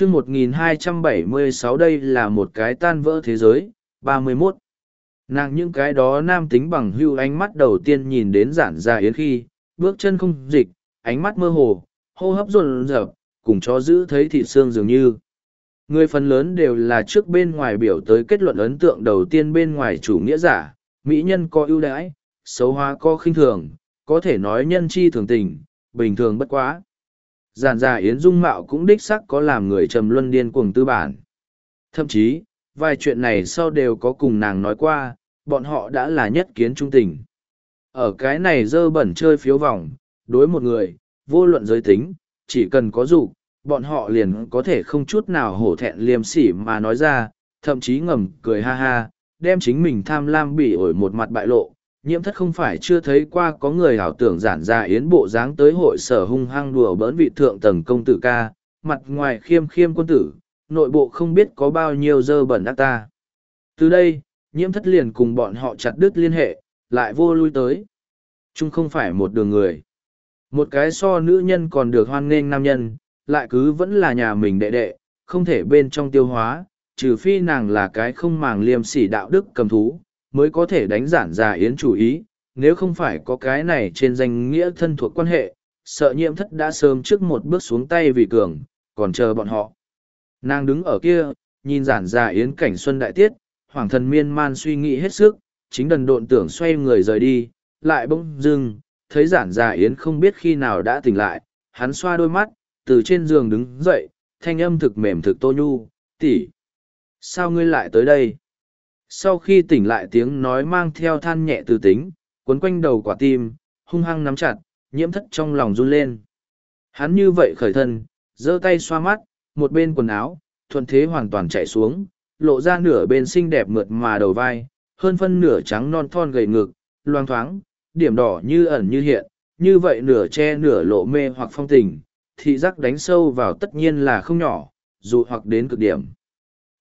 chương 1276 đây là một cái tan vỡ thế giới, 31. Nàng những cái đó nam tính bằng hưu ánh mắt đầu tiên nhìn đến giản gia yến khi, bước chân không dịch, ánh mắt mơ hồ, hô hấp rộn rợp, cùng chó giữ thấy thịt xương dường như. Người phần lớn đều là trước bên ngoài biểu tới kết luận ấn tượng đầu tiên bên ngoài chủ nghĩa giả, mỹ nhân có ưu đãi, xấu hóa có khinh thường, có thể nói nhân chi thường tình, bình thường bất quá. Giản già Yến Dung Mạo cũng đích sắc có làm người trầm luân điên cuồng tư bản. Thậm chí, vài chuyện này sau đều có cùng nàng nói qua, bọn họ đã là nhất kiến trung tình. Ở cái này dơ bẩn chơi phiếu vòng, đối một người, vô luận giới tính, chỉ cần có dục bọn họ liền có thể không chút nào hổ thẹn liêm sỉ mà nói ra, thậm chí ngầm cười ha ha, đem chính mình tham lam bị ổi một mặt bại lộ. Nhiễm thất không phải chưa thấy qua có người ảo tưởng giản ra yến bộ dáng tới hội sở hung hăng đùa bỡn vị thượng tầng công tử ca, mặt ngoài khiêm khiêm quân tử, nội bộ không biết có bao nhiêu dơ bẩn ác ta. Từ đây, nhiễm thất liền cùng bọn họ chặt đứt liên hệ, lại vô lui tới. Chung không phải một đường người. Một cái so nữ nhân còn được hoan nghênh nam nhân, lại cứ vẫn là nhà mình đệ đệ, không thể bên trong tiêu hóa, trừ phi nàng là cái không màng liêm sỉ đạo đức cầm thú, mới có thể đánh giản già yến chủ ý, nếu không phải có cái này trên danh nghĩa thân thuộc quan hệ, sợ nhiễm thất đã sớm trước một bước xuống tay vì cường, còn chờ bọn họ. Nàng đứng ở kia, nhìn giản già yến cảnh xuân đại tiết, hoàng thần miên man suy nghĩ hết sức, chính đần độn tưởng xoay người rời đi, lại bỗng dưng, thấy giản già yến không biết khi nào đã tỉnh lại, hắn xoa đôi mắt, từ trên giường đứng dậy, thanh âm thực mềm thực tô nhu, tỷ, Sao ngươi lại tới đây? Sau khi tỉnh lại tiếng nói mang theo than nhẹ từ tính, cuốn quanh đầu quả tim, hung hăng nắm chặt, nhiễm thất trong lòng run lên. Hắn như vậy khởi thân, giơ tay xoa mắt, một bên quần áo, thuận thế hoàn toàn chạy xuống, lộ ra nửa bên xinh đẹp mượt mà đầu vai, hơn phân nửa trắng non thon gầy ngực, loang thoáng, điểm đỏ như ẩn như hiện, như vậy nửa che nửa lộ mê hoặc phong tình, thị giác đánh sâu vào tất nhiên là không nhỏ, dù hoặc đến cực điểm.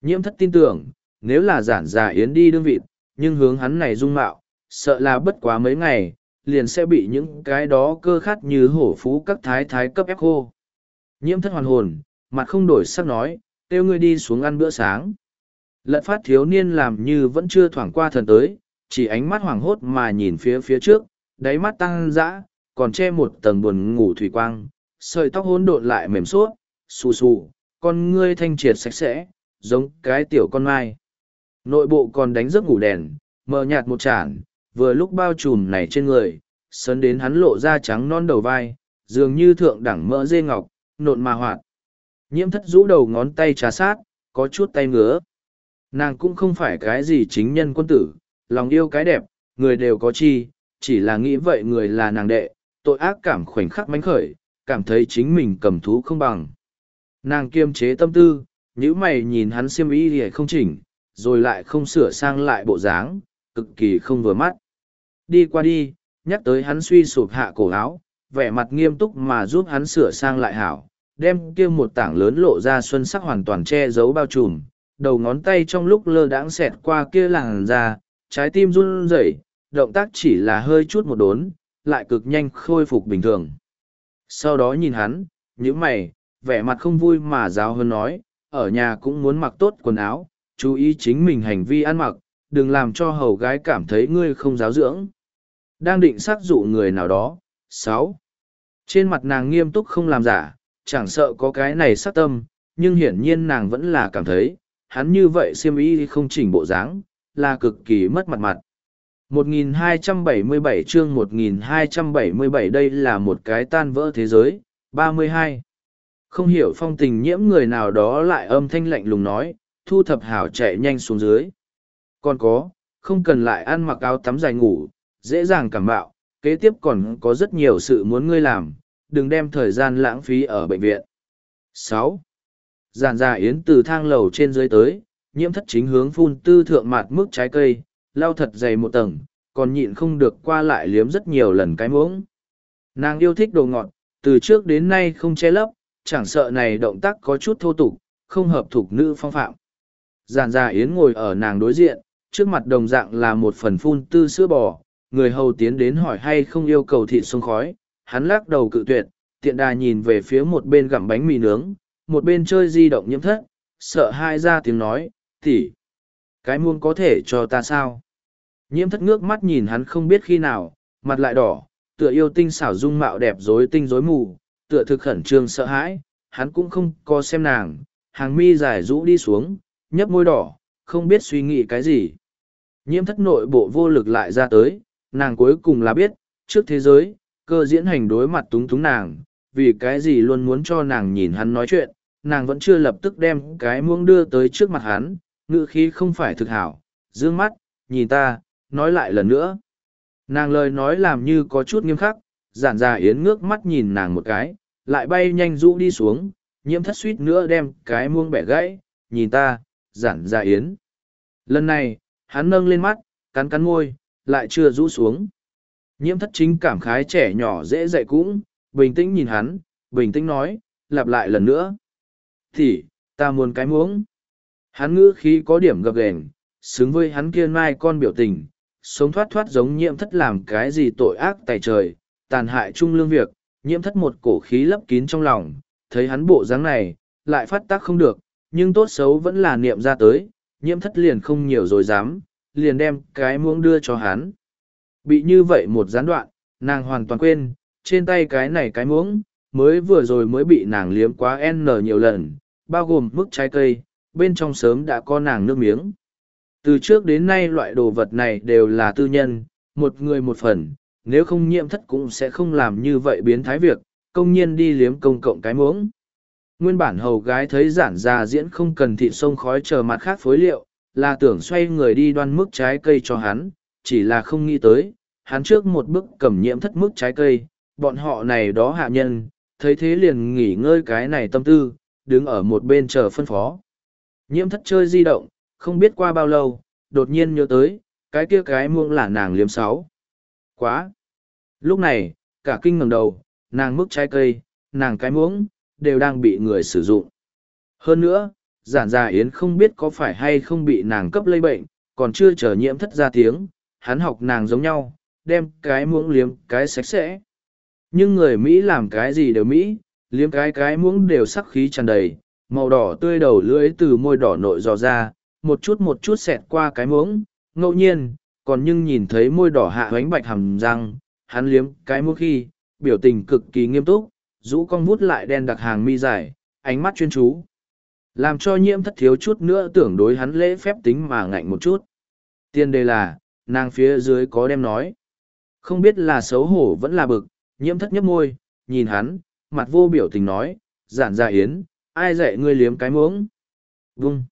Nhiễm thất tin tưởng, nếu là giản già yến đi đương vịt, nhưng hướng hắn này dung mạo, sợ là bất quá mấy ngày, liền sẽ bị những cái đó cơ khát như hổ phú các thái thái cấp ép khô. Nhiễm thất hoàn hồn, mặt không đổi sắc nói, kêu ngươi đi xuống ăn bữa sáng. Lận phát thiếu niên làm như vẫn chưa thoảng qua thần tới, chỉ ánh mắt hoảng hốt mà nhìn phía phía trước, đáy mắt tăng dã, còn che một tầng buồn ngủ thủy quang, sợi tóc hỗn độn lại mềm suốt, xù xù, con ngươi thanh triệt sạch sẽ, giống cái tiểu con mai. Nội bộ còn đánh giấc ngủ đèn, mờ nhạt một chản, vừa lúc bao trùm này trên người, sấn đến hắn lộ da trắng non đầu vai, dường như thượng đẳng mỡ dê ngọc, nộn mà hoạt. Nhiễm thất rũ đầu ngón tay trà sát, có chút tay ngứa. Nàng cũng không phải cái gì chính nhân quân tử, lòng yêu cái đẹp, người đều có chi, chỉ là nghĩ vậy người là nàng đệ, tội ác cảm khoảnh khắc mánh khởi, cảm thấy chính mình cầm thú không bằng. Nàng kiềm chế tâm tư, nhíu mày nhìn hắn xiêm y thì không chỉnh, rồi lại không sửa sang lại bộ dáng, cực kỳ không vừa mắt. Đi qua đi, nhắc tới hắn suy sụp hạ cổ áo, vẻ mặt nghiêm túc mà giúp hắn sửa sang lại hảo, đem kia một tảng lớn lộ ra xuân sắc hoàn toàn che giấu bao trùm, đầu ngón tay trong lúc lơ đãng xẹt qua kia làng ra, trái tim run rẩy, động tác chỉ là hơi chút một đốn, lại cực nhanh khôi phục bình thường. Sau đó nhìn hắn, những mày, vẻ mặt không vui mà giáo hơn nói, ở nhà cũng muốn mặc tốt quần áo, chú ý chính mình hành vi ăn mặc, đừng làm cho hầu gái cảm thấy ngươi không giáo dưỡng. Đang định xác dụ người nào đó. sáu Trên mặt nàng nghiêm túc không làm giả, chẳng sợ có cái này sát tâm, nhưng hiển nhiên nàng vẫn là cảm thấy, hắn như vậy siêm ý không chỉnh bộ dáng, là cực kỳ mất mặt mặt. 1277 chương 1277 đây là một cái tan vỡ thế giới, 32. Không hiểu phong tình nhiễm người nào đó lại âm thanh lạnh lùng nói, thu thập hảo chạy nhanh xuống dưới. Còn có, không cần lại ăn mặc áo tắm dài ngủ, dễ dàng cảm bạo, kế tiếp còn có rất nhiều sự muốn ngươi làm, đừng đem thời gian lãng phí ở bệnh viện. 6. Giản già yến từ thang lầu trên dưới tới, nhiễm thất chính hướng phun tư thượng mặt mức trái cây, lau thật dày một tầng, còn nhịn không được qua lại liếm rất nhiều lần cái muỗng. Nàng yêu thích đồ ngọt, từ trước đến nay không che lấp, chẳng sợ này động tác có chút thô tục, không hợp thuộc nữ phong phạm. Giản già yến ngồi ở nàng đối diện, trước mặt đồng dạng là một phần phun tư sữa bò, người hầu tiến đến hỏi hay không yêu cầu thịt sông khói, hắn lắc đầu cự tuyệt, tiện đà nhìn về phía một bên gặm bánh mì nướng, một bên chơi di động nhiễm thất, sợ hai ra tiếng nói, tỷ, cái muôn có thể cho ta sao? Nhiễm thất ngước mắt nhìn hắn không biết khi nào, mặt lại đỏ, tựa yêu tinh xảo dung mạo đẹp rối tinh rối mù, tựa thực khẩn trương sợ hãi, hắn cũng không có xem nàng, hàng mi dài rũ đi xuống, nhấp môi đỏ, không biết suy nghĩ cái gì. Nhiễm thất nội bộ vô lực lại ra tới, nàng cuối cùng là biết, trước thế giới, cơ diễn hành đối mặt túng túng nàng, vì cái gì luôn muốn cho nàng nhìn hắn nói chuyện, nàng vẫn chưa lập tức đem cái muông đưa tới trước mặt hắn, ngữ khí không phải thực hảo, dương mắt, nhìn ta, nói lại lần nữa. Nàng lời nói làm như có chút nghiêm khắc, giản già yến ngước mắt nhìn nàng một cái, lại bay nhanh rũ đi xuống, nhiễm thất suýt nữa đem cái muông bẻ gãy, nhìn ta, giản già yến. Lần này, hắn nâng lên mắt, cắn cắn môi, lại chưa rũ xuống. Nhiễm thất chính cảm khái trẻ nhỏ dễ dạy cũng, bình tĩnh nhìn hắn, bình tĩnh nói, lặp lại lần nữa. Thì, ta muốn cái muỗng. Hắn ngữ khí có điểm gập ghềnh, xứng với hắn kia mai con biểu tình, sống thoát thoát giống nhiễm thất làm cái gì tội ác tài trời, tàn hại chung lương việc, nhiễm thất một cổ khí lấp kín trong lòng, thấy hắn bộ dáng này, lại phát tác không được, nhưng tốt xấu vẫn là niệm ra tới, nhiễm thất liền không nhiều rồi dám, liền đem cái muỗng đưa cho hắn. Bị như vậy một gián đoạn, nàng hoàn toàn quên, trên tay cái này cái muỗng, mới vừa rồi mới bị nàng liếm quá n nhiều lần, bao gồm mức trái cây, bên trong sớm đã có nàng nước miếng. Từ trước đến nay loại đồ vật này đều là tư nhân, một người một phần, nếu không nhiễm thất cũng sẽ không làm như vậy biến thái việc, công nhiên đi liếm công cộng cái muỗng. Nguyên bản hầu gái thấy giản già diễn không cần thịt sông khói chờ mặt khác phối liệu, là tưởng xoay người đi đoan mức trái cây cho hắn, chỉ là không nghĩ tới, hắn trước một bước cầm nhiễm thất mức trái cây, bọn họ này đó hạ nhân, thấy thế liền nghỉ ngơi cái này tâm tư, đứng ở một bên chờ phân phó. Nhiễm thất chơi di động, không biết qua bao lâu, đột nhiên nhớ tới, cái kia cái muông là nàng liếm sáu. Quá! Lúc này, cả kinh ngẩng đầu, nàng mức trái cây, nàng cái muỗng, đều đang bị người sử dụng. Hơn nữa, giản già yến không biết có phải hay không bị nàng cấp lây bệnh, còn chưa trở nhiễm thất ra tiếng, hắn học nàng giống nhau, đem cái muỗng liếm cái sạch sẽ. Nhưng người Mỹ làm cái gì đều Mỹ, liếm cái cái muỗng đều sắc khí tràn đầy, màu đỏ tươi đầu lưỡi từ môi đỏ nội dò ra, một chút một chút xẹt qua cái muỗng, ngẫu nhiên, còn nhưng nhìn thấy môi đỏ hạ bánh bạch hầm răng, hắn liếm cái muỗng khi, biểu tình cực kỳ nghiêm túc, rũ con vút lại đen đặc hàng mi dài, ánh mắt chuyên chú. Làm cho nhiễm thất thiếu chút nữa tưởng đối hắn lễ phép tính mà ngạnh một chút. Tiên đề là, nàng phía dưới có đem nói. Không biết là xấu hổ vẫn là bực, nhiễm thất nhấp môi, nhìn hắn, mặt vô biểu tình nói, giản dạ yến, ai dạy ngươi liếm cái muỗng? Vung.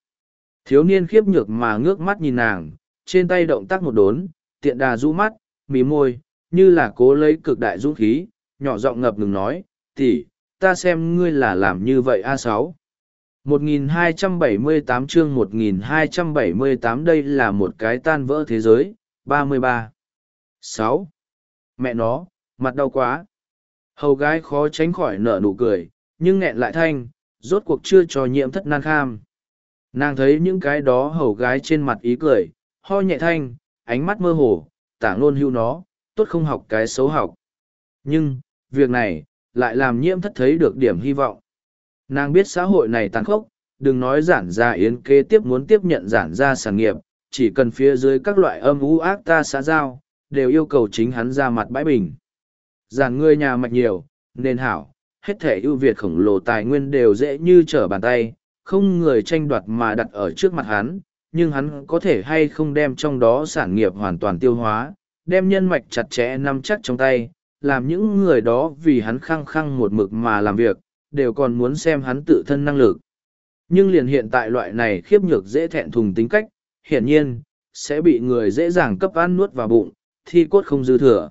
Thiếu niên khiếp nhược mà ngước mắt nhìn nàng, trên tay động tác một đốn, tiện đà rũ mắt, mí môi, như là cố lấy cực đại dũng khí, nhỏ giọng ngập ngừng nói, tỷ, ta xem ngươi là làm như vậy a sáu. 1278 chương 1278 đây là một cái tan vỡ thế giới, 33. 6. Mẹ nó, mặt đau quá. Hầu gái khó tránh khỏi nở nụ cười, nhưng nghẹn lại thanh, rốt cuộc chưa cho nhiễm thất nan kham. Nàng thấy những cái đó hầu gái trên mặt ý cười, ho nhẹ thanh, ánh mắt mơ hồ, tảng luôn hưu nó, tốt không học cái xấu học. Nhưng, việc này, lại làm nhiễm thất thấy được điểm hy vọng. Nàng biết xã hội này tàn khốc, đừng nói giản gia yến kế tiếp muốn tiếp nhận giản gia sản nghiệp, chỉ cần phía dưới các loại âm u ác ta xã giao, đều yêu cầu chính hắn ra mặt bãi bình. Giản người nhà mạch nhiều, nên hảo, hết thể ưu việt khổng lồ tài nguyên đều dễ như trở bàn tay, không người tranh đoạt mà đặt ở trước mặt hắn, nhưng hắn có thể hay không đem trong đó sản nghiệp hoàn toàn tiêu hóa, đem nhân mạch chặt chẽ nắm chắc trong tay, làm những người đó vì hắn khăng khăng một mực mà làm việc, đều còn muốn xem hắn tự thân năng lực. Nhưng liền hiện tại loại này khiếp nhược dễ thẹn thùng tính cách, hiển nhiên, sẽ bị người dễ dàng cấp ăn nuốt vào bụng, thi cốt không dư thừa.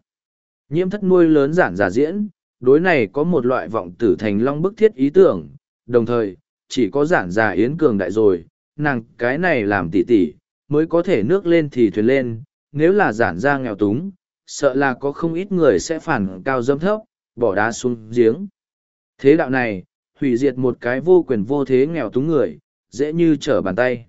Nhiễm thất nuôi lớn giản giả diễn, đối này có một loại vọng tử thành long bức thiết ý tưởng, đồng thời, chỉ có giản giả yến cường đại rồi, nàng cái này làm tỉ tỉ, mới có thể nước lên thì thuyền lên, nếu là giản ra nghèo túng, sợ là có không ít người sẽ phản cao dâm thấp, bỏ đá xuống giếng. Thế đạo này, hủy diệt một cái vô quyền vô thế nghèo túng người, dễ như trở bàn tay.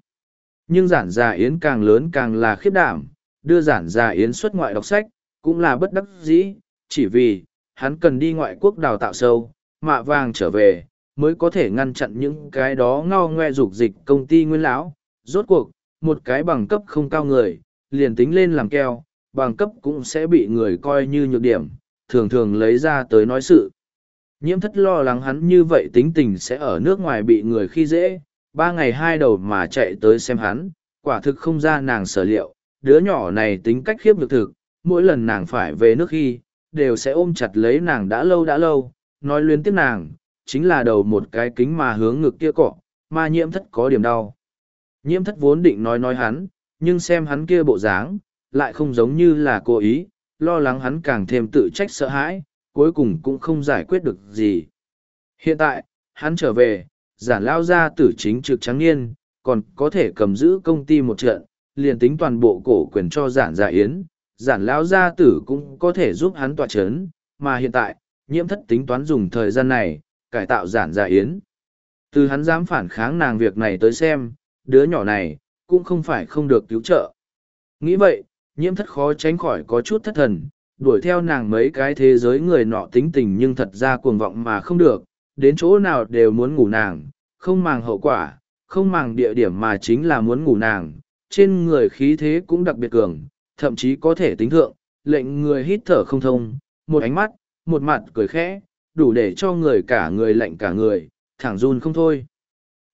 Nhưng giản già yến càng lớn càng là khiếp đảm, đưa giản già yến xuất ngoại đọc sách, cũng là bất đắc dĩ, chỉ vì, hắn cần đi ngoại quốc đào tạo sâu, mạ vàng trở về, mới có thể ngăn chặn những cái đó ngao ngoe dục dịch công ty nguyên lão. Rốt cuộc, một cái bằng cấp không cao người, liền tính lên làm keo, bằng cấp cũng sẽ bị người coi như nhược điểm, thường thường lấy ra tới nói sự. Nhiễm thất lo lắng hắn như vậy tính tình sẽ ở nước ngoài bị người khi dễ, ba ngày hai đầu mà chạy tới xem hắn, quả thực không ra nàng sở liệu, đứa nhỏ này tính cách khiếp được thực, mỗi lần nàng phải về nước khi, đều sẽ ôm chặt lấy nàng đã lâu đã lâu, nói luyến tiếp nàng, chính là đầu một cái kính mà hướng ngực kia cọ, mà nhiễm thất có điểm đau. Nhiễm thất vốn định nói nói hắn, nhưng xem hắn kia bộ dáng, lại không giống như là cố ý, lo lắng hắn càng thêm tự trách sợ hãi, cuối cùng cũng không giải quyết được gì. Hiện tại, hắn trở về, giản lao ra tử chính trực trắng niên, còn có thể cầm giữ công ty một trận, liền tính toàn bộ cổ quyền cho giản gia yến, giản lao gia tử cũng có thể giúp hắn tỏa chấn, mà hiện tại, nhiễm thất tính toán dùng thời gian này, cải tạo giản gia yến. Từ hắn dám phản kháng nàng việc này tới xem, đứa nhỏ này, cũng không phải không được cứu trợ. Nghĩ vậy, nhiễm thất khó tránh khỏi có chút thất thần, đuổi theo nàng mấy cái thế giới người nọ tính tình nhưng thật ra cuồng vọng mà không được, đến chỗ nào đều muốn ngủ nàng, không màng hậu quả, không màng địa điểm mà chính là muốn ngủ nàng, trên người khí thế cũng đặc biệt cường, thậm chí có thể tính thượng, lệnh người hít thở không thông, một ánh mắt, một mặt cười khẽ, đủ để cho người cả người lạnh cả người, thẳng run không thôi.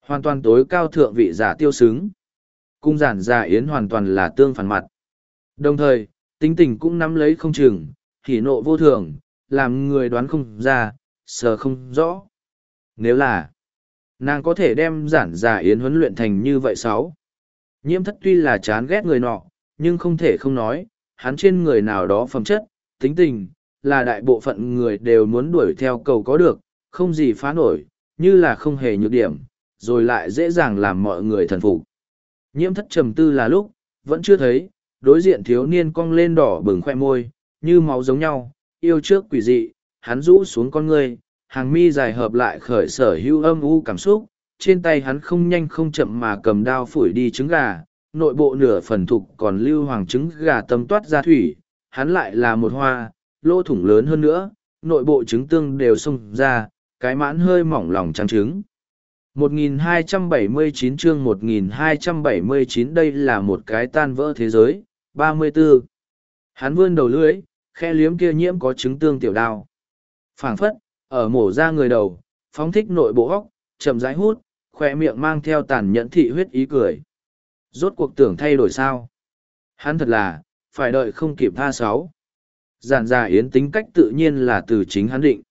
Hoàn toàn tối cao thượng vị giả tiêu xứng. Cung giản giả yến hoàn toàn là tương phản mặt. Đồng thời, tính tình cũng nắm lấy không chừng, hỉ nộ vô thường, làm người đoán không ra, sờ không rõ. Nếu là, nàng có thể đem giản giả yến huấn luyện thành như vậy sáu. Nhiễm thất tuy là chán ghét người nọ, nhưng không thể không nói, hắn trên người nào đó phẩm chất, tính tình, là đại bộ phận người đều muốn đuổi theo cầu có được, không gì phá nổi, như là không hề nhược điểm, rồi lại dễ dàng làm mọi người thần phục. Nhiễm thất trầm tư là lúc, vẫn chưa thấy, đối diện thiếu niên cong lên đỏ bừng khoe môi, như máu giống nhau, yêu trước quỷ dị, hắn rũ xuống con người, hàng mi dài hợp lại khởi sở hữu âm u cảm xúc, trên tay hắn không nhanh không chậm mà cầm đao phủi đi trứng gà, nội bộ nửa phần thục còn lưu hoàng trứng gà tâm toát ra thủy, hắn lại là một hoa, lỗ thủng lớn hơn nữa, nội bộ trứng tương đều xông ra, cái mãn hơi mỏng lòng trắng trứng. 1279 chương 1279 đây là một cái tan vỡ thế giới, 34. Hắn vươn đầu lưỡi, khe liếm kia nhiễm có trứng tương tiểu đao. phảng phất, ở mổ ra người đầu, phóng thích nội bộ hóc, chậm rãi hút, khỏe miệng mang theo tàn nhẫn thị huyết ý cười. Rốt cuộc tưởng thay đổi sao? Hắn thật là, phải đợi không kịp tha sáu. Giản già yến tính cách tự nhiên là từ chính hắn định.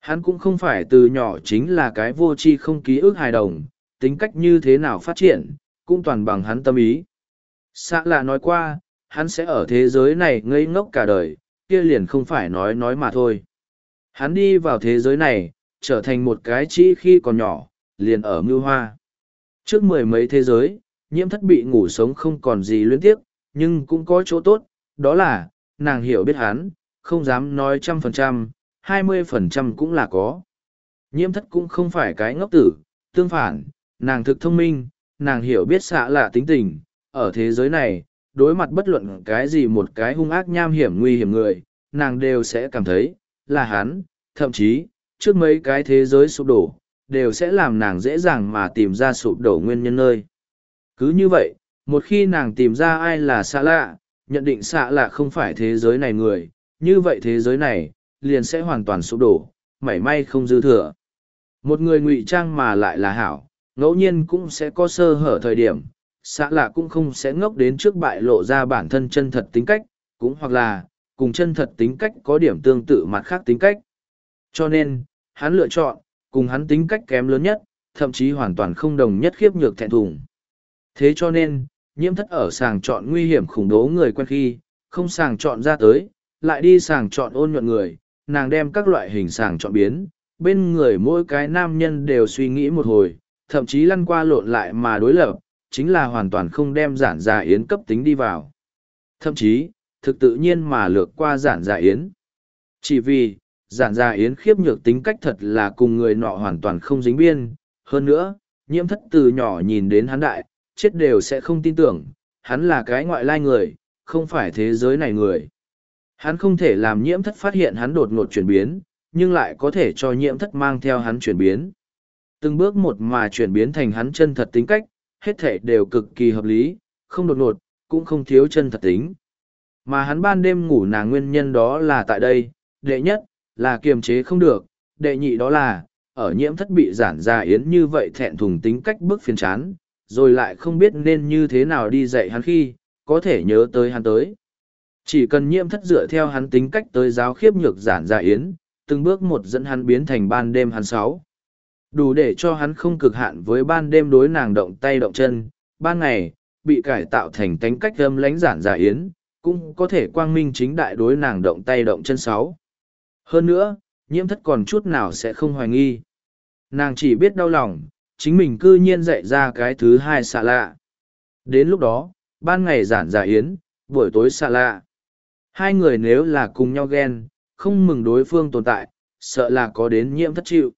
Hắn cũng không phải từ nhỏ chính là cái vô tri không ký ức hài đồng, tính cách như thế nào phát triển, cũng toàn bằng hắn tâm ý. Xã là nói qua, hắn sẽ ở thế giới này ngây ngốc cả đời, kia liền không phải nói nói mà thôi. Hắn đi vào thế giới này, trở thành một cái chi khi còn nhỏ, liền ở mưu hoa. Trước mười mấy thế giới, nhiễm thất bị ngủ sống không còn gì luyến tiếc, nhưng cũng có chỗ tốt, đó là, nàng hiểu biết hắn, không dám nói trăm phần trăm, hai mươi phần trăm cũng là có. Nhiễm thất cũng không phải cái ngốc tử, tương phản, nàng thực thông minh, nàng hiểu biết xạ lạ tính tình, ở thế giới này, đối mặt bất luận cái gì một cái hung ác nham hiểm nguy hiểm người, nàng đều sẽ cảm thấy, là hắn, thậm chí, trước mấy cái thế giới sụp đổ, đều sẽ làm nàng dễ dàng mà tìm ra sụp đổ nguyên nhân nơi. Cứ như vậy, một khi nàng tìm ra ai là xạ lạ, nhận định xạ lạ không phải thế giới này người, như vậy thế giới này, liền sẽ hoàn toàn sụp đổ, mảy may không dư thừa. Một người ngụy trang mà lại là hảo, ngẫu nhiên cũng sẽ có sơ hở thời điểm, xã lạ cũng không sẽ ngốc đến trước bại lộ ra bản thân chân thật tính cách, cũng hoặc là, cùng chân thật tính cách có điểm tương tự mặt khác tính cách. Cho nên, hắn lựa chọn, cùng hắn tính cách kém lớn nhất, thậm chí hoàn toàn không đồng nhất khiếp nhược thẹn thùng. Thế cho nên, nhiễm thất ở sàng chọn nguy hiểm khủng bố người quen khi, không sàng chọn ra tới, lại đi sàng chọn ôn nhuận người, nàng đem các loại hình sàng chọn biến, bên người mỗi cái nam nhân đều suy nghĩ một hồi, thậm chí lăn qua lộn lại mà đối lập, chính là hoàn toàn không đem giản giả yến cấp tính đi vào. Thậm chí, thực tự nhiên mà lược qua giản giả yến. Chỉ vì, giản giả yến khiếp nhược tính cách thật là cùng người nọ hoàn toàn không dính biên. Hơn nữa, nhiễm thất từ nhỏ nhìn đến hắn đại, chết đều sẽ không tin tưởng, hắn là cái ngoại lai người, không phải thế giới này người. Hắn không thể làm nhiễm thất phát hiện hắn đột ngột chuyển biến, nhưng lại có thể cho nhiễm thất mang theo hắn chuyển biến. Từng bước một mà chuyển biến thành hắn chân thật tính cách, hết thể đều cực kỳ hợp lý, không đột ngột, cũng không thiếu chân thật tính. Mà hắn ban đêm ngủ nàng nguyên nhân đó là tại đây, đệ nhất, là kiềm chế không được, đệ nhị đó là, ở nhiễm thất bị giản ra yến như vậy thẹn thùng tính cách bức phiền chán, rồi lại không biết nên như thế nào đi dạy hắn khi, có thể nhớ tới hắn tới. Chỉ cần nhiễm thất dựa theo hắn tính cách tới giáo khiếp nhược giản ra yến, từng bước một dẫn hắn biến thành ban đêm hắn sáu. Đủ để cho hắn không cực hạn với ban đêm đối nàng động tay động chân, ban ngày, bị cải tạo thành tánh cách âm lánh giản giả yến, cũng có thể quang minh chính đại đối nàng động tay động chân sáu. Hơn nữa, nhiễm thất còn chút nào sẽ không hoài nghi. Nàng chỉ biết đau lòng, chính mình cư nhiên dạy ra cái thứ hai xạ lạ. Đến lúc đó, ban ngày giản giả yến, buổi tối xạ lạ. Hai người nếu là cùng nhau ghen, không mừng đối phương tồn tại, sợ là có đến nhiễm thất chịu.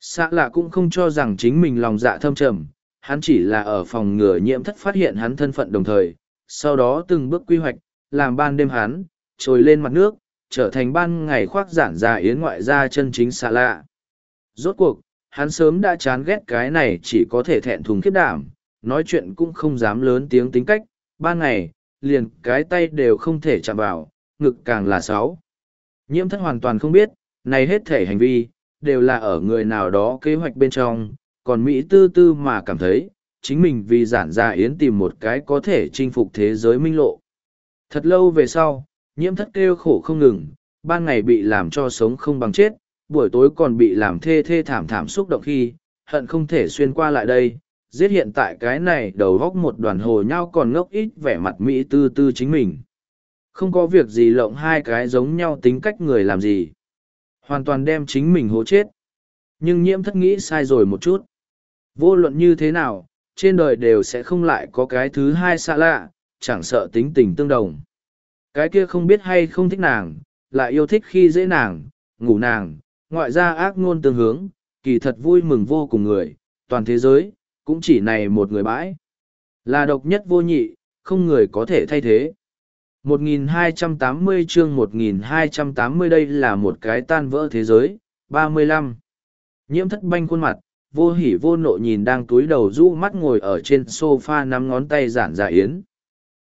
Xạ lạ cũng không cho rằng chính mình lòng dạ thâm trầm, hắn chỉ là ở phòng ngừa nhiễm thất phát hiện hắn thân phận đồng thời, sau đó từng bước quy hoạch, làm ban đêm hắn, trồi lên mặt nước, trở thành ban ngày khoác giản già yến ngoại gia chân chính xạ lạ. Rốt cuộc, hắn sớm đã chán ghét cái này chỉ có thể thẹn thùng khiếp đảm, nói chuyện cũng không dám lớn tiếng tính cách, ban ngày, liền cái tay đều không thể chạm vào, ngực càng là sáu. Nhiễm thất hoàn toàn không biết, này hết thể hành vi, đều là ở người nào đó kế hoạch bên trong, còn Mỹ tư tư mà cảm thấy, chính mình vì giản gia yến tìm một cái có thể chinh phục thế giới minh lộ. Thật lâu về sau, nhiễm thất kêu khổ không ngừng, ban ngày bị làm cho sống không bằng chết, buổi tối còn bị làm thê thê thảm thảm xúc động khi, hận không thể xuyên qua lại đây, giết hiện tại cái này đầu góc một đoàn hồ nhau còn ngốc ít vẻ mặt Mỹ tư tư chính mình. Không có việc gì lộng hai cái giống nhau tính cách người làm gì. Hoàn toàn đem chính mình hố chết. Nhưng nhiễm thất nghĩ sai rồi một chút. Vô luận như thế nào, trên đời đều sẽ không lại có cái thứ hai xa lạ, chẳng sợ tính tình tương đồng. Cái kia không biết hay không thích nàng, lại yêu thích khi dễ nàng, ngủ nàng, ngoại ra ác ngôn tương hướng, kỳ thật vui mừng vô cùng người, toàn thế giới, cũng chỉ này một người bãi. Là độc nhất vô nhị, không người có thể thay thế. 1280 chương 1280 đây là một cái tan vỡ thế giới, 35. Nhiễm thất banh khuôn mặt, vô hỉ vô nộ nhìn đang túi đầu rũ mắt ngồi ở trên sofa nắm ngón tay giản dạ yến.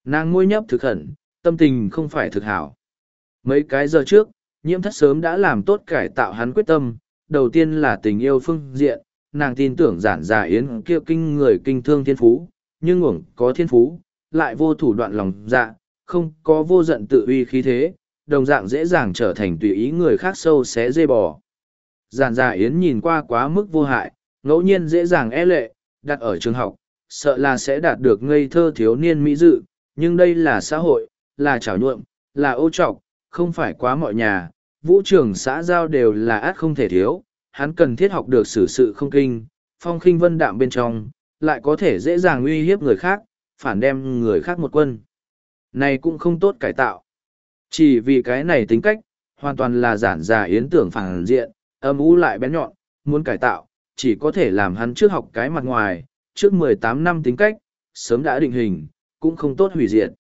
Nàng ngôi nhấp thực khẩn, tâm tình không phải thực hảo. Mấy cái giờ trước, nhiễm thất sớm đã làm tốt cải tạo hắn quyết tâm, đầu tiên là tình yêu phương diện, nàng tin tưởng giản dạ yến kia kinh người kinh thương thiên phú, nhưng uổng có thiên phú, lại vô thủ đoạn lòng dạ, không có vô giận tự uy khí thế, đồng dạng dễ dàng trở thành tùy ý người khác sâu xé dây bò. Giản già yến nhìn qua quá mức vô hại, ngẫu nhiên dễ dàng e lệ, đặt ở trường học, sợ là sẽ đạt được ngây thơ thiếu niên mỹ dự, nhưng đây là xã hội, là trảo nhuộm, là ô trọc, không phải quá mọi nhà, vũ trường xã giao đều là át không thể thiếu, hắn cần thiết học được xử sự không kinh, phong khinh vân đạm bên trong, lại có thể dễ dàng uy hiếp người khác, phản đem người khác một quân. Này cũng không tốt cải tạo. Chỉ vì cái này tính cách, hoàn toàn là giản giả yến tưởng phản diện, âm u lại bén nhọn, muốn cải tạo, chỉ có thể làm hắn trước học cái mặt ngoài, trước mười tám năm tính cách, sớm đã định hình, cũng không tốt hủy diệt.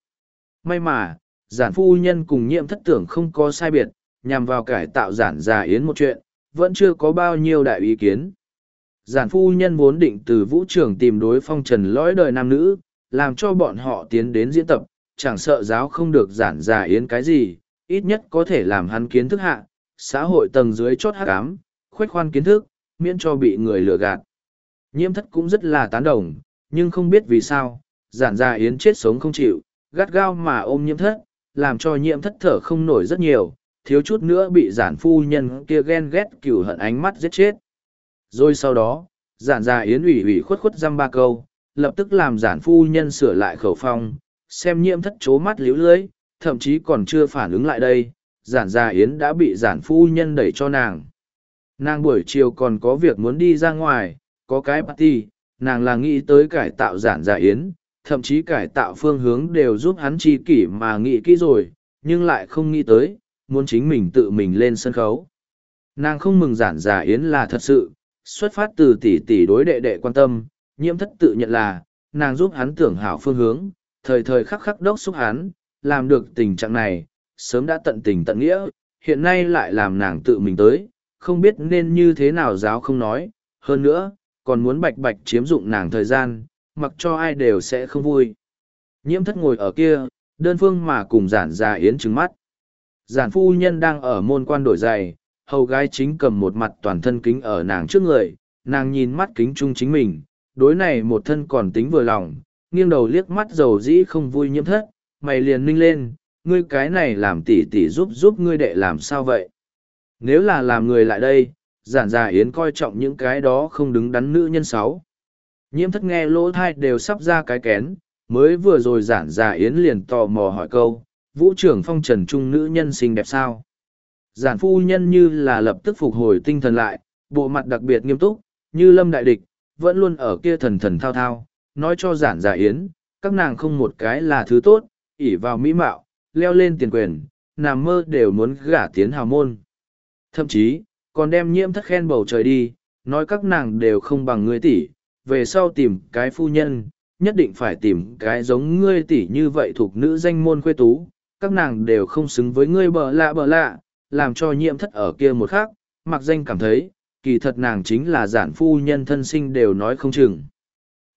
May mà, giản phu nhân cùng nhiệm thất tưởng không có sai biệt, nhằm vào cải tạo giản già yến một chuyện, vẫn chưa có bao nhiêu đại ý kiến. Giản phu nhân vốn định từ vũ trường tìm đối phong trần lõi đời nam nữ, làm cho bọn họ tiến đến diễn tập, chẳng sợ giáo không được giản già yến cái gì, ít nhất có thể làm hắn kiến thức hạ, xã hội tầng dưới chót hắc ám, khuếch khoan kiến thức, miễn cho bị người lừa gạt. Nhiễm thất cũng rất là tán đồng, nhưng không biết vì sao, giản giả yến chết sống không chịu, gắt gao mà ôm nhiễm thất, làm cho nhiễm thất thở không nổi rất nhiều, thiếu chút nữa bị giản phu nhân kia ghen ghét cửu hận ánh mắt giết chết. Rồi sau đó, giản giả yến ủy ủy khuất khuất dăm ba câu, lập tức làm giản phu nhân sửa lại khẩu phong, xem nhiễm thất chố mắt liễu lưới, thậm chí còn chưa phản ứng lại đây, giản già yến đã bị giản phu nhân đẩy cho nàng. Nàng buổi chiều còn có việc muốn đi ra ngoài, có cái party, nàng là nghĩ tới cải tạo giản già yến, thậm chí cải tạo phương hướng đều giúp hắn chi kỷ mà nghĩ kỹ rồi, nhưng lại không nghĩ tới, muốn chính mình tự mình lên sân khấu. Nàng không mừng giản già yến là thật sự, xuất phát từ tỷ tỷ đối đệ đệ quan tâm, nhiễm thất tự nhận là, nàng giúp hắn tưởng hảo phương hướng, thời thời khắc khắc đốc xúc hắn, làm được tình trạng này, sớm đã tận tình tận nghĩa, hiện nay lại làm nàng tự mình tới, không biết nên như thế nào giáo không nói. Hơn nữa, còn muốn bạch bạch chiếm dụng nàng thời gian, mặc cho ai đều sẽ không vui. Nhiễm thất ngồi ở kia, đơn phương mà cùng giản già yến trứng mắt. Giản phu nhân đang ở môn quan đổi giày, hầu gái chính cầm một mặt toàn thân kính ở nàng trước người, nàng nhìn mắt kính chung chính mình, đối này một thân còn tính vừa lòng, nghiêng đầu liếc mắt dầu dĩ không vui nhiễm thất, mày liền ninh lên, ngươi cái này làm tỉ tỉ giúp giúp ngươi đệ làm sao vậy? Nếu là làm người lại đây, giản già yến coi trọng những cái đó không đứng đắn nữ nhân sáu. Nhiễm thất nghe lỗ thai đều sắp ra cái kén, mới vừa rồi giản già yến liền tò mò hỏi câu, vũ trưởng phong trần trung nữ nhân xinh đẹp sao? Giản phu nhân như là lập tức phục hồi tinh thần lại, bộ mặt đặc biệt nghiêm túc, như lâm đại địch, vẫn luôn ở kia thần thần thao thao, nói cho giản giả yến, các nàng không một cái là thứ tốt, ỉ vào mỹ mạo, leo lên tiền quyền, nằm mơ đều muốn gả tiến hào môn. Thậm chí, còn đem nhiễm thất khen bầu trời đi, nói các nàng đều không bằng ngươi tỷ, về sau tìm cái phu nhân, nhất định phải tìm cái giống ngươi tỷ như vậy thuộc nữ danh môn khuê tú, các nàng đều không xứng với ngươi bờ lạ bờ lạ, làm cho nhiễm thất ở kia một khác, mặc danh cảm thấy, kỳ thật nàng chính là giản phu nhân thân sinh đều nói không chừng.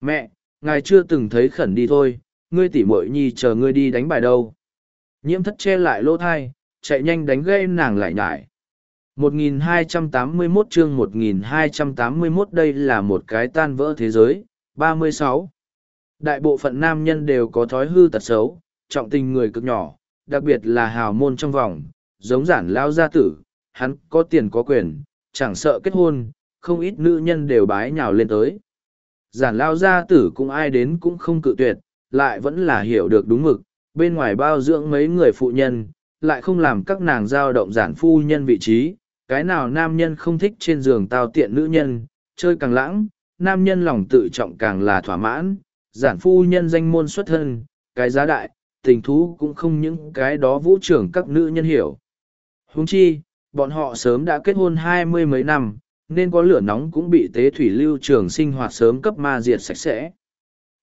Mẹ, ngài chưa từng thấy khẩn đi thôi, ngươi tỉ muội nhi chờ ngươi đi đánh bài đâu. Nhiễm thất che lại lỗ thai, chạy nhanh đánh gây nàng lại nhải. 1281 chương 1281 đây là một cái tan vỡ thế giới. 36. Đại bộ phận nam nhân đều có thói hư tật xấu, trọng tình người cực nhỏ, đặc biệt là hào môn trong vòng, giống giản lao gia tử, hắn có tiền có quyền, chẳng sợ kết hôn, không ít nữ nhân đều bái nhào lên tới. Giản lao gia tử cũng ai đến cũng không cự tuyệt, lại vẫn là hiểu được đúng mực, bên ngoài bao dưỡng mấy người phụ nhân, lại không làm các nàng giao động giản phu nhân vị trí, cái nào nam nhân không thích trên giường tao tiện nữ nhân, chơi càng lãng, nam nhân lòng tự trọng càng là thỏa mãn, giản phu nhân danh môn xuất thân, cái giá đại, tình thú cũng không những cái đó vũ trưởng các nữ nhân hiểu. Huống chi, bọn họ sớm đã kết hôn hai mươi mấy năm, nên có lửa nóng cũng bị tế thủy lưu trường sinh hoạt sớm cấp ma diệt sạch sẽ.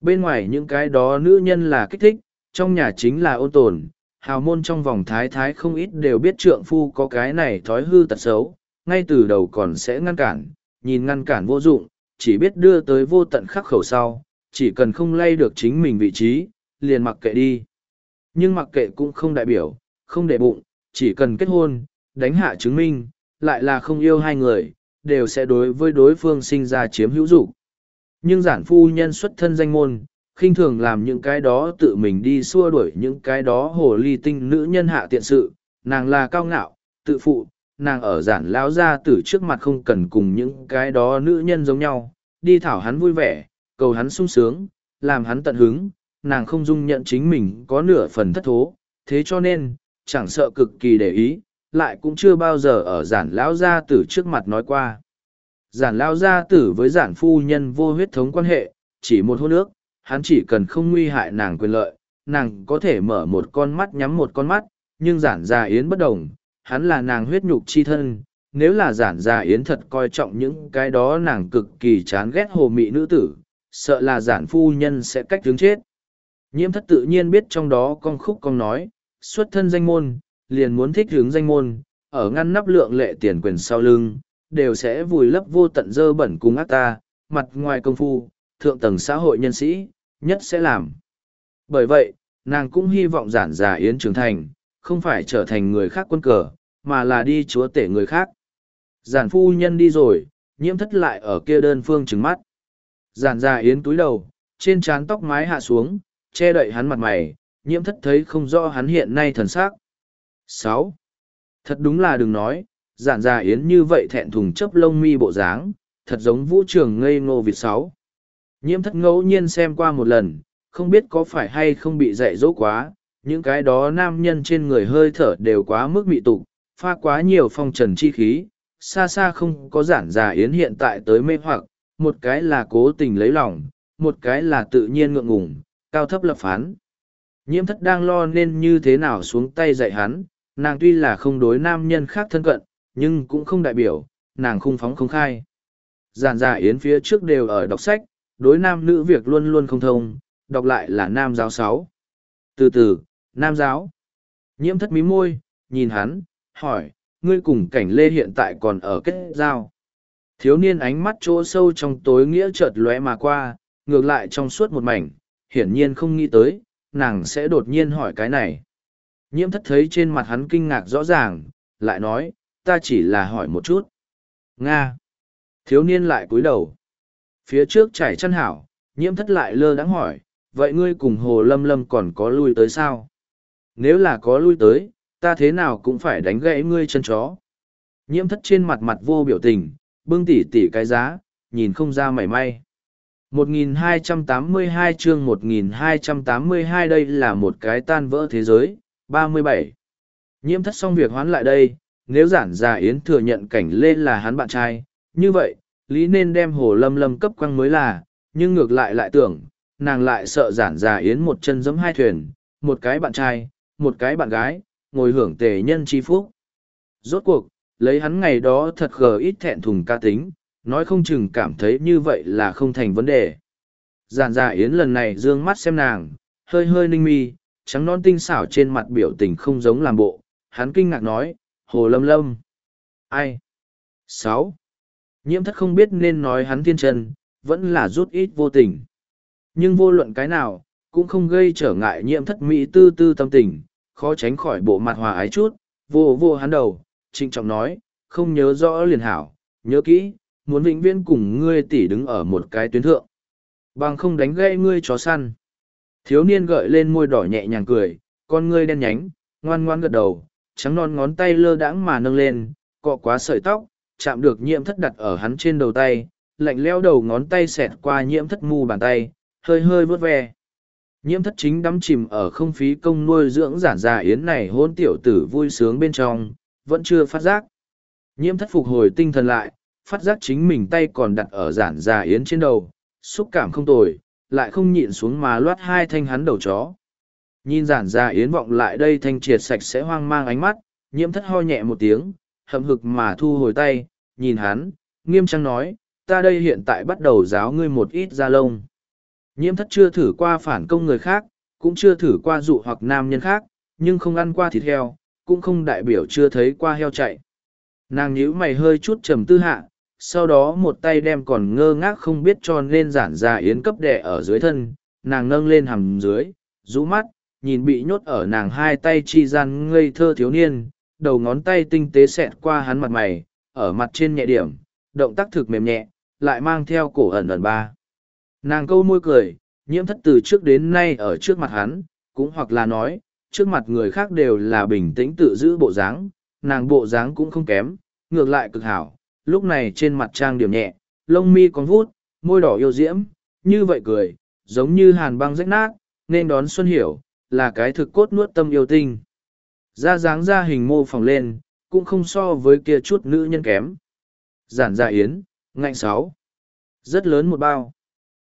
Bên ngoài những cái đó nữ nhân là kích thích, trong nhà chính là ôn tồn, hào môn trong vòng thái thái không ít đều biết trượng phu có cái này thói hư tật xấu, ngay từ đầu còn sẽ ngăn cản, nhìn ngăn cản vô dụng, chỉ biết đưa tới vô tận khắc khẩu sau, chỉ cần không lay được chính mình vị trí, liền mặc kệ đi. Nhưng mặc kệ cũng không đại biểu, không để bụng, chỉ cần kết hôn, đánh hạ chứng minh, lại là không yêu hai người, đều sẽ đối với đối phương sinh ra chiếm hữu dục Nhưng giản phu nhân xuất thân danh môn, khinh thường làm những cái đó tự mình đi xua đuổi những cái đó hồ ly tinh nữ nhân hạ tiện sự, nàng là cao ngạo, tự phụ, nàng ở giản lão gia tử trước mặt không cần cùng những cái đó nữ nhân giống nhau, đi thảo hắn vui vẻ, cầu hắn sung sướng, làm hắn tận hứng, nàng không dung nhận chính mình có nửa phần thất thố, thế cho nên, chẳng sợ cực kỳ để ý, lại cũng chưa bao giờ ở giản lão gia tử trước mặt nói qua. Giản lão gia tử với giản phu nhân vô huyết thống quan hệ, chỉ một hôn nước hắn chỉ cần không nguy hại nàng quyền lợi, nàng có thể mở một con mắt nhắm một con mắt, nhưng giản gia yến bất đồng, hắn là nàng huyết nhục chi thân. Nếu là giản gia yến thật coi trọng những cái đó nàng cực kỳ chán ghét hồ mị nữ tử, sợ là giản phu nhân sẽ cách hướng chết. Nhiễm thất tự nhiên biết trong đó con khúc con nói, xuất thân danh môn, liền muốn thích hướng danh môn, ở ngăn nắp lượng lệ tiền quyền sau lưng, đều sẽ vùi lấp vô tận dơ bẩn cùng ác ta, mặt ngoài công phu, thượng tầng xã hội nhân sĩ, nhất sẽ làm. Bởi vậy, nàng cũng hy vọng giản giả Yến trưởng thành, không phải trở thành người khác quân cờ, mà là đi chúa tể người khác. Giản phu nhân đi rồi, nhiễm thất lại ở kia đơn phương trứng mắt. Giản giả Yến túi đầu, trên trán tóc mái hạ xuống, che đậy hắn mặt mày, nhiễm thất thấy không rõ hắn hiện nay thần sắc sáu Thật đúng là đừng nói, giản già Yến như vậy thẹn thùng chấp lông mi bộ dáng, thật giống vũ trường ngây ngô vịt sáu. Nhiễm thất ngẫu nhiên xem qua một lần, không biết có phải hay không bị dạy dỗ quá, những cái đó nam nhân trên người hơi thở đều quá mức mị tục, pha quá nhiều phong trần chi khí, xa xa không có giản già yến hiện tại tới mê hoặc, một cái là cố tình lấy lòng, một cái là tự nhiên ngượng ngùng, cao thấp lập phán. Nhiễm thất đang lo nên như thế nào xuống tay dạy hắn, nàng tuy là không đối nam nhân khác thân cận, nhưng cũng không đại biểu, nàng không phóng không khai. Giản giả yến phía trước đều ở đọc sách, đối nam nữ việc luôn luôn không thông, đọc lại là nam giáo sáu. Từ từ, nam giáo. Nhiễm thất mí môi, nhìn hắn, hỏi, ngươi cùng cảnh lê hiện tại còn ở kết giao. Thiếu niên ánh mắt chỗ sâu trong tối nghĩa chợt lóe mà qua, ngược lại trong suốt một mảnh, hiển nhiên không nghĩ tới, nàng sẽ đột nhiên hỏi cái này. Nhiễm thất thấy trên mặt hắn kinh ngạc rõ ràng, lại nói, ta chỉ là hỏi một chút. Nga. Thiếu niên lại cúi đầu. Phía trước trải chăn hảo, nhiễm thất lại lơ đãng hỏi, vậy ngươi cùng hồ lâm lâm còn có lui tới sao? Nếu là có lui tới, ta thế nào cũng phải đánh gãy ngươi chân chó. Nhiễm thất trên mặt mặt vô biểu tình, bưng tỉ tỉ cái giá, nhìn không ra mảy may. 1282 chương 1282 đây là một cái tan vỡ thế giới, 37. Nhiễm thất xong việc hoán lại đây, nếu giản già Yến thừa nhận cảnh lê là hắn bạn trai, như vậy, lý nên đem hồ lâm lâm cấp quăng mới là, nhưng ngược lại lại tưởng, nàng lại sợ giản già Yến một chân giẫm hai thuyền, một cái bạn trai, một cái bạn gái, ngồi hưởng tề nhân chi phúc. Rốt cuộc, lấy hắn ngày đó thật gờ ít thẹn thùng ca tính, nói không chừng cảm thấy như vậy là không thành vấn đề. Giản già yến lần này dương mắt xem nàng, hơi hơi ninh mi, trắng non tinh xảo trên mặt biểu tình không giống làm bộ, hắn kinh ngạc nói, hồ lâm lâm. Ai? Sáu. Nhiễm thất không biết nên nói hắn thiên chân, vẫn là rút ít vô tình. Nhưng vô luận cái nào, cũng không gây trở ngại nhiễm thất mỹ tư tư tâm tình, khó tránh khỏi bộ mặt hòa ái chút, vô vô hắn đầu, trịnh trọng nói, không nhớ rõ liền hảo, nhớ kỹ, muốn vĩnh viễn cùng ngươi tỷ đứng ở một cái tuyến thượng. Bằng không đánh gây ngươi chó săn. Thiếu niên gợi lên môi đỏ nhẹ nhàng cười, con ngươi đen nhánh, ngoan ngoan gật đầu, trắng non ngón tay lơ đãng mà nâng lên, cọ quá sợi tóc, chạm được nhiễm thất đặt ở hắn trên đầu tay, lạnh leo đầu ngón tay xẹt qua nhiễm thất mu bàn tay, hơi hơi vớt ve. Nhiễm thất chính đắm chìm ở không phí công nuôi dưỡng giản già yến này hôn tiểu tử vui sướng bên trong, vẫn chưa phát giác. Nhiễm thất phục hồi tinh thần lại, phát giác chính mình tay còn đặt ở giản già yến trên đầu, xúc cảm không tồi, lại không nhịn xuống mà loát hai thanh hắn đầu chó. Nhìn giản ra yến vọng lại đây thanh triệt sạch sẽ hoang mang ánh mắt, nhiễm thất ho nhẹ một tiếng, hậm hực mà thu hồi tay, nhìn hắn, nghiêm trang nói, ta đây hiện tại bắt đầu giáo ngươi một ít da lông. Nhiễm thất chưa thử qua phản công người khác, cũng chưa thử qua dụ hoặc nam nhân khác, nhưng không ăn qua thịt heo, cũng không đại biểu chưa thấy qua heo chạy. Nàng nhíu mày hơi chút trầm tư hạ, sau đó một tay đem còn ngơ ngác không biết cho nên giản ra yến cấp đẻ ở dưới thân, nàng nâng lên hầm dưới, rũ mắt, nhìn bị nhốt ở nàng hai tay chi gian ngây thơ thiếu niên, đầu ngón tay tinh tế xẹt qua hắn mặt mày, ở mặt trên nhẹ điểm, động tác thực mềm nhẹ, lại mang theo cổ ẩn ẩn ba. Nàng câu môi cười, nhiễm thất từ trước đến nay ở trước mặt hắn, cũng hoặc là nói, trước mặt người khác đều là bình tĩnh tự giữ bộ dáng, nàng bộ dáng cũng không kém, ngược lại cực hảo, lúc này trên mặt trang điểm nhẹ, lông mi còn vút, môi đỏ yêu diễm, như vậy cười, giống như hàn băng rách nát, nên đón Xuân Hiểu, là cái thực cốt nuốt tâm yêu tinh. Ra dáng ra hình mô phỏng lên, cũng không so với kia chút nữ nhân kém. Giản dạ yến, ngạnh sáu. Rất lớn một bao.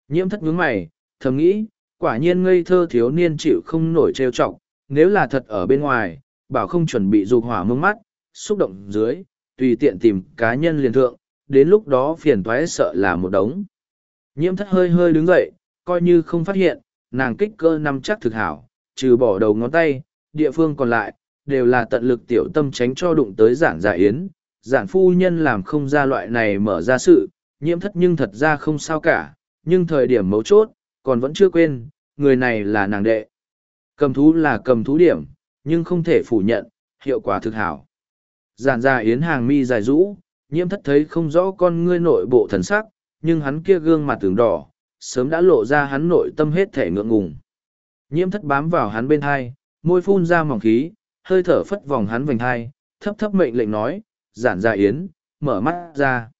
Nhiễm thất nhướng mày, thầm nghĩ, quả nhiên ngây thơ thiếu niên chịu không nổi trêu trọng, nếu là thật ở bên ngoài, bảo không chuẩn bị dục hỏa mông mắt, xúc động dưới, tùy tiện tìm cá nhân liền thượng, đến lúc đó phiền toái sợ là một đống. Nhiễm thất hơi hơi đứng dậy, coi như không phát hiện, nàng kích cơ nằm chắc thực hảo, trừ bỏ đầu ngón tay, địa phương còn lại, đều là tận lực tiểu tâm tránh cho đụng tới giản giả yến. Giản phu nhân làm không ra loại này mở ra sự, nhiễm thất nhưng thật ra không sao cả, nhưng thời điểm mấu chốt, còn vẫn chưa quên, người này là nàng đệ. Cầm thú là cầm thú điểm, nhưng không thể phủ nhận, hiệu quả thực hảo. Giản ra yến hàng mi dài rũ, nhiễm thất thấy không rõ con ngươi nội bộ thần sắc, nhưng hắn kia gương mặt tường đỏ, sớm đã lộ ra hắn nội tâm hết thể ngượng ngùng. Nhiễm thất bám vào hắn bên hai, môi phun ra mỏng khí, hơi thở phất vòng hắn vành hai, thấp thấp mệnh lệnh nói, giản ra yến, mở mắt ra.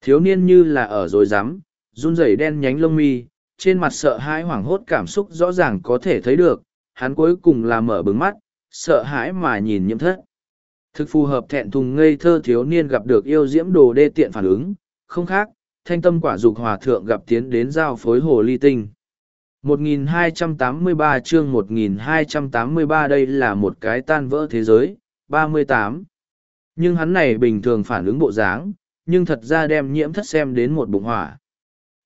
Thiếu niên như là ở rồi rắm run rẩy đen nhánh lông mi, trên mặt sợ hãi hoảng hốt cảm xúc rõ ràng có thể thấy được, hắn cuối cùng là mở bừng mắt, sợ hãi mà nhìn nhiễm thất. Thực phù hợp thẹn thùng ngây thơ thiếu niên gặp được yêu diễm đồ đê tiện phản ứng, không khác, thanh tâm quả dục hòa thượng gặp tiến đến giao phối hồ ly tinh. 1283 chương 1283 đây là một cái tan vỡ thế giới, 38. Nhưng hắn này bình thường phản ứng bộ dáng, nhưng thật ra đem nhiễm thất xem đến một bụng hỏa.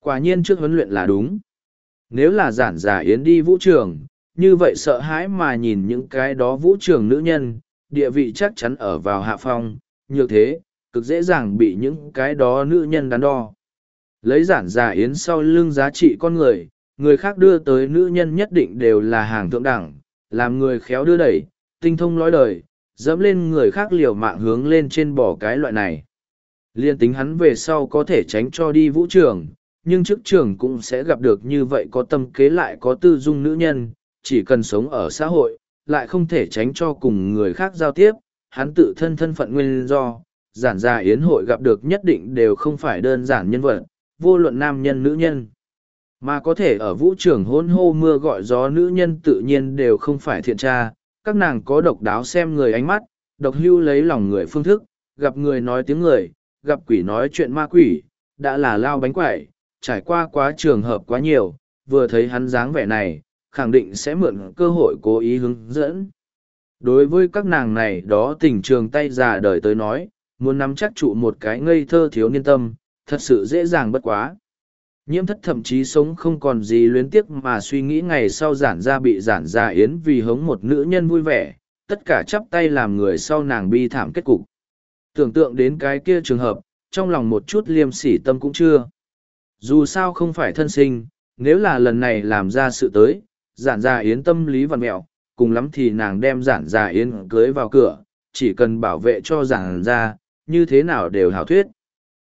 Quả nhiên trước huấn luyện là đúng. Nếu là giản giả yến đi vũ trường, như vậy sợ hãi mà nhìn những cái đó vũ trường nữ nhân, địa vị chắc chắn ở vào hạ phong, như thế, cực dễ dàng bị những cái đó nữ nhân đắn đo. Lấy giản giả yến sau lưng giá trị con người, người khác đưa tới nữ nhân nhất định đều là hàng thượng đẳng, làm người khéo đưa đẩy, tinh thông lối đời, dẫm lên người khác liều mạng hướng lên trên bỏ cái loại này. Liên tính hắn về sau có thể tránh cho đi vũ trường, nhưng trước trường cũng sẽ gặp được như vậy có tâm kế lại có tư dung nữ nhân, chỉ cần sống ở xã hội, lại không thể tránh cho cùng người khác giao tiếp, hắn tự thân thân phận nguyên do, giản gia yến hội gặp được nhất định đều không phải đơn giản nhân vật, vô luận nam nhân nữ nhân. Mà có thể ở vũ trường hôn hô mưa gọi gió nữ nhân tự nhiên đều không phải thiện tra, các nàng có độc đáo xem người ánh mắt, độc hưu lấy lòng người phương thức, gặp người nói tiếng người, gặp quỷ nói chuyện ma quỷ, đã là lao bánh quẩy, trải qua quá trường hợp quá nhiều, vừa thấy hắn dáng vẻ này, khẳng định sẽ mượn cơ hội cố ý hướng dẫn. Đối với các nàng này đó tình trường tay già đời tới nói, muốn nắm chắc trụ một cái ngây thơ thiếu niên tâm, thật sự dễ dàng bất quá. Nhiễm thất thậm chí sống không còn gì luyến tiếc mà suy nghĩ ngày sau giản ra bị giản ra yến vì hống một nữ nhân vui vẻ, tất cả chắp tay làm người sau nàng bi thảm kết cục. Tưởng tượng đến cái kia trường hợp, trong lòng một chút liêm sỉ tâm cũng chưa. Dù sao không phải thân sinh, nếu là lần này làm ra sự tới, giản gia yến tâm lý vằn mẹo, cùng lắm thì nàng đem giản gia yến cưới vào cửa, chỉ cần bảo vệ cho giản gia như thế nào đều hảo thuyết.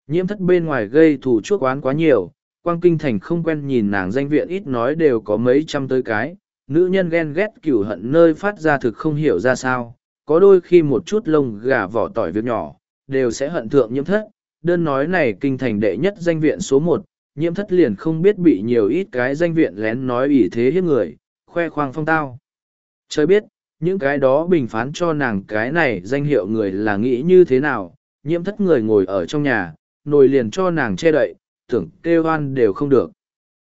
Nhiễm thất bên ngoài gây thù chuốc oán quá nhiều, quang kinh thành không quen nhìn nàng danh viện ít nói đều có mấy trăm tới cái, nữ nhân ghen ghét cửu hận nơi phát ra thực không hiểu ra sao, có đôi khi một chút lông gà vỏ tỏi việc nhỏ, đều sẽ hận thượng nhiễm thất, đơn nói này kinh thành đệ nhất danh viện số một, nhiễm thất liền không biết bị nhiều ít cái danh viện lén nói ủy thế hiếp người, khoe khoang phong tao. Trời biết, những cái đó bình phán cho nàng cái này danh hiệu người là nghĩ như thế nào, nhiễm thất người ngồi ở trong nhà, nồi liền cho nàng che đậy, tưởng kêu oan đều không được.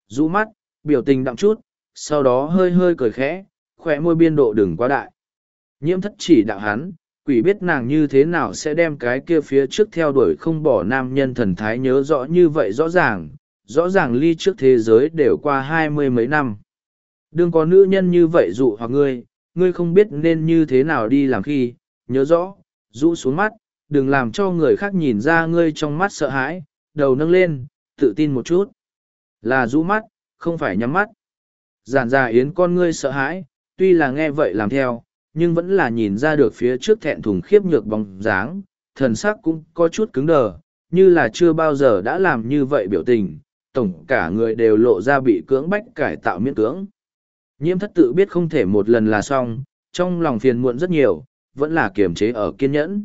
Rũ mắt, biểu tình đậm chút, sau đó hơi hơi cười khẽ, khỏe môi biên độ đừng quá đại. Nhiễm thất chỉ đạo hắn, quỷ biết nàng như thế nào sẽ đem cái kia phía trước theo đuổi không bỏ nam nhân thần thái nhớ rõ như vậy rõ ràng, rõ ràng ly trước thế giới đều qua hai mươi mấy năm. Đừng có nữ nhân như vậy dụ hoặc ngươi, ngươi không biết nên như thế nào đi làm khi, nhớ rõ, rũ xuống mắt, đừng làm cho người khác nhìn ra ngươi trong mắt sợ hãi, đầu nâng lên, tự tin một chút. Là rũ mắt, không phải nhắm mắt. Giản già yến con ngươi sợ hãi, tuy là nghe vậy làm theo, nhưng vẫn là nhìn ra được phía trước thẹn thùng khiếp nhược bóng dáng, thần sắc cũng có chút cứng đờ, như là chưa bao giờ đã làm như vậy biểu tình, tổng cả người đều lộ ra bị cưỡng bách cải tạo miễn cưỡng. Nhiễm thất tự biết không thể một lần là xong, trong lòng phiền muộn rất nhiều, vẫn là kiềm chế ở kiên nhẫn.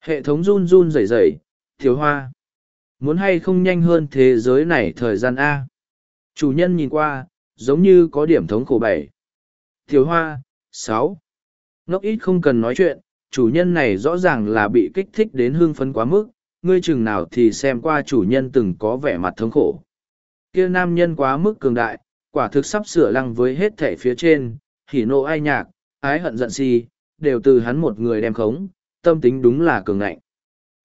Hệ thống run run rẩy rẩy, thiếu hoa. Muốn hay không nhanh hơn thế giới này thời gian A. Chủ nhân nhìn qua, giống như có điểm thống khổ bảy. Thiếu hoa, sáu. Ngốc ít không cần nói chuyện, chủ nhân này rõ ràng là bị kích thích đến hương phấn quá mức, ngươi chừng nào thì xem qua chủ nhân từng có vẻ mặt thống khổ. Kia nam nhân quá mức cường đại, quả thực sắp sửa lăng với hết thể phía trên, hỉ nộ ai nhạc, ái hận giận si, đều từ hắn một người đem khống, tâm tính đúng là cường ngạnh.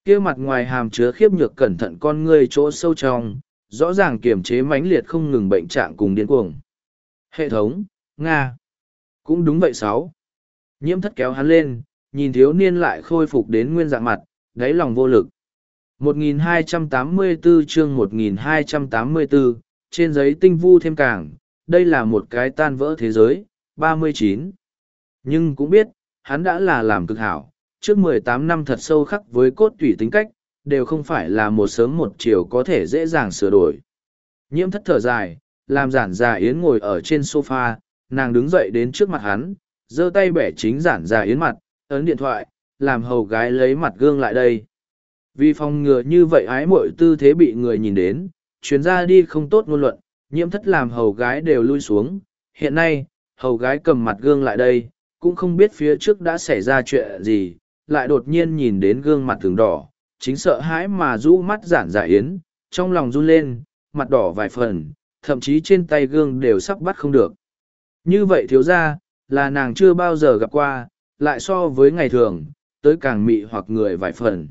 Kia mặt ngoài hàm chứa khiếp nhược cẩn thận con ngươi chỗ sâu trong, rõ ràng kiềm chế mãnh liệt không ngừng bệnh trạng cùng điên cuồng. Hệ thống, Nga. Cũng đúng vậy sáu. Nhiễm thất kéo hắn lên, nhìn thiếu niên lại khôi phục đến nguyên dạng mặt, đáy lòng vô lực. 1284 chương 1284, trên giấy tinh vu thêm càng, đây là một cái tan vỡ thế giới, 39. Nhưng cũng biết, hắn đã là làm cực hảo, trước 18 năm thật sâu khắc với cốt tủy tính cách, đều không phải là một sớm một chiều có thể dễ dàng sửa đổi. Nhiễm thất thở dài, làm giản già yến ngồi ở trên sofa, nàng đứng dậy đến trước mặt hắn, giơ tay bẻ chính giản già yến mặt, ấn điện thoại, làm hầu gái lấy mặt gương lại đây. Vì phòng ngừa như vậy ái mội tư thế bị người nhìn đến, chuyến ra đi không tốt ngôn luận, nhiễm thất làm hầu gái đều lui xuống. Hiện nay, hầu gái cầm mặt gương lại đây, cũng không biết phía trước đã xảy ra chuyện gì, lại đột nhiên nhìn đến gương mặt thường đỏ, chính sợ hãi mà rũ mắt giản giả yến, trong lòng run lên, mặt đỏ vài phần, thậm chí trên tay gương đều sắp bắt không được. Như vậy thiếu ra, là nàng chưa bao giờ gặp qua, lại so với ngày thường, tới càng mị hoặc người vài phần.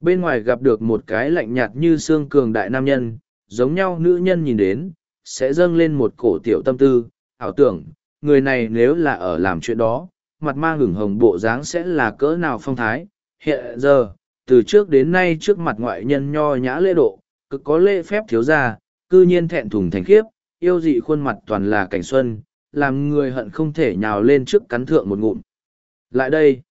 Bên ngoài gặp được một cái lạnh nhạt như xương cường đại nam nhân, giống nhau nữ nhân nhìn đến, sẽ dâng lên một cổ tiểu tâm tư, ảo tưởng, người này nếu là ở làm chuyện đó, mặt ma hửng hồng bộ dáng sẽ là cỡ nào phong thái. Hiện giờ, từ trước đến nay trước mặt ngoại nhân nho nhã lễ độ, cực có lễ phép thiếu gia, cư nhiên thẹn thùng thành khiếp, yêu dị khuôn mặt toàn là cảnh xuân, làm người hận không thể nhào lên trước cắn thượng một ngụm. Lại đây,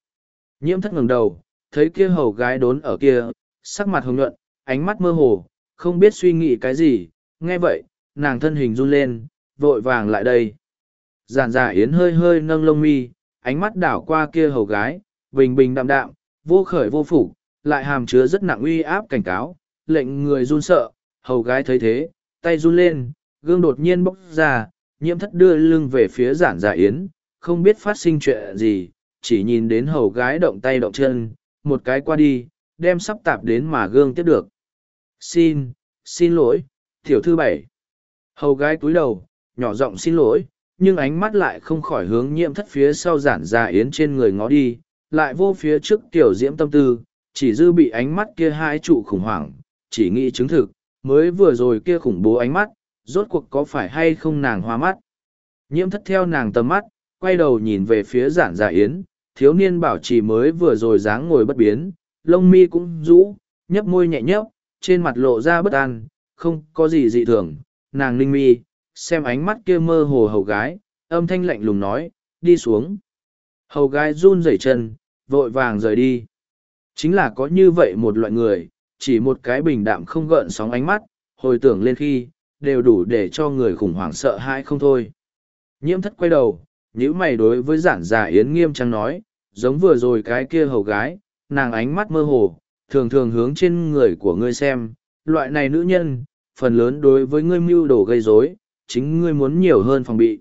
nhiễm thất ngừng đầu, thấy kia hầu gái đốn ở kia, sắc mặt hồng nhuận, ánh mắt mơ hồ, không biết suy nghĩ cái gì, nghe vậy, nàng thân hình run lên, vội vàng lại đây. Giản giả yến hơi hơi nâng lông mi, ánh mắt đảo qua kia hầu gái, bình bình đạm đạm, vô khởi vô phủ, lại hàm chứa rất nặng uy áp cảnh cáo, lệnh người run sợ, hầu gái thấy thế, tay run lên, gương đột nhiên bốc ra, nhiễm thất đưa lưng về phía giản giả yến, không biết phát sinh chuyện gì, chỉ nhìn đến hầu gái động tay động chân, một cái qua đi, đem sắp tạp đến mà gương tiếp được. Xin, xin lỗi, tiểu thư bảy. Hầu gái cúi đầu, nhỏ giọng xin lỗi, nhưng ánh mắt lại không khỏi hướng nhiễm thất phía sau giản giả yến trên người ngó đi, lại vô phía trước tiểu diễm tâm tư, chỉ dư bị ánh mắt kia hai trụ khủng hoảng, chỉ nghĩ chứng thực, mới vừa rồi kia khủng bố ánh mắt, rốt cuộc có phải hay không nàng hoa mắt. Nhiễm thất theo nàng tầm mắt, quay đầu nhìn về phía giản giả yến, thiếu niên bảo trì mới vừa rồi dáng ngồi bất biến, lông mi cũng rũ, nhấp môi nhẹ nhấp, trên mặt lộ ra bất an, không có gì dị thường, nàng ninh mi, xem ánh mắt kia mơ hồ hầu gái, âm thanh lạnh lùng nói, đi xuống. Hầu gái run rẩy chân, vội vàng rời đi. Chính là có như vậy một loại người, chỉ một cái bình đạm không gợn sóng ánh mắt, hồi tưởng lên khi, đều đủ để cho người khủng hoảng sợ hãi không thôi. Nhiễm thất quay đầu, nhữ mày đối với giản giả yến nghiêm trang nói, giống vừa rồi cái kia hầu gái, nàng ánh mắt mơ hồ, thường thường hướng trên người của ngươi xem, loại này nữ nhân, phần lớn đối với ngươi mưu đồ gây rối, chính ngươi muốn nhiều hơn phòng bị.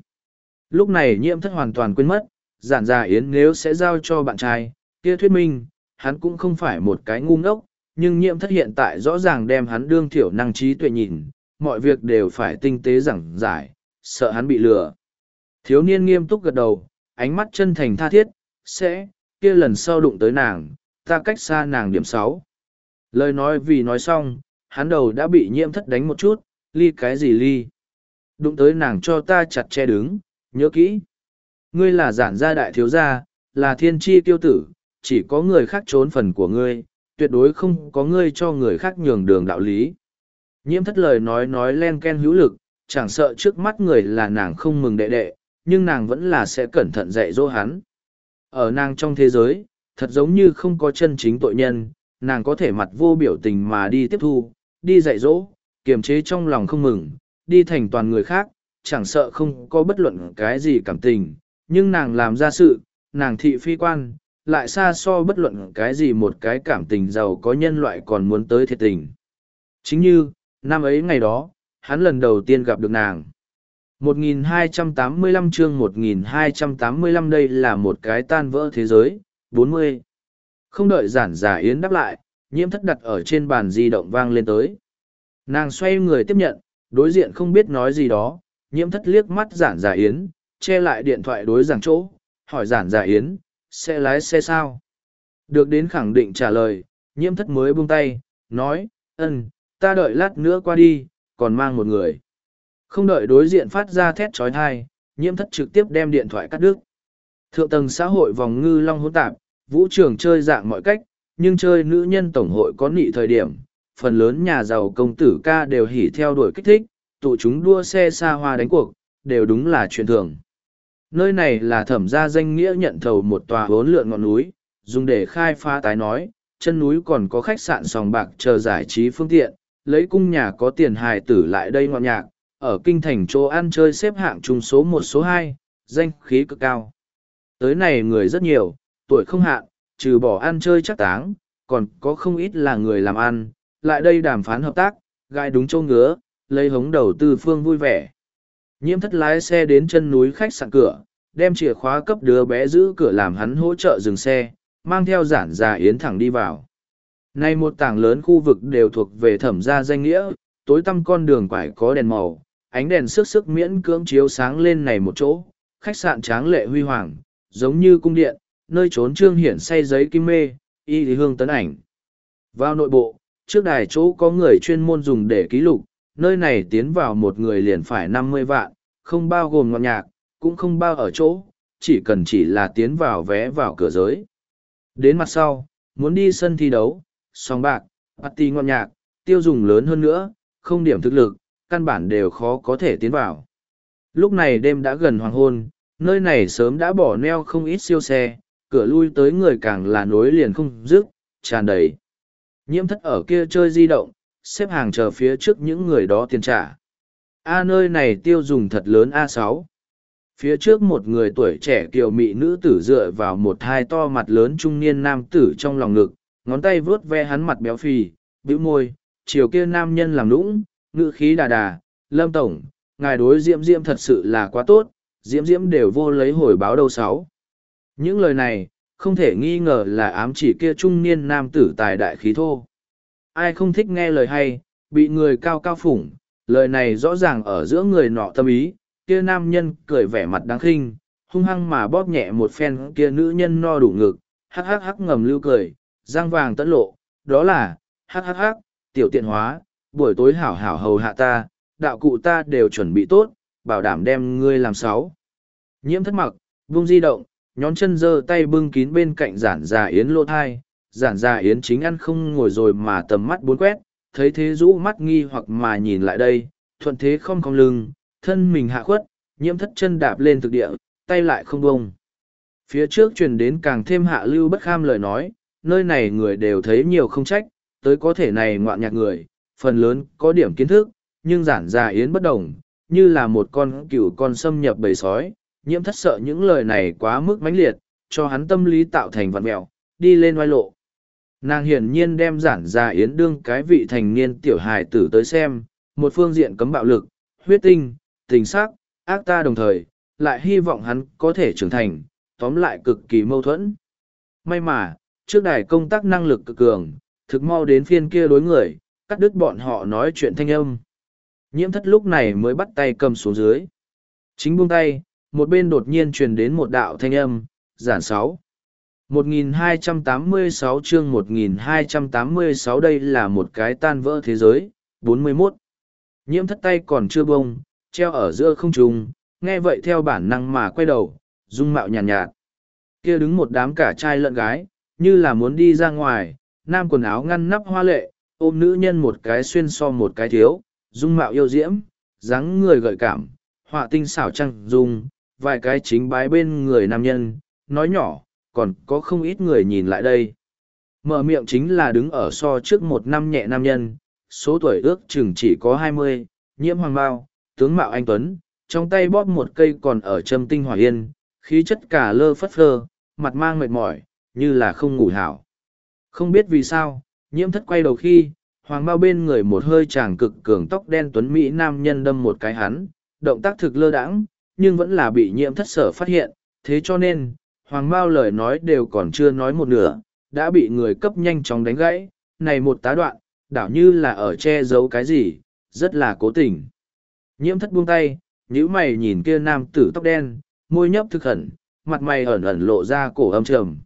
Lúc này nhiễm thất hoàn toàn quên mất, giản giả yến nếu sẽ giao cho bạn trai, kia thuyết minh, hắn cũng không phải một cái ngu ngốc, nhưng nhiễm thất hiện tại rõ ràng đem hắn đương thiểu năng trí tuệ nhìn, mọi việc đều phải tinh tế giảng giải, sợ hắn bị lừa. Thiếu niên nghiêm túc gật đầu, ánh mắt chân thành tha thiết, sẽ, kia lần sau đụng tới nàng, ta cách xa nàng điểm sáu. Lời nói vì nói xong, hắn đầu đã bị nhiễm thất đánh một chút, ly cái gì ly. Đụng tới nàng cho ta chặt che đứng, nhớ kỹ. Ngươi là giản gia đại thiếu gia, là thiên tri tiêu tử, chỉ có người khác trốn phần của ngươi, tuyệt đối không có ngươi cho người khác nhường đường đạo lý. Nhiễm thất lời nói nói len ken hữu lực, chẳng sợ trước mắt người là nàng không mừng đệ đệ, nhưng nàng vẫn là sẽ cẩn thận dạy dỗ hắn. Ở nàng trong thế giới, thật giống như không có chân chính tội nhân, nàng có thể mặt vô biểu tình mà đi tiếp thu, đi dạy dỗ, kiềm chế trong lòng không mừng, đi thành toàn người khác, chẳng sợ không có bất luận cái gì cảm tình, nhưng nàng làm ra sự, nàng thị phi quan, lại xa so bất luận cái gì một cái cảm tình giàu có nhân loại còn muốn tới thiệt tình. Chính như, năm ấy ngày đó, hắn lần đầu tiên gặp được nàng. 1285 chương 1285 đây là một cái tan vỡ thế giới, 40. Không đợi giản giả yến đáp lại, nhiễm thất đặt ở trên bàn di động vang lên tới. Nàng xoay người tiếp nhận, đối diện không biết nói gì đó, nhiễm thất liếc mắt giản giả yến, che lại điện thoại đối giảng chỗ, hỏi giản giả yến, sẽ lái xe sao? Được đến khẳng định trả lời, nhiễm thất mới buông tay, nói, ân, ta đợi lát nữa qua đi, còn mang một người. Không đợi đối diện phát ra thét trói thai, nhiễm thất trực tiếp đem điện thoại cắt đứt. Thượng tầng xã hội vòng ngư long hỗn tạp, vũ trường chơi dạng mọi cách, nhưng chơi nữ nhân tổng hội có nị thời điểm. Phần lớn nhà giàu công tử ca đều hỉ theo đuổi kích thích, tụ chúng đua xe xa hoa đánh cuộc, đều đúng là chuyện thường. Nơi này là thẩm gia danh nghĩa nhận thầu một tòa hốn lượn ngọn núi, dùng để khai phá tái nói, chân núi còn có khách sạn sòng bạc chờ giải trí phương tiện, lấy cung nhà có tiền hài tử lại đây ngọn nhạc, ở kinh thành chỗ ăn chơi xếp hạng chung số một số hai, danh khí cực cao. Tới này người rất nhiều, tuổi không hạn, trừ bỏ ăn chơi chắc táng, còn có không ít là người làm ăn, lại đây đàm phán hợp tác, gai đúng châu ngứa, lấy hống đầu tư phương vui vẻ. Nhiễm thất lái xe đến chân núi khách sạn cửa, đem chìa khóa cấp đứa bé giữ cửa làm hắn hỗ trợ dừng xe, mang theo giản già yến thẳng đi vào. Nay một tảng lớn khu vực đều thuộc về thẩm gia danh nghĩa, tối tăm con đường quải có đèn màu, ánh đèn sức sức miễn cưỡng chiếu sáng lên này một chỗ, khách sạn tráng lệ huy hoàng, giống như cung điện, nơi trốn trương hiển say giấy kim mê, y thì hương tấn ảnh. Vào nội bộ, trước đài chỗ có người chuyên môn dùng để ký lục, nơi này tiến vào một người liền phải năm mươi vạn, không bao gồm ngọn nhạc, cũng không bao ở chỗ, chỉ cần chỉ là tiến vào vé vào cửa giới. Đến mặt sau, muốn đi sân thi đấu, song bạc, party ngon nhạc, tiêu dùng lớn hơn nữa, không điểm thực lực, căn bản đều khó có thể tiến vào. Lúc này đêm đã gần hoàng hôn, nơi này sớm đã bỏ neo không ít siêu xe, cửa lui tới người càng là nối liền không dứt, tràn đầy. Nhiễm thất ở kia chơi di động, xếp hàng chờ phía trước những người đó tiền trả. A nơi này tiêu dùng thật lớn A6. Phía trước một người tuổi trẻ kiều mị nữ tử dựa vào một hai to mặt lớn trung niên nam tử trong lòng ngực, ngón tay vướt ve hắn mặt béo phì, bĩu môi, chiều kia nam nhân làm lũng, ngữ khí đà đà, lâm tổng, ngài đối diễm diễm thật sự là quá tốt, diễm diễm đều vô lấy hồi báo đâu sáu. Những lời này, không thể nghi ngờ là ám chỉ kia trung niên nam tử tài đại khí thô. Ai không thích nghe lời hay, bị người cao cao phủng, lời này rõ ràng ở giữa người nọ tâm ý, kia nam nhân cười vẻ mặt đáng khinh, hung hăng mà bóp nhẹ một phen kia nữ nhân no đủ ngực, hắc hắc hắc ngầm lưu cười, giang vàng tẫn lộ, đó là, hắc hắc hắc, tiểu tiện hóa, buổi tối hảo hảo hầu hạ ta, đạo cụ ta đều chuẩn bị tốt, bảo đảm đem ngươi làm sáu. Nhiễm thất mặc, vung di động, nhón chân giơ tay bưng kín bên cạnh giản già yến lô thai, giản già yến chính ăn không ngồi rồi mà tầm mắt bốn quét, thấy thế rũ mắt nghi hoặc mà nhìn lại đây, thuận thế không cong lưng, thân mình hạ khuất, nhiễm thất chân đạp lên thực địa, tay lại không bông. Phía trước truyền đến càng thêm hạ lưu bất kham lời nói, nơi này người đều thấy nhiều không trách, tới có thể này ngoạn nhạc người, phần lớn có điểm kiến thức, nhưng giản già yến bất đồng, như là một con cừu con xâm nhập bầy sói, nhiễm thất sợ những lời này quá mức mãnh liệt, cho hắn tâm lý tạo thành vạn mẹo, đi lên oai lộ. Nàng hiển nhiên đem giản già yến đương cái vị thành niên tiểu hài tử tới xem, một phương diện cấm bạo lực, huyết tinh, tình sắc, ác ta đồng thời, lại hy vọng hắn có thể trưởng thành, tóm lại cực kỳ mâu thuẫn. May mà, trước đài công tác năng lực cực cường, thực mau đến phiên kia đối người, cắt đứt bọn họ nói chuyện thanh âm. Nhiễm thất lúc này mới bắt tay cầm xuống dưới. Chính buông tay, một bên đột nhiên truyền đến một đạo thanh âm, giản sáu. 1286 chương 1286 đây là một cái tan vỡ thế giới, 41. Nhiễm thất tay còn chưa bông, treo ở giữa không trung, nghe vậy theo bản năng mà quay đầu, dung mạo nhàn nhạt, nhạt. Kia đứng một đám cả trai lẫn gái, như là muốn đi ra ngoài, nam quần áo ngăn nắp hoa lệ, ôm nữ nhân một cái xuyên so một cái thiếu, dung mạo yêu diễm, dáng người gợi cảm, họa tinh xảo trăng dung, vài cái chính bái bên người nam nhân, nói nhỏ, còn có không ít người nhìn lại đây. Mở miệng chính là đứng ở so trước một năm nhẹ nam nhân, số tuổi ước chừng chỉ có hai mươi, nhiễm hoàng bao, tướng mạo anh Tuấn, trong tay bóp một cây còn ở châm tinh hỏa yên, khí chất cả lơ phất phơ, mặt mang mệt mỏi, như là không ngủ hảo. Không biết vì sao, nhiễm thất quay đầu khi, hoàng bao bên người một hơi chàng cực cường tóc đen tuấn Mỹ nam nhân đâm một cái hắn, động tác thực lơ đãng, nhưng vẫn là bị nhiễm thất sở phát hiện, thế cho nên, hoàng bao lời nói đều còn chưa nói một nửa, đã bị người cấp nhanh chóng đánh gãy, này một tá đoạn, đảo như là ở che giấu cái gì, rất là cố tình. Nhiễm thất buông tay, nhíu mày nhìn kia nam tử tóc đen, môi nhấp thực hẩn, mặt mày ẩn ẩn lộ ra cổ âm trầm.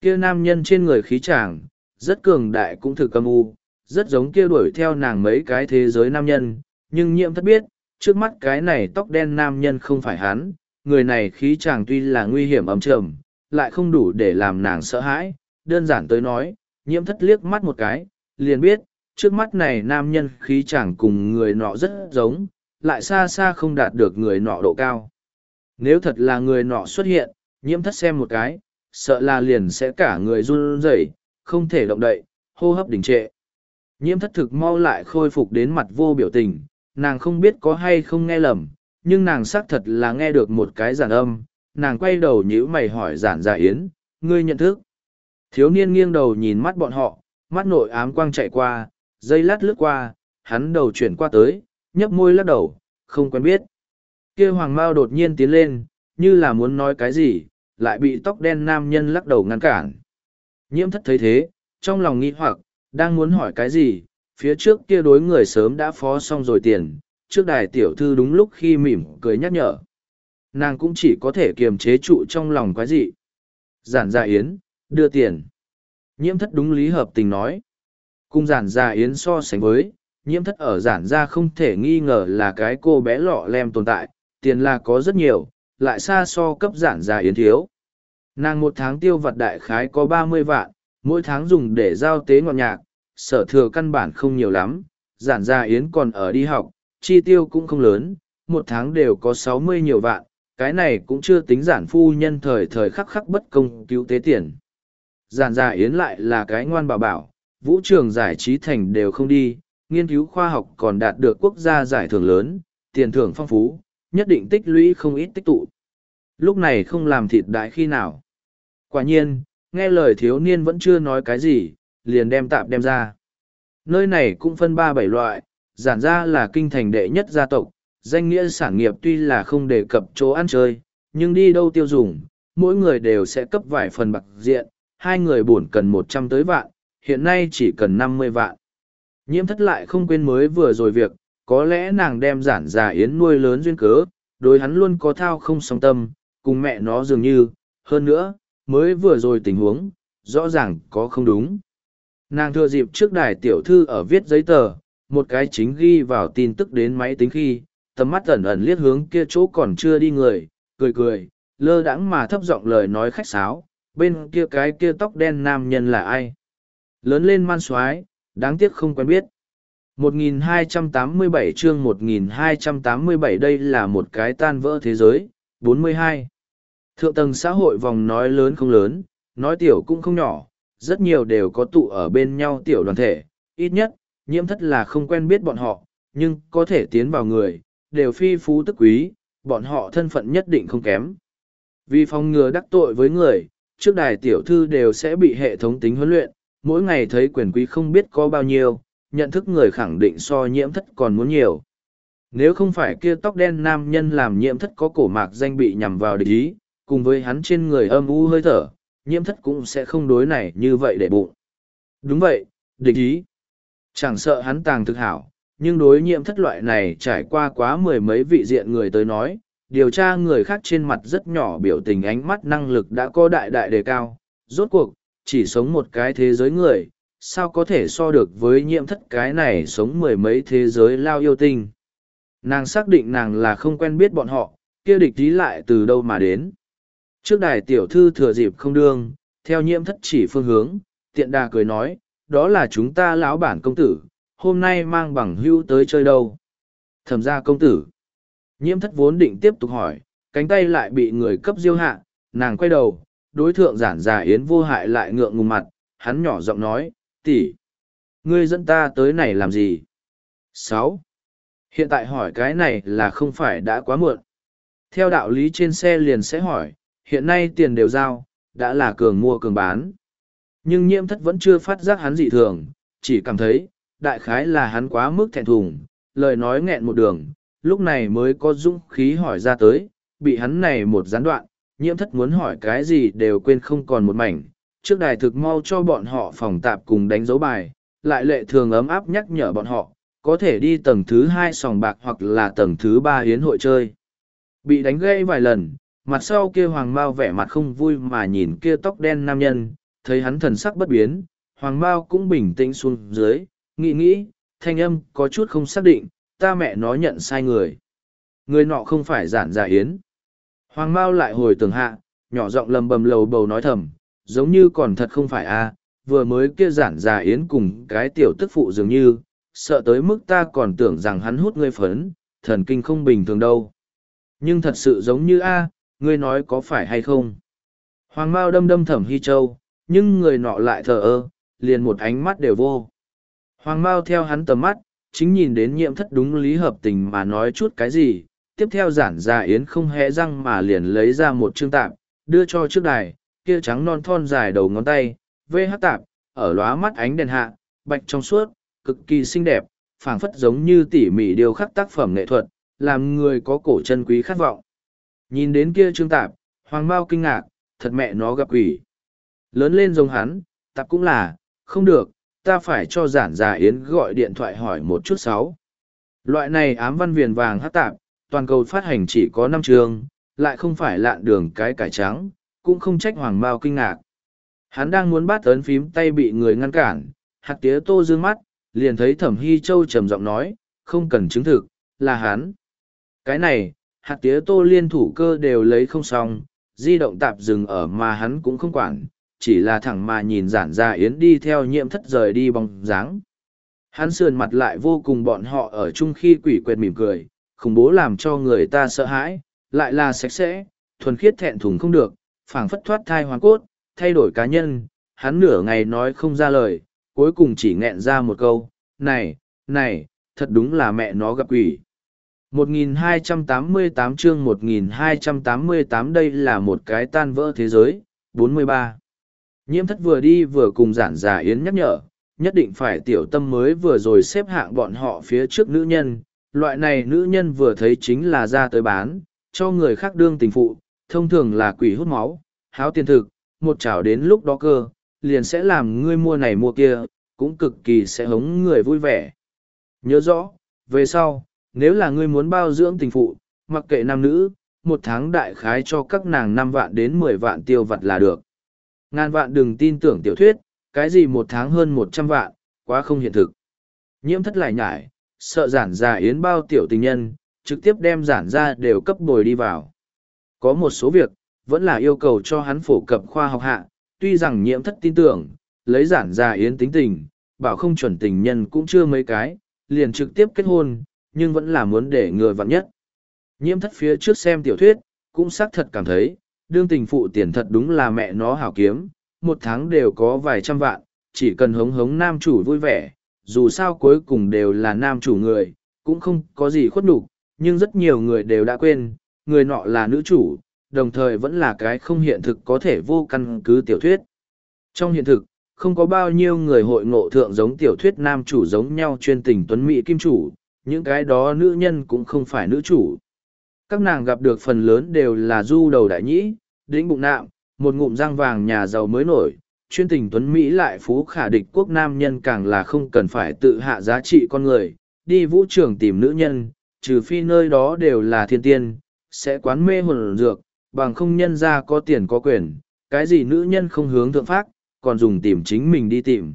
Kia nam nhân trên người khí tràng, rất cường đại cũng thực âm u, rất giống kia đuổi theo nàng mấy cái thế giới nam nhân, nhưng nhiễm thất biết, trước mắt cái này tóc đen nam nhân không phải hắn, người này khí chàng tuy là nguy hiểm ấm trầm, lại không đủ để làm nàng sợ hãi, đơn giản tới nói, nhiễm thất liếc mắt một cái, liền biết, trước mắt này nam nhân khí chàng cùng người nọ rất giống, lại xa xa không đạt được người nọ độ cao. Nếu thật là người nọ xuất hiện, nhiễm thất xem một cái, sợ là liền sẽ cả người run rẩy, không thể động đậy, hô hấp đình trệ. Nhiễm thất thực mau lại khôi phục đến mặt vô biểu tình, nàng không biết có hay không nghe lầm, nhưng nàng xác thật là nghe được một cái giản âm, nàng quay đầu nhíu mày hỏi giản giả yến, ngươi nhận thức. Thiếu niên nghiêng đầu nhìn mắt bọn họ, mắt nội ám quang chạy qua, dây lát lướt qua, hắn đầu chuyển qua tới, nhấp môi lắc đầu, không quen biết. kia hoàng mao đột nhiên tiến lên, như là muốn nói cái gì, lại bị tóc đen nam nhân lắc đầu ngăn cản. Nhiễm thất thấy thế, trong lòng nghi hoặc, đang muốn hỏi cái gì, phía trước kia đối người sớm đã phó xong rồi tiền, trước đài tiểu thư đúng lúc khi mỉm cười nhắc nhở. Nàng cũng chỉ có thể kiềm chế trụ trong lòng quái dị. Giản gia yến, đưa tiền. Nhiễm thất đúng lý hợp tình nói. Cùng giản gia yến so sánh với, nhiễm thất ở giản gia không thể nghi ngờ là cái cô bé lọ lem tồn tại, tiền là có rất nhiều, lại xa so cấp giản gia yến thiếu. Nàng một tháng tiêu vặt đại khái có ba mươi vạn, mỗi tháng dùng để giao tế ngọn nhạc, sở thừa căn bản không nhiều lắm, giản gia yến còn ở đi học, chi tiêu cũng không lớn, một tháng đều có sáu mươi nhiều vạn, cái này cũng chưa tính giản phu nhân thời thời khắc khắc bất công cứu tế tiền. Giản gia yến lại là cái ngoan bảo bảo, vũ trường giải trí thành đều không đi, nghiên cứu khoa học còn đạt được quốc gia giải thưởng lớn, tiền thưởng phong phú, nhất định tích lũy không ít tích tụ. Lúc này không làm thịt đại khi nào. Quả nhiên, nghe lời thiếu niên vẫn chưa nói cái gì, liền đem tạm đem ra. Nơi này cũng phân ba bảy loại, giản ra là kinh thành đệ nhất gia tộc, danh nghĩa sản nghiệp tuy là không đề cập chỗ ăn chơi, nhưng đi đâu tiêu dùng, mỗi người đều sẽ cấp vài phần bạc diện, hai người buồn cần một trăm tới vạn, hiện nay chỉ cần năm mươi vạn. Nhiễm thất lại không quên mới vừa rồi việc, có lẽ nàng đem giản già yến nuôi lớn duyên cớ, đối hắn luôn có thao không song tâm, cùng mẹ nó dường như, hơn nữa, mới vừa rồi tình huống, rõ ràng có không đúng. Nàng thừa dịp trước đài tiểu thư ở viết giấy tờ, một cái chính ghi vào tin tức đến máy tính khi, tầm mắt ẩn ẩn liếc hướng kia chỗ còn chưa đi người, cười cười, lơ đãng mà thấp giọng lời nói khách sáo, bên kia cái kia tóc đen nam nhân là ai. Lớn lên man soái đáng tiếc không quen biết. 1287 chương 1287 đây là một cái tan vỡ thế giới, 42. Thượng tầng xã hội vòng nói lớn không lớn, nói tiểu cũng không nhỏ, rất nhiều đều có tụ ở bên nhau tiểu đoàn thể, ít nhất, nhiễm thất là không quen biết bọn họ, nhưng có thể tiến vào người, đều phi phú tức quý, bọn họ thân phận nhất định không kém. Vì phòng ngừa đắc tội với người, trước đài tiểu thư đều sẽ bị hệ thống tính huấn luyện, mỗi ngày thấy quyền quý không biết có bao nhiêu, nhận thức người khẳng định so nhiễm thất còn muốn nhiều. Nếu không phải kia tóc đen nam nhân làm nhiễm thất có cổ mạc danh bị nhằm vào địch ý, cùng với hắn trên người âm u hơi thở, nhiễm thất cũng sẽ không đối này như vậy để bụng. Đúng vậy, địch ý. Chẳng sợ hắn tàng thực hảo, nhưng đối nhiễm thất loại này trải qua quá mười mấy vị diện người tới nói, điều tra người khác trên mặt rất nhỏ biểu tình ánh mắt năng lực đã có đại đại đề cao. Rốt cuộc, chỉ sống một cái thế giới người, sao có thể so được với nhiễm thất cái này sống mười mấy thế giới lao yêu tinh. Nàng xác định nàng là không quen biết bọn họ, kia địch ý lại từ đâu mà đến. Trước đài tiểu thư thừa dịp không đương, theo nhiễm thất chỉ phương hướng, tiện đà cười nói, đó là chúng ta lão bản công tử, hôm nay mang bằng hưu tới chơi đâu. Thẩm ra công tử. Nhiễm thất vốn định tiếp tục hỏi, cánh tay lại bị người cấp diêu hạ, nàng quay đầu, đối thượng giản già yến vô hại lại ngượng ngùng mặt, hắn nhỏ giọng nói, tỷ, ngươi dẫn ta tới này làm gì? sáu Hiện tại hỏi cái này là không phải đã quá muộn. Theo đạo lý trên xe liền sẽ hỏi, hiện nay tiền đều giao, đã là cường mua cường bán. Nhưng nhiễm thất vẫn chưa phát giác hắn dị thường, chỉ cảm thấy, đại khái là hắn quá mức thẹn thùng, lời nói nghẹn một đường, lúc này mới có dũng khí hỏi ra tới, bị hắn này một gián đoạn, nhiễm thất muốn hỏi cái gì đều quên không còn một mảnh. Trước đài thực mau cho bọn họ phòng tạp cùng đánh dấu bài, lại lệ thường ấm áp nhắc nhở bọn họ, có thể đi tầng thứ hai sòng bạc hoặc là tầng thứ ba hiến hội chơi. Bị đánh gây vài lần, mặt sau kia hoàng mao vẻ mặt không vui mà nhìn kia tóc đen nam nhân, thấy hắn thần sắc bất biến, hoàng mao cũng bình tĩnh xuống dưới, nghĩ nghĩ, thanh âm có chút không xác định, ta mẹ nó nhận sai người. Người nọ không phải giản giả yến. Hoàng mao lại hồi tường hạ, nhỏ giọng lầm bầm lầu bầu nói thầm, giống như còn thật không phải a vừa mới kia giản giả yến cùng cái tiểu tức phụ dường như, sợ tới mức ta còn tưởng rằng hắn hút ngươi phấn, thần kinh không bình thường đâu. Nhưng thật sự giống như a ngươi nói có phải hay không? Hoàng Mao đâm đâm thẩm Hy Châu, nhưng người nọ lại thờ ơ, liền một ánh mắt đều vô. Hoàng Mao theo hắn tầm mắt, chính nhìn đến nhiệm thất đúng lý hợp tình mà nói chút cái gì, tiếp theo giản gia yến không hẽ răng mà liền lấy ra một chương tạp, đưa cho trước đài, kia trắng non thon dài đầu ngón tay, vê hát tạp, ở lóa mắt ánh đèn hạ, bạch trong suốt, cực kỳ xinh đẹp, phảng phất giống như tỉ mỉ điều khắc tác phẩm nghệ thuật, làm người có cổ chân quý khát vọng. Nhìn đến kia trương tạp, hoàng bao kinh ngạc, thật mẹ nó gặp quỷ. Lớn lên giống hắn, tạp cũng là, không được, ta phải cho giản già yến gọi điện thoại hỏi một chút sáu. Loại này ám văn viền vàng hát tạp, toàn cầu phát hành chỉ có năm trường, lại không phải lạn đường cái cải trắng, cũng không trách hoàng bao kinh ngạc. Hắn đang muốn bắt ấn phím tay bị người ngăn cản, hạt tía tô dương mắt, liền thấy thẩm hy châu trầm giọng nói, không cần chứng thực, là hắn. Cái này, hạt tía tô liên thủ cơ đều lấy không xong, di động tạp dừng ở mà hắn cũng không quản, chỉ là thẳng mà nhìn giản ra yến đi theo nhiễm thất rời đi bóng dáng. Hắn sườn mặt lại vô cùng bọn họ ở chung khi quỷ quệt mỉm cười, khủng bố làm cho người ta sợ hãi, lại là sạch sẽ, thuần khiết thẹn thùng không được, phảng phất thoát thai hoàn cốt, thay đổi cá nhân, hắn nửa ngày nói không ra lời, cuối cùng chỉ nghẹn ra một câu, này, này, thật đúng là mẹ nó gặp quỷ. 1288 chương 1288 đây là một cái tan vỡ thế giới, 43. Nhiễm thất vừa đi vừa cùng giản giả yến nhắc nhở, nhất định phải tiểu tâm mới vừa rồi xếp hạng bọn họ phía trước nữ nhân, loại này nữ nhân vừa thấy chính là ra tới bán, cho người khác đương tình phụ, thông thường là quỷ hút máu, háo tiền thực, một chảo đến lúc đó cơ, liền sẽ làm ngươi mua này mua kia, cũng cực kỳ sẽ hống người vui vẻ. Nhớ rõ, về sau, nếu là ngươi muốn bao dưỡng tình phụ, mặc kệ nam nữ, một tháng đại khái cho các nàng năm vạn đến mười vạn tiêu vặt là được. Ngàn vạn đừng tin tưởng tiểu thuyết, cái gì một tháng hơn một trăm vạn, quá không hiện thực. Nhiễm thất lại nhải, sợ giản ra yến bao tiểu tình nhân, trực tiếp đem giản ra đều cấp bồi đi vào. Có một số việc, vẫn là yêu cầu cho hắn phổ cập khoa học hạ, tuy rằng nhiễm thất tin tưởng, lấy giản già yến tính tình, bảo không chuẩn tình nhân cũng chưa mấy cái, liền trực tiếp kết hôn, nhưng vẫn là muốn để người vặn nhất. Nhiễm thất phía trước xem tiểu thuyết, cũng xác thật cảm thấy, đương tình phụ tiền thật đúng là mẹ nó hảo kiếm, một tháng đều có vài trăm vạn, chỉ cần hống hống nam chủ vui vẻ, dù sao cuối cùng đều là nam chủ người, cũng không có gì khuất nhục nhưng rất nhiều người đều đã quên, người nọ là nữ chủ, đồng thời vẫn là cái không hiện thực có thể vô căn cứ tiểu thuyết. Trong hiện thực, không có bao nhiêu người hội ngộ thượng giống tiểu thuyết nam chủ giống nhau chuyên tình tuấn mỹ kim chủ, những cái đó nữ nhân cũng không phải nữ chủ. Các nàng gặp được phần lớn đều là du đầu đại nhĩ, đĩnh bụng nạm, một ngụm răng vàng nhà giàu mới nổi, chuyên tình tuấn Mỹ lại phú khả địch quốc nam nhân càng là không cần phải tự hạ giá trị con người, đi vũ trường tìm nữ nhân, trừ phi nơi đó đều là thiên tiên, sẽ quán mê hồn dược, bằng không nhân ra có tiền có quyền, cái gì nữ nhân không hướng thượng phát, còn dùng tìm chính mình đi tìm.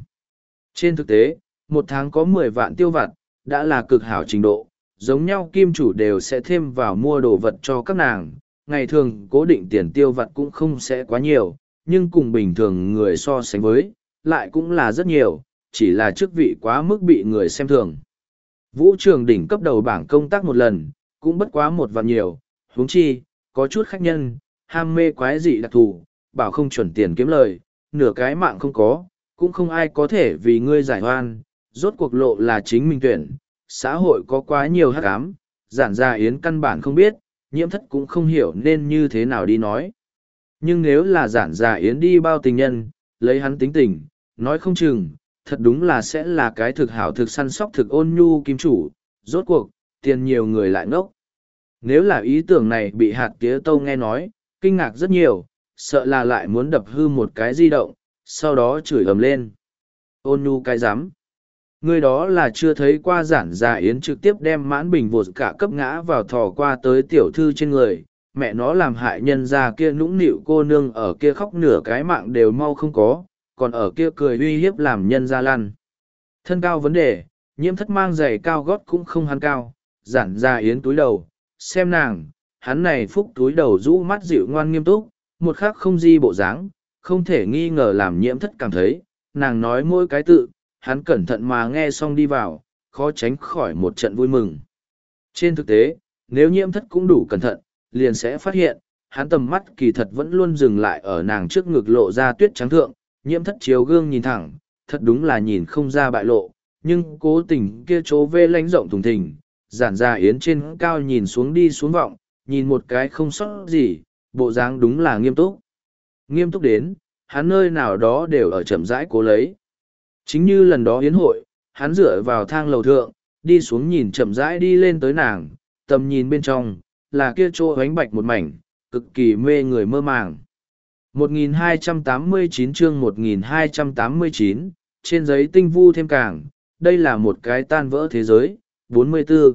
Trên thực tế, một tháng có mười vạn tiêu vặt, đã là cực hảo trình độ, giống nhau kim chủ đều sẽ thêm vào mua đồ vật cho các nàng, ngày thường cố định tiền tiêu vặt cũng không sẽ quá nhiều, nhưng cùng bình thường người so sánh với, lại cũng là rất nhiều, chỉ là chức vị quá mức bị người xem thường. Vũ trường đỉnh cấp đầu bảng công tác một lần, cũng bất quá một vạn nhiều, huống chi, có chút khách nhân, ham mê quái dị đặc thù, bảo không chuẩn tiền kiếm lời, nửa cái mạng không có, cũng không ai có thể vì ngươi giải hoan, rốt cuộc lộ là chính mình tuyển, xã hội có quá nhiều hắc ám, giản ra yến căn bản không biết, nhiễm thất cũng không hiểu nên như thế nào đi nói. Nhưng nếu là giản gia yến đi bao tình nhân, lấy hắn tính tình, nói không chừng, thật đúng là sẽ là cái thực hảo thực săn sóc thực ôn nhu kim chủ, rốt cuộc, tiền nhiều người lại ngốc. Nếu là ý tưởng này bị hạt tía tâu nghe nói, kinh ngạc rất nhiều, sợ là lại muốn đập hư một cái di động, sau đó chửi ầm lên. Ôn nhu cái rắm Người đó là chưa thấy qua giản già yến trực tiếp đem mãn bình vột cả cấp ngã vào thò qua tới tiểu thư trên người, mẹ nó làm hại nhân ra kia nũng nịu cô nương ở kia khóc nửa cái mạng đều mau không có, còn ở kia cười uy hiếp làm nhân ra lăn. Thân cao vấn đề, nhiễm thất mang giày cao gót cũng không hắn cao, giản ra yến túi đầu, xem nàng, hắn này phúc túi đầu rũ mắt dịu ngoan nghiêm túc, một khắc không di bộ dáng, không thể nghi ngờ làm nhiễm thất cảm thấy, nàng nói mỗi cái tự, hắn cẩn thận mà nghe xong đi vào, khó tránh khỏi một trận vui mừng. Trên thực tế, nếu nhiễm thất cũng đủ cẩn thận, liền sẽ phát hiện, hắn tầm mắt kỳ thật vẫn luôn dừng lại ở nàng trước ngực lộ ra tuyết trắng thượng, nhiễm thất chiếu gương nhìn thẳng, thật đúng là nhìn không ra bại lộ, nhưng cố tình kia chỗ vê lánh rộng thùng thình, giản già yến trên cao nhìn xuống đi xuống vọng, nhìn một cái không sót gì, bộ dáng đúng là nghiêm túc. Nghiêm túc đến, hắn nơi nào đó đều ở chậm rãi cố lấy. Chính như lần đó yến hội, hắn dựa vào thang lầu thượng, đi xuống nhìn chậm rãi đi lên tới nàng, tầm nhìn bên trong, là kia chỗ ánh bạch một mảnh, cực kỳ mê người mơ màng. 1289 chương 1289, trên giấy tinh vu thêm càng, đây là một cái tan vỡ thế giới, 44.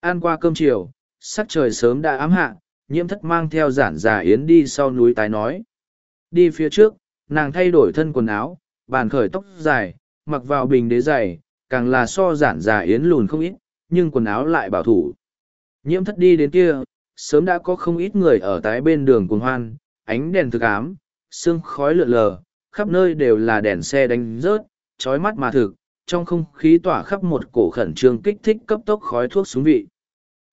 Ăn qua cơm chiều, sắc trời sớm đã ám hạ, nhiễm thất mang theo giản giả yến đi sau núi tái nói. Đi phía trước, nàng thay đổi thân quần áo, bàn khởi tóc dài, mặc vào bình đế dày, càng là so giản giả yến lùn không ít, nhưng quần áo lại bảo thủ. Nhiễm thất đi đến kia, sớm đã có không ít người ở tái bên đường cùng hoan, ánh đèn thực ám, sương khói lượn lờ, khắp nơi đều là đèn xe đánh rớt, trói mắt mà thực, trong không khí tỏa khắp một cổ khẩn trương kích thích cấp tốc khói thuốc xuống vị.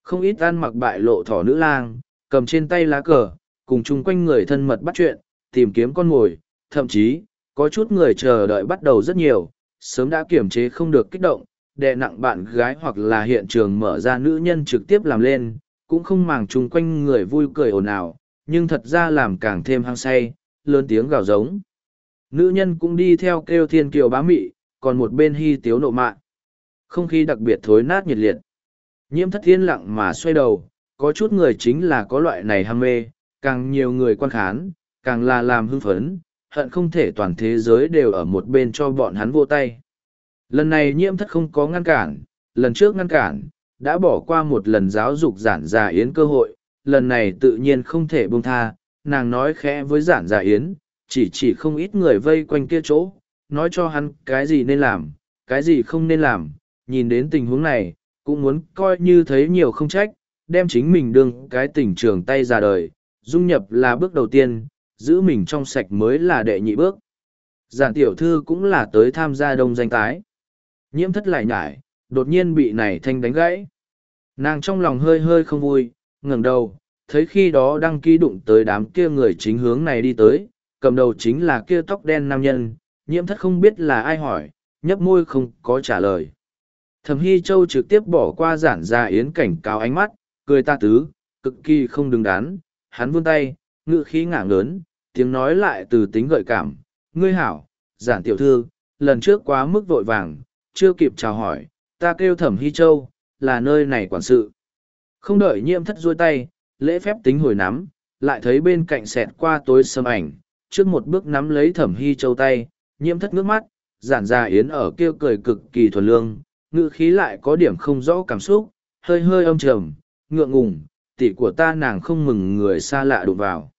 Không ít ăn mặc bại lộ thỏ nữ lang, cầm trên tay lá cờ, cùng chung quanh người thân mật bắt chuyện, tìm kiếm con mồi, thậm chí, có chút người chờ đợi bắt đầu rất nhiều, sớm đã kiểm chế không được kích động, đè nặng bạn gái hoặc là hiện trường mở ra nữ nhân trực tiếp làm lên, cũng không màng chung quanh người vui cười ồn ào, nhưng thật ra làm càng thêm hăng say, lớn tiếng gào giống. Nữ nhân cũng đi theo kêu thiên kiều bá mị, còn một bên hy tiếu nộ mạng. Không khí đặc biệt thối nát nhiệt liệt. Nhiễm thất thiên lặng mà xoay đầu, có chút người chính là có loại này ham mê, càng nhiều người quan khán, càng là làm hưng phấn, hận không thể toàn thế giới đều ở một bên cho bọn hắn vô tay. Lần này nhiễm thất không có ngăn cản, lần trước ngăn cản, đã bỏ qua một lần giáo dục giản giả yến cơ hội, lần này tự nhiên không thể buông tha, nàng nói khẽ với giản giả yến, chỉ chỉ không ít người vây quanh kia chỗ, nói cho hắn cái gì nên làm, cái gì không nên làm, nhìn đến tình huống này, cũng muốn coi như thấy nhiều không trách, đem chính mình đương cái tình trường tay ra đời, dung nhập là bước đầu tiên, giữ mình trong sạch mới là đệ nhị bước. Giản tiểu thư cũng là tới tham gia đông danh tái. Nhiễm thất lại nhải, đột nhiên bị này thanh đánh gãy. Nàng trong lòng hơi hơi không vui, ngẩng đầu, thấy khi đó đăng ký đụng tới đám kia người chính hướng này đi tới, cầm đầu chính là kia tóc đen nam nhân, nhiễm thất không biết là ai hỏi, nhấp môi không có trả lời. Thẩm Hy Châu trực tiếp bỏ qua giản ra yến cảnh cáo ánh mắt, cười ta tứ, cực kỳ không đứng đắn, hắn vươn tay, ngự khí ngả lớn, tiếng nói lại từ tính gợi cảm, ngươi hảo, giản tiểu thư, lần trước quá mức vội vàng, chưa kịp chào hỏi, ta kêu thẩm hy châu, là nơi này quản sự. Không đợi nhiễm thất ruôi tay, lễ phép tính hồi nắm, lại thấy bên cạnh xẹt qua tối sâm ảnh, trước một bước nắm lấy thẩm hy châu tay, nhiễm thất ngước mắt, giản già yến ở kêu cười cực kỳ thuần lương, ngữ khí lại có điểm không rõ cảm xúc, hơi hơi âm trầm, ngượng ngùng, tỷ của ta nàng không mừng người xa lạ đụng vào.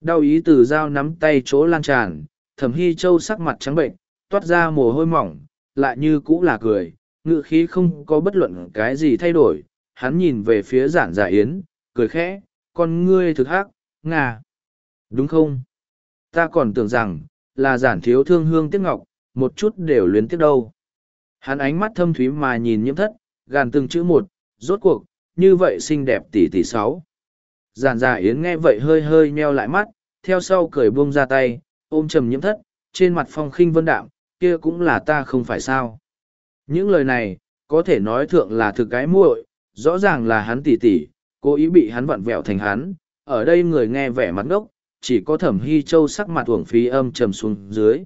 Đau ý từ dao nắm tay chỗ lan tràn, thẩm hy châu sắc mặt trắng bệnh, toát ra mồ hôi mỏng, lại như cũ là cười, ngự khí không có bất luận cái gì thay đổi, hắn nhìn về phía giản giả yến, cười khẽ, con ngươi thực hắc, ngà. Đúng không? Ta còn tưởng rằng, là giản thiếu thương hương tiếc ngọc, một chút đều luyến tiếc đâu. Hắn ánh mắt thâm thúy mà nhìn nhiễm thất, gàn từng chữ một, rốt cuộc, như vậy xinh đẹp tỷ tỷ sáu. Giản giả yến nghe vậy hơi hơi nheo lại mắt, theo sau cười buông ra tay, ôm trầm nhiễm thất, trên mặt phong khinh vân đạm, kia cũng là ta không phải sao. Những lời này, có thể nói thượng là thực cái muội, rõ ràng là hắn tỷ tỷ cố ý bị hắn vặn vẹo thành hắn, ở đây người nghe vẻ mặt ngốc, chỉ có thẩm hy châu sắc mặt uổng phí âm trầm xuống dưới.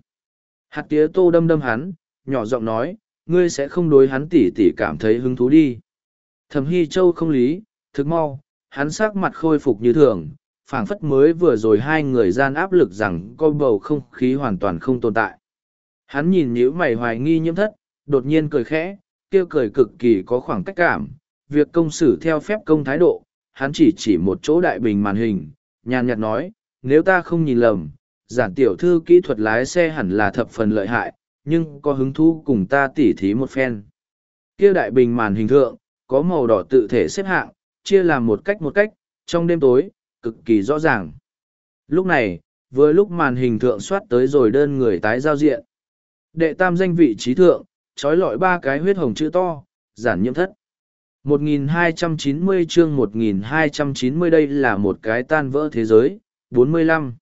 Hạt tía tô đâm đâm hắn, nhỏ giọng nói, ngươi sẽ không đối hắn tỉ tỉ cảm thấy hứng thú đi. Thẩm hy châu không lý, thực mau, hắn sắc mặt khôi phục như thường, phảng phất mới vừa rồi hai người gian áp lực rằng coi bầu không khí hoàn toàn không tồn tại. Hắn nhìn nhữ mày hoài nghi nhiễm thất, đột nhiên cười khẽ, kia cười cực kỳ có khoảng cách cảm, việc công xử theo phép công thái độ, hắn chỉ chỉ một chỗ đại bình màn hình, nhàn nhạt nói, nếu ta không nhìn lầm, giản tiểu thư kỹ thuật lái xe hẳn là thập phần lợi hại, nhưng có hứng thú cùng ta tỉ thí một phen. Kia đại bình màn hình thượng, có màu đỏ tự thể xếp hạng, chia làm một cách một cách, trong đêm tối, cực kỳ rõ ràng. Lúc này, vừa lúc màn hình thượng soát tới rồi đơn người tái giao diện. Đệ tam danh vị trí thượng, trói lọi ba cái huyết hồng chữ to, giản nhiễm thất. 1290 chương 1290 đây là một cái tan vỡ thế giới, 45.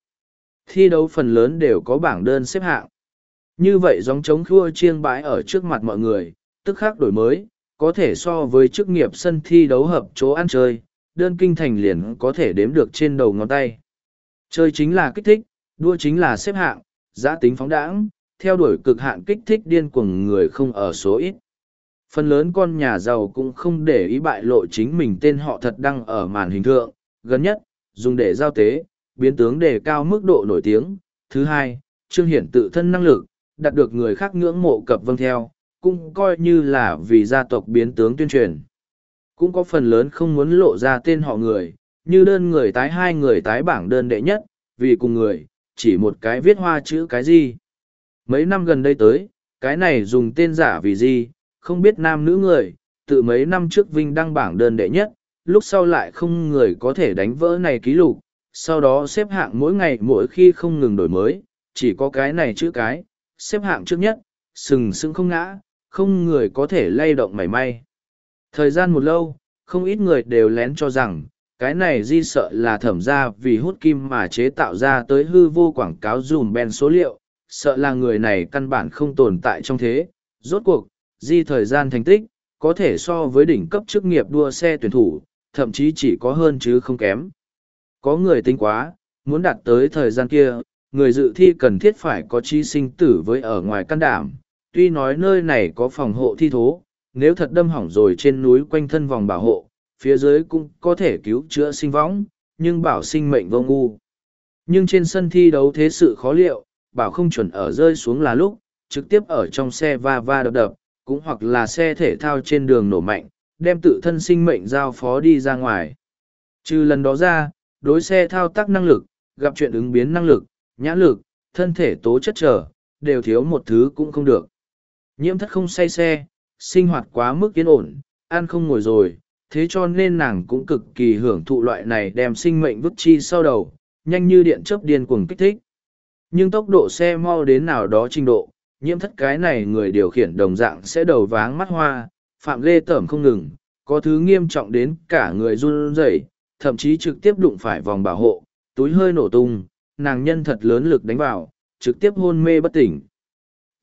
Thi đấu phần lớn đều có bảng đơn xếp hạng. Như vậy giống chống khua chiêng bãi ở trước mặt mọi người, tức khác đổi mới, có thể so với chức nghiệp sân thi đấu hợp chỗ ăn chơi, đơn kinh thành liền có thể đếm được trên đầu ngón tay. Chơi chính là kích thích, đua chính là xếp hạng, giã tính phóng đãng, theo đuổi cực hạn kích thích điên cuồng người không ở số ít. Phần lớn con nhà giàu cũng không để ý bại lộ chính mình tên họ thật đăng ở màn hình thượng, gần nhất, dùng để giao tế, biến tướng đề cao mức độ nổi tiếng. Thứ hai, trương hiển tự thân năng lực, đạt được người khác ngưỡng mộ cập vâng theo, cũng coi như là vì gia tộc biến tướng tuyên truyền. Cũng có phần lớn không muốn lộ ra tên họ người, như đơn người tái hai người tái bảng đơn đệ nhất, vì cùng người, chỉ một cái viết hoa chữ cái gì. Mấy năm gần đây tới, cái này dùng tên giả vì gì, không biết nam nữ người, tự mấy năm trước Vinh đăng bảng đơn đệ nhất, lúc sau lại không người có thể đánh vỡ này ký lục, sau đó xếp hạng mỗi ngày mỗi khi không ngừng đổi mới, chỉ có cái này chữ cái, xếp hạng trước nhất, sừng sững không ngã, không người có thể lay động mảy may. Thời gian một lâu, không ít người đều lén cho rằng, cái này di sợ là thẩm ra vì hút kim mà chế tạo ra tới hư vô quảng cáo dùm ben số liệu, sợ là người này căn bản không tồn tại trong thế. Rốt cuộc, di thời gian thành tích, có thể so với đỉnh cấp chức nghiệp đua xe tuyển thủ, thậm chí chỉ có hơn chứ không kém. Có người tính quá, muốn đạt tới thời gian kia, người dự thi cần thiết phải có chi sinh tử với ở ngoài căn đảm. Tuy nói nơi này có phòng hộ thi thố, nếu thật đâm hỏng rồi trên núi quanh thân vòng bảo hộ, phía dưới cũng có thể cứu chữa sinh võng, nhưng bảo sinh mệnh vô ngu. Nhưng trên sân thi đấu thế sự khó liệu, bảo không chuẩn ở rơi xuống là lúc, trực tiếp ở trong xe va va đập đập, cũng hoặc là xe thể thao trên đường nổ mạnh, đem tự thân sinh mệnh giao phó đi ra ngoài. Trừ lần đó ra, đối xe thao tác năng lực, gặp chuyện ứng biến năng lực, nhãn lực, thân thể tố chất trở, đều thiếu một thứ cũng không được. Nhiễm thất không say xe, sinh hoạt quá mức yên ổn, ăn không ngồi rồi, thế cho nên nàng cũng cực kỳ hưởng thụ loại này đem sinh mệnh vứt chi sau đầu, nhanh như điện chớp điên cuồng kích thích. Nhưng tốc độ xe mau đến nào đó trình độ, nhiễm thất cái này người điều khiển đồng dạng sẽ đầu váng mắt hoa, phạm lê tởm không ngừng, có thứ nghiêm trọng đến cả người run rẩy, thậm chí trực tiếp đụng phải vòng bảo hộ, túi hơi nổ tung, nàng nhân thật lớn lực đánh vào, trực tiếp hôn mê bất tỉnh.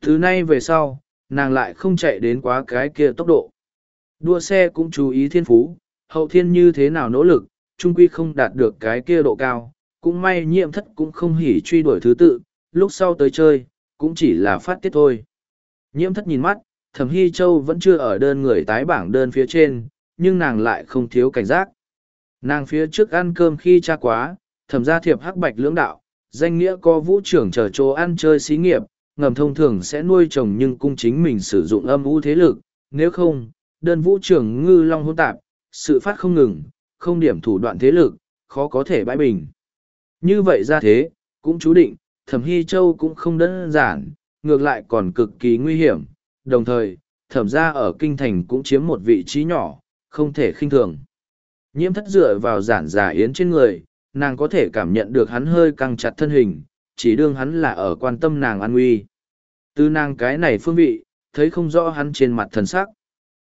Thứ nay về sau, nàng lại không chạy đến quá cái kia tốc độ. Đua xe cũng chú ý thiên phú, hậu thiên như thế nào nỗ lực, trung quy không đạt được cái kia độ cao, cũng may nhiệm thất cũng không hỉ truy đuổi thứ tự, lúc sau tới chơi, cũng chỉ là phát tiết thôi. Nhiễm thất nhìn mắt, thẩm hy châu vẫn chưa ở đơn người tái bảng đơn phía trên, nhưng nàng lại không thiếu cảnh giác. Nàng phía trước ăn cơm khi cha quá, thẩm gia thiệp hắc bạch lưỡng đạo, danh nghĩa có vũ trưởng chờ chỗ ăn chơi xí nghiệp, ngầm thông thường sẽ nuôi chồng nhưng cung chính mình sử dụng âm u thế lực, nếu không, đơn vũ trưởng ngư long hôn tạp, sự phát không ngừng, không điểm thủ đoạn thế lực, khó có thể bãi bình. Như vậy ra thế, cũng chú định, thẩm hy châu cũng không đơn giản, ngược lại còn cực kỳ nguy hiểm, đồng thời, thẩm gia ở kinh thành cũng chiếm một vị trí nhỏ, không thể khinh thường. Nhiễm thất dựa vào giản giả yến trên người, nàng có thể cảm nhận được hắn hơi căng chặt thân hình, chỉ đương hắn là ở quan tâm nàng an nguy. Từ nàng cái này phương vị, thấy không rõ hắn trên mặt thần sắc.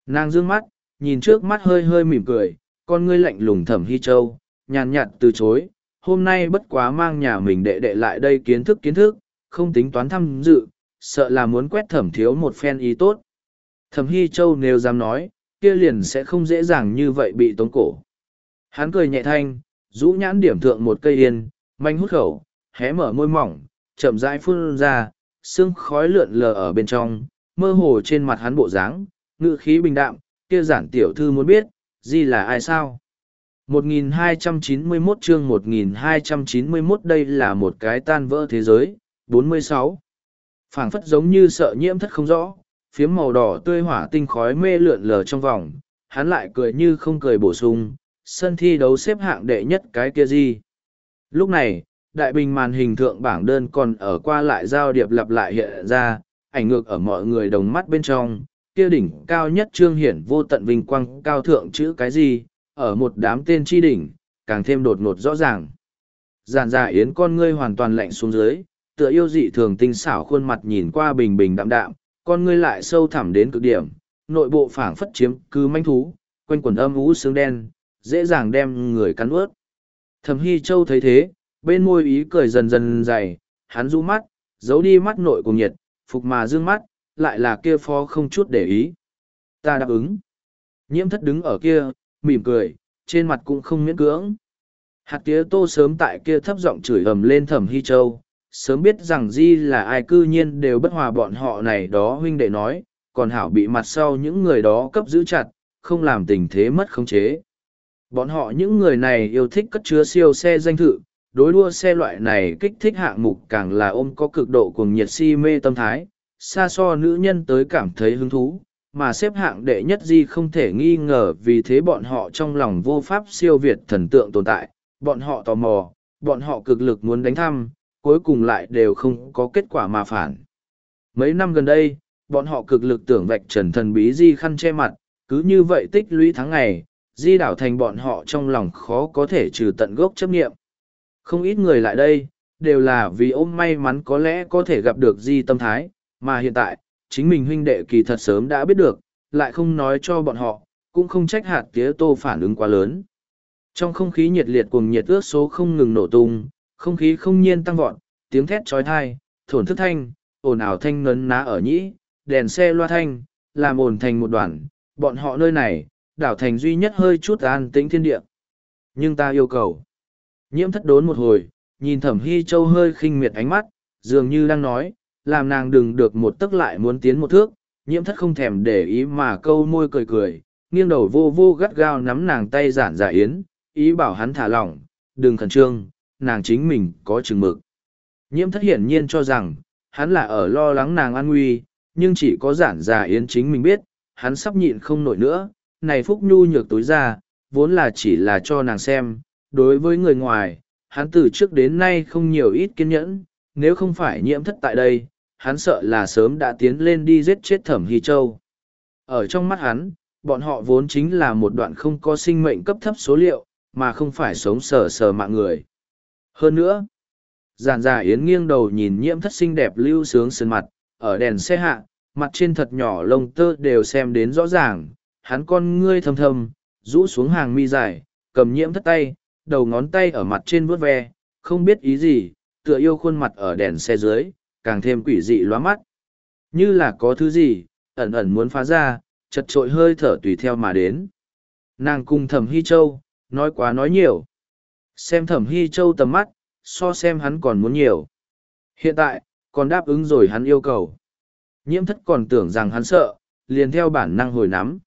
Nàng dương mắt, nhìn trước mắt hơi hơi mỉm cười, con ngươi lạnh lùng thẩm hy châu, nhàn nhạt từ chối, hôm nay bất quá mang nhà mình đệ đệ lại đây kiến thức kiến thức, không tính toán thăm dự, sợ là muốn quét thẩm thiếu một phen ý tốt. Thẩm hy châu nếu dám nói, kia liền sẽ không dễ dàng như vậy bị tống cổ. Hắn cười nhẹ thanh, rũ nhãn điểm thượng một cây yên, manh hút khẩu, hé mở môi mỏng, chậm rãi phun ra, sương khói lượn lờ ở bên trong, mơ hồ trên mặt hắn bộ dáng, ngự khí bình đạm, kia giản tiểu thư muốn biết, gì là ai sao? 1291 chương 1291 đây là một cái tan vỡ thế giới, 46. phảng phất giống như sợ nhiễm thất không rõ, phiếm màu đỏ tươi hỏa tinh khói mê lượn lờ trong vòng, hắn lại cười như không cười bổ sung, sân thi đấu xếp hạng đệ nhất cái kia gì. Lúc này, đại bình màn hình thượng bảng đơn còn ở qua lại giao điệp lặp lại hiện ra, ảnh ngược ở mọi người đồng mắt bên trong, kia đỉnh cao nhất trương hiển vô tận vinh quang cao thượng chữ cái gì, ở một đám tên chi đỉnh, càng thêm đột ngột rõ ràng. Giàn giả dạ yến con ngươi hoàn toàn lạnh xuống dưới, tựa yêu dị thường tinh xảo khuôn mặt nhìn qua bình bình đạm đạm, con ngươi lại sâu thẳm đến cực điểm, nội bộ phảng phất chiếm cứ manh thú, quanh quần âm ú sướng đen, dễ dàng đem người cắn ướt. Thẩm Hy Châu thấy thế, bên môi ý cười dần dần dày, hắn rũ mắt, giấu đi mắt nội cùng nhiệt, phục mà dương mắt, lại là kia phó không chút để ý. Ta đáp ứng. Nhiễm thất đứng ở kia, mỉm cười, trên mặt cũng không miễn cưỡng. Hạt tía tô sớm tại kia thấp giọng chửi ầm lên thẩm hy châu, sớm biết rằng di là ai cư nhiên đều bất hòa bọn họ này đó huynh đệ nói, còn hảo bị mặt sau những người đó cấp giữ chặt, không làm tình thế mất khống chế. Bọn họ những người này yêu thích cất chứa siêu xe danh thự, đối đua xe loại này kích thích hạng mục càng là ôm có cực độ cuồng nhiệt si mê tâm thái, xa so nữ nhân tới cảm thấy hứng thú, mà xếp hạng đệ nhất di không thể nghi ngờ vì thế bọn họ trong lòng vô pháp siêu việt thần tượng tồn tại, bọn họ tò mò, bọn họ cực lực muốn đánh thăm, cuối cùng lại đều không có kết quả mà phản. Mấy năm gần đây, bọn họ cực lực tưởng vạch trần thần bí di khăn che mặt, cứ như vậy tích lũy tháng ngày, di đảo thành bọn họ trong lòng khó có thể trừ tận gốc chấp nghiệm. Không ít người lại đây, đều là vì ôm may mắn có lẽ có thể gặp được di tâm thái, mà hiện tại, chính mình huynh đệ kỳ thật sớm đã biết được, lại không nói cho bọn họ, cũng không trách hạt tía tô phản ứng quá lớn. Trong không khí nhiệt liệt cùng nhiệt ước số không ngừng nổ tung, không khí không nhiên tăng vọt, tiếng thét trói thai, thổn thức thanh, ồn ào thanh nấn ná ở nhĩ, đèn xe loa thanh, làm ồn thành một đoàn, bọn họ nơi này, đảo thành duy nhất hơi chút an tĩnh thiên địa. Nhưng ta yêu cầu. Nhiễm thất đốn một hồi, nhìn thẩm hy châu hơi khinh miệt ánh mắt, dường như đang nói, làm nàng đừng được một tức lại muốn tiến một thước, nhiễm thất không thèm để ý mà câu môi cười cười, nghiêng đầu vô vô gắt gao nắm nàng tay giản giả yến, ý bảo hắn thả lỏng, đừng khẩn trương, nàng chính mình có chừng mực. Nhiễm thất hiển nhiên cho rằng, hắn là ở lo lắng nàng an nguy, nhưng chỉ có giản già yến chính mình biết, hắn sắp nhịn không nổi nữa, này phúc nhu nhược tối ra, vốn là chỉ là cho nàng xem, đối với người ngoài, hắn từ trước đến nay không nhiều ít kiên nhẫn, nếu không phải nhiễm thất tại đây, hắn sợ là sớm đã tiến lên đi giết chết thẩm hy châu. Ở trong mắt hắn, bọn họ vốn chính là một đoạn không có sinh mệnh cấp thấp số liệu, mà không phải sống sờ sờ mạng người. Hơn nữa, giản già yến nghiêng đầu nhìn nhiễm thất xinh đẹp lưu sướng sơn mặt, ở đèn xe hạ, mặt trên thật nhỏ lông tơ đều xem đến rõ ràng, hắn con ngươi thầm thầm, rũ xuống hàng mi dài, cầm nhiễm thất tay, đầu ngón tay ở mặt trên vuốt ve, không biết ý gì, tựa yêu khuôn mặt ở đèn xe dưới, càng thêm quỷ dị lóa mắt. Như là có thứ gì, ẩn ẩn muốn phá ra, chật trội hơi thở tùy theo mà đến. Nàng cùng thẩm hy châu, nói quá nói nhiều. Xem thẩm hy châu tầm mắt, so xem hắn còn muốn nhiều. Hiện tại, còn đáp ứng rồi hắn yêu cầu. Nhiễm thất còn tưởng rằng hắn sợ, liền theo bản năng hồi nắm.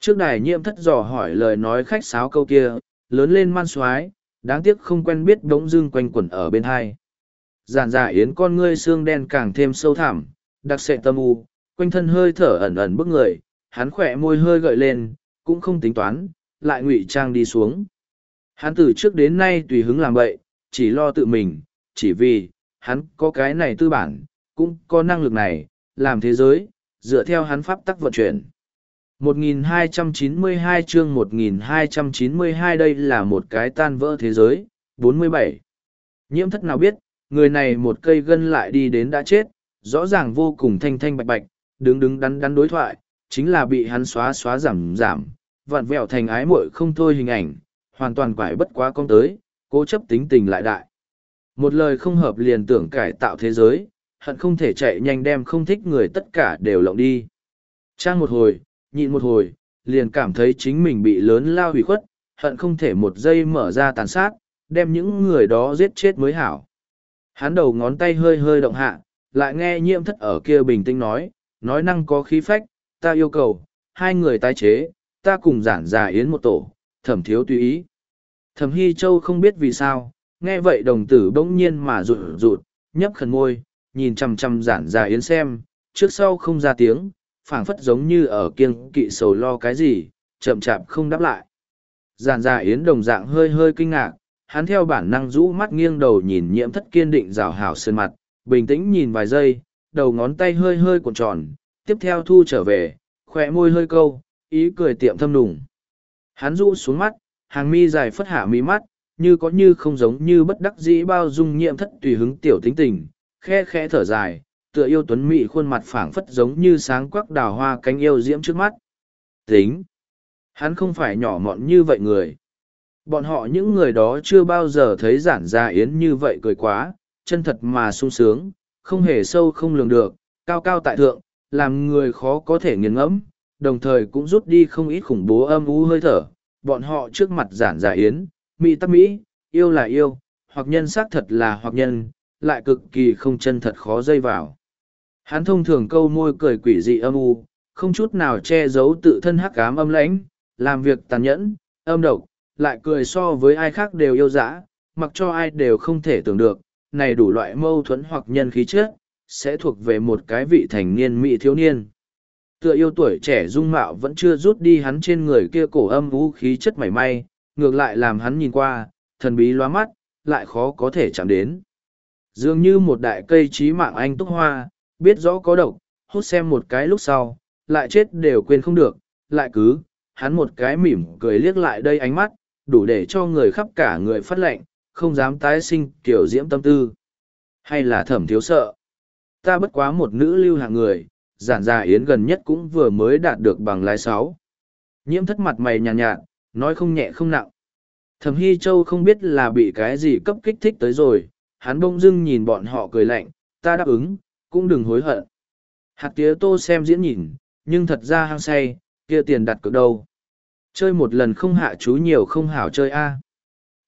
Trước đài nhiễm thất dò hỏi lời nói khách sáo câu kia, lớn lên man soái đáng tiếc không quen biết đống dưng quanh quẩn ở bên hai. Giản giả yến con ngươi xương đen càng thêm sâu thẳm, đặc sệ tâm u, quanh thân hơi thở ẩn ẩn bức người, hắn khỏe môi hơi gợi lên, cũng không tính toán, lại ngụy trang đi xuống. Hắn từ trước đến nay tùy hứng làm vậy, chỉ lo tự mình, chỉ vì, hắn có cái này tư bản, cũng có năng lực này, làm thế giới, dựa theo hắn pháp tắc vận chuyển. 1292 chương 1292 đây là một cái tan vỡ thế giới, 47. Nhiễm thất nào biết, người này một cây gân lại đi đến đã chết, rõ ràng vô cùng thanh thanh bạch bạch, đứng đứng đắn đắn đối thoại, chính là bị hắn xóa xóa giảm giảm, vặn vẹo thành ái muội không thôi hình ảnh, hoàn toàn quải bất quá công tới, cố chấp tính tình lại đại. Một lời không hợp liền tưởng cải tạo thế giới, hận không thể chạy nhanh đem không thích người tất cả đều lộng đi. Trang một hồi, nhịn một hồi, liền cảm thấy chính mình bị lớn lao hủy khuất, hận không thể một giây mở ra tàn sát, đem những người đó giết chết mới hảo. Hắn đầu ngón tay hơi hơi động hạ, lại nghe nhiễm thất ở kia bình tĩnh nói, nói năng có khí phách, ta yêu cầu, hai người tái chế, ta cùng giản giả yến một tổ, thẩm thiếu tùy ý. Thẩm Hy Châu không biết vì sao, nghe vậy đồng tử bỗng nhiên mà rụt rụt, nhấp khẩn môi, nhìn chằm chằm giản giả yến xem, trước sau không ra tiếng, phảng phất giống như ở kiêng kỵ sầu lo cái gì, chậm chạp không đáp lại. Giản giả yến đồng dạng hơi hơi kinh ngạc, hắn theo bản năng rũ mắt nghiêng đầu nhìn nhiễm thất kiên định rào hảo sơn mặt, bình tĩnh nhìn vài giây, đầu ngón tay hơi hơi cuộn tròn, tiếp theo thu trở về, khỏe môi hơi câu, ý cười tiệm thâm nùng. Hắn rũ xuống mắt, hàng mi dài phất hạ mi mắt, như có như không giống như bất đắc dĩ bao dung nhiệm thất tùy hứng tiểu tính tình, khe khẽ thở dài, tựa yêu tuấn mị khuôn mặt phảng phất giống như sáng quắc đào hoa cánh yêu diễm trước mắt. Tính! Hắn không phải nhỏ mọn như vậy người. Bọn họ những người đó chưa bao giờ thấy giản gia yến như vậy cười quá, chân thật mà sung sướng, không hề sâu không lường được, cao cao tại thượng, làm người khó có thể nghiền ngẫm, đồng thời cũng rút đi không ít khủng bố âm u hơi thở. Bọn họ trước mặt giản giả yến, mỹ tắc mỹ, yêu là yêu, hoặc nhân xác thật là hoặc nhân, lại cực kỳ không chân thật khó dây vào. Hắn thông thường câu môi cười quỷ dị âm u, không chút nào che giấu tự thân hắc ám âm lãnh, làm việc tàn nhẫn, âm độc, lại cười so với ai khác đều yêu dã, mặc cho ai đều không thể tưởng được, này đủ loại mâu thuẫn hoặc nhân khí chất, sẽ thuộc về một cái vị thành niên mỹ thiếu niên. Tựa yêu tuổi trẻ dung mạo vẫn chưa rút đi hắn trên người kia cổ âm vũ khí chất mảy may, ngược lại làm hắn nhìn qua, thần bí loa mắt, lại khó có thể chạm đến. Dường như một đại cây trí mạng anh túc hoa, biết rõ có độc, hút xem một cái lúc sau, lại chết đều quên không được, lại cứ, hắn một cái mỉm cười liếc lại đây ánh mắt, đủ để cho người khắp cả người phát lệnh, không dám tái sinh kiểu diễm tâm tư. Hay là thẩm thiếu sợ. Ta bất quá một nữ lưu hạng người, giản gia yến gần nhất cũng vừa mới đạt được bằng lái sáu. Nhiễm thất mặt mày nhàn nhạt, nhạt, nói không nhẹ không nặng. Thẩm Hy Châu không biết là bị cái gì cấp kích thích tới rồi, hắn bông dưng nhìn bọn họ cười lạnh, ta đáp ứng, cũng đừng hối hận. Hạt tía tô xem diễn nhìn, nhưng thật ra hăng say, kia tiền đặt cược đâu. Chơi một lần không hạ chú nhiều không hảo chơi a.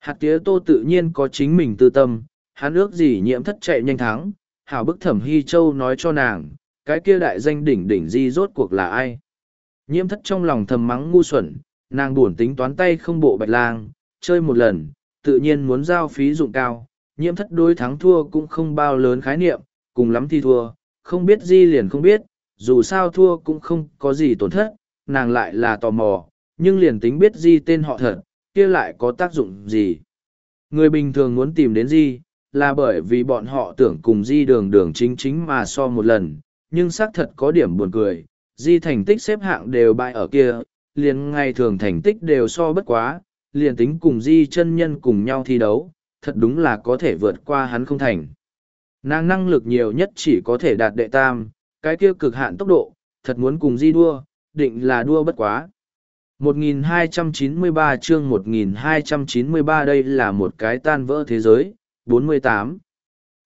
Hạt tía tô tự nhiên có chính mình tư tâm, hắn ước gì nhiễm thất chạy nhanh thắng, hảo bức thẩm hy châu nói cho nàng, cái kia đại danh đỉnh đỉnh di rốt cuộc là ai. Nhiễm thất trong lòng thầm mắng ngu xuẩn, nàng buồn tính toán tay không bộ bạch lang, chơi một lần, tự nhiên muốn giao phí dụng cao, nhiễm thất đối thắng thua cũng không bao lớn khái niệm, cùng lắm thì thua, không biết di liền không biết, dù sao thua cũng không có gì tổn thất, nàng lại là tò mò, nhưng liền tính biết di tên họ thật, kia lại có tác dụng gì. Người bình thường muốn tìm đến di, là bởi vì bọn họ tưởng cùng di đường đường chính chính mà so một lần, nhưng xác thật có điểm buồn cười, di thành tích xếp hạng đều bại ở kia, liền ngày thường thành tích đều so bất quá, liền tính cùng di chân nhân cùng nhau thi đấu, thật đúng là có thể vượt qua hắn không thành. Nàng năng lực nhiều nhất chỉ có thể đạt đệ tam, cái kia cực hạn tốc độ, thật muốn cùng di đua, định là đua bất quá. 1293 chương 1293 đây là một cái tan vỡ thế giới, 48.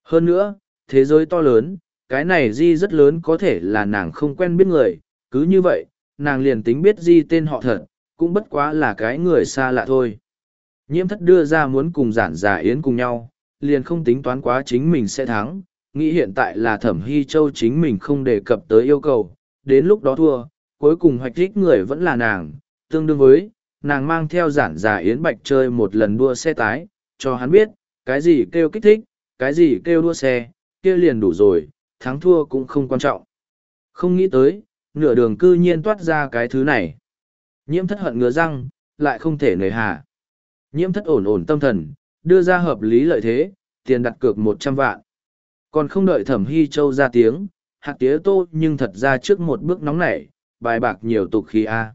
Hơn nữa, thế giới to lớn, cái này di rất lớn có thể là nàng không quen biết người, cứ như vậy, nàng liền tính biết di tên họ thật, cũng bất quá là cái người xa lạ thôi. Nhiễm thất đưa ra muốn cùng giản giả yến cùng nhau, liền không tính toán quá chính mình sẽ thắng, nghĩ hiện tại là thẩm hy châu chính mình không đề cập tới yêu cầu, đến lúc đó thua, cuối cùng hoạch thích người vẫn là nàng, tương đương với, nàng mang theo giản giả yến bạch chơi một lần đua xe tái, cho hắn biết, cái gì kêu kích thích, cái gì kêu đua xe, kia liền đủ rồi, thắng thua cũng không quan trọng. Không nghĩ tới, nửa đường cư nhiên toát ra cái thứ này. Nhiễm thất hận ngứa răng, lại không thể nề hà. Nhiễm thất ổn ổn tâm thần, đưa ra hợp lý lợi thế, tiền đặt cược một trăm vạn. Còn không đợi thẩm hy châu ra tiếng, hạt tía tô nhưng thật ra trước một bước nóng nảy, bài bạc nhiều tục khí A.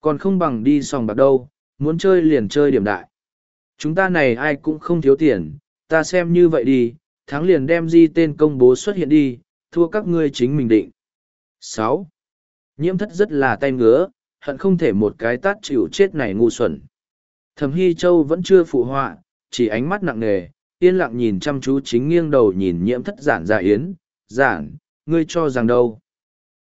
Còn không bằng đi sòng bạc đâu, muốn chơi liền chơi điểm đại. Chúng ta này ai cũng không thiếu tiền, ta xem như vậy đi, thắng liền đem di tên công bố xuất hiện đi, thua các ngươi chính mình định. sáu Nhiễm thất rất là tay ngứa, hận không thể một cái tát chịu chết này ngu xuẩn. Thẩm Hy Châu vẫn chưa phụ họa, chỉ ánh mắt nặng nề, yên lặng nhìn chăm chú chính nghiêng đầu nhìn nhiễm thất giản dạ yến, giản, ngươi cho rằng đâu.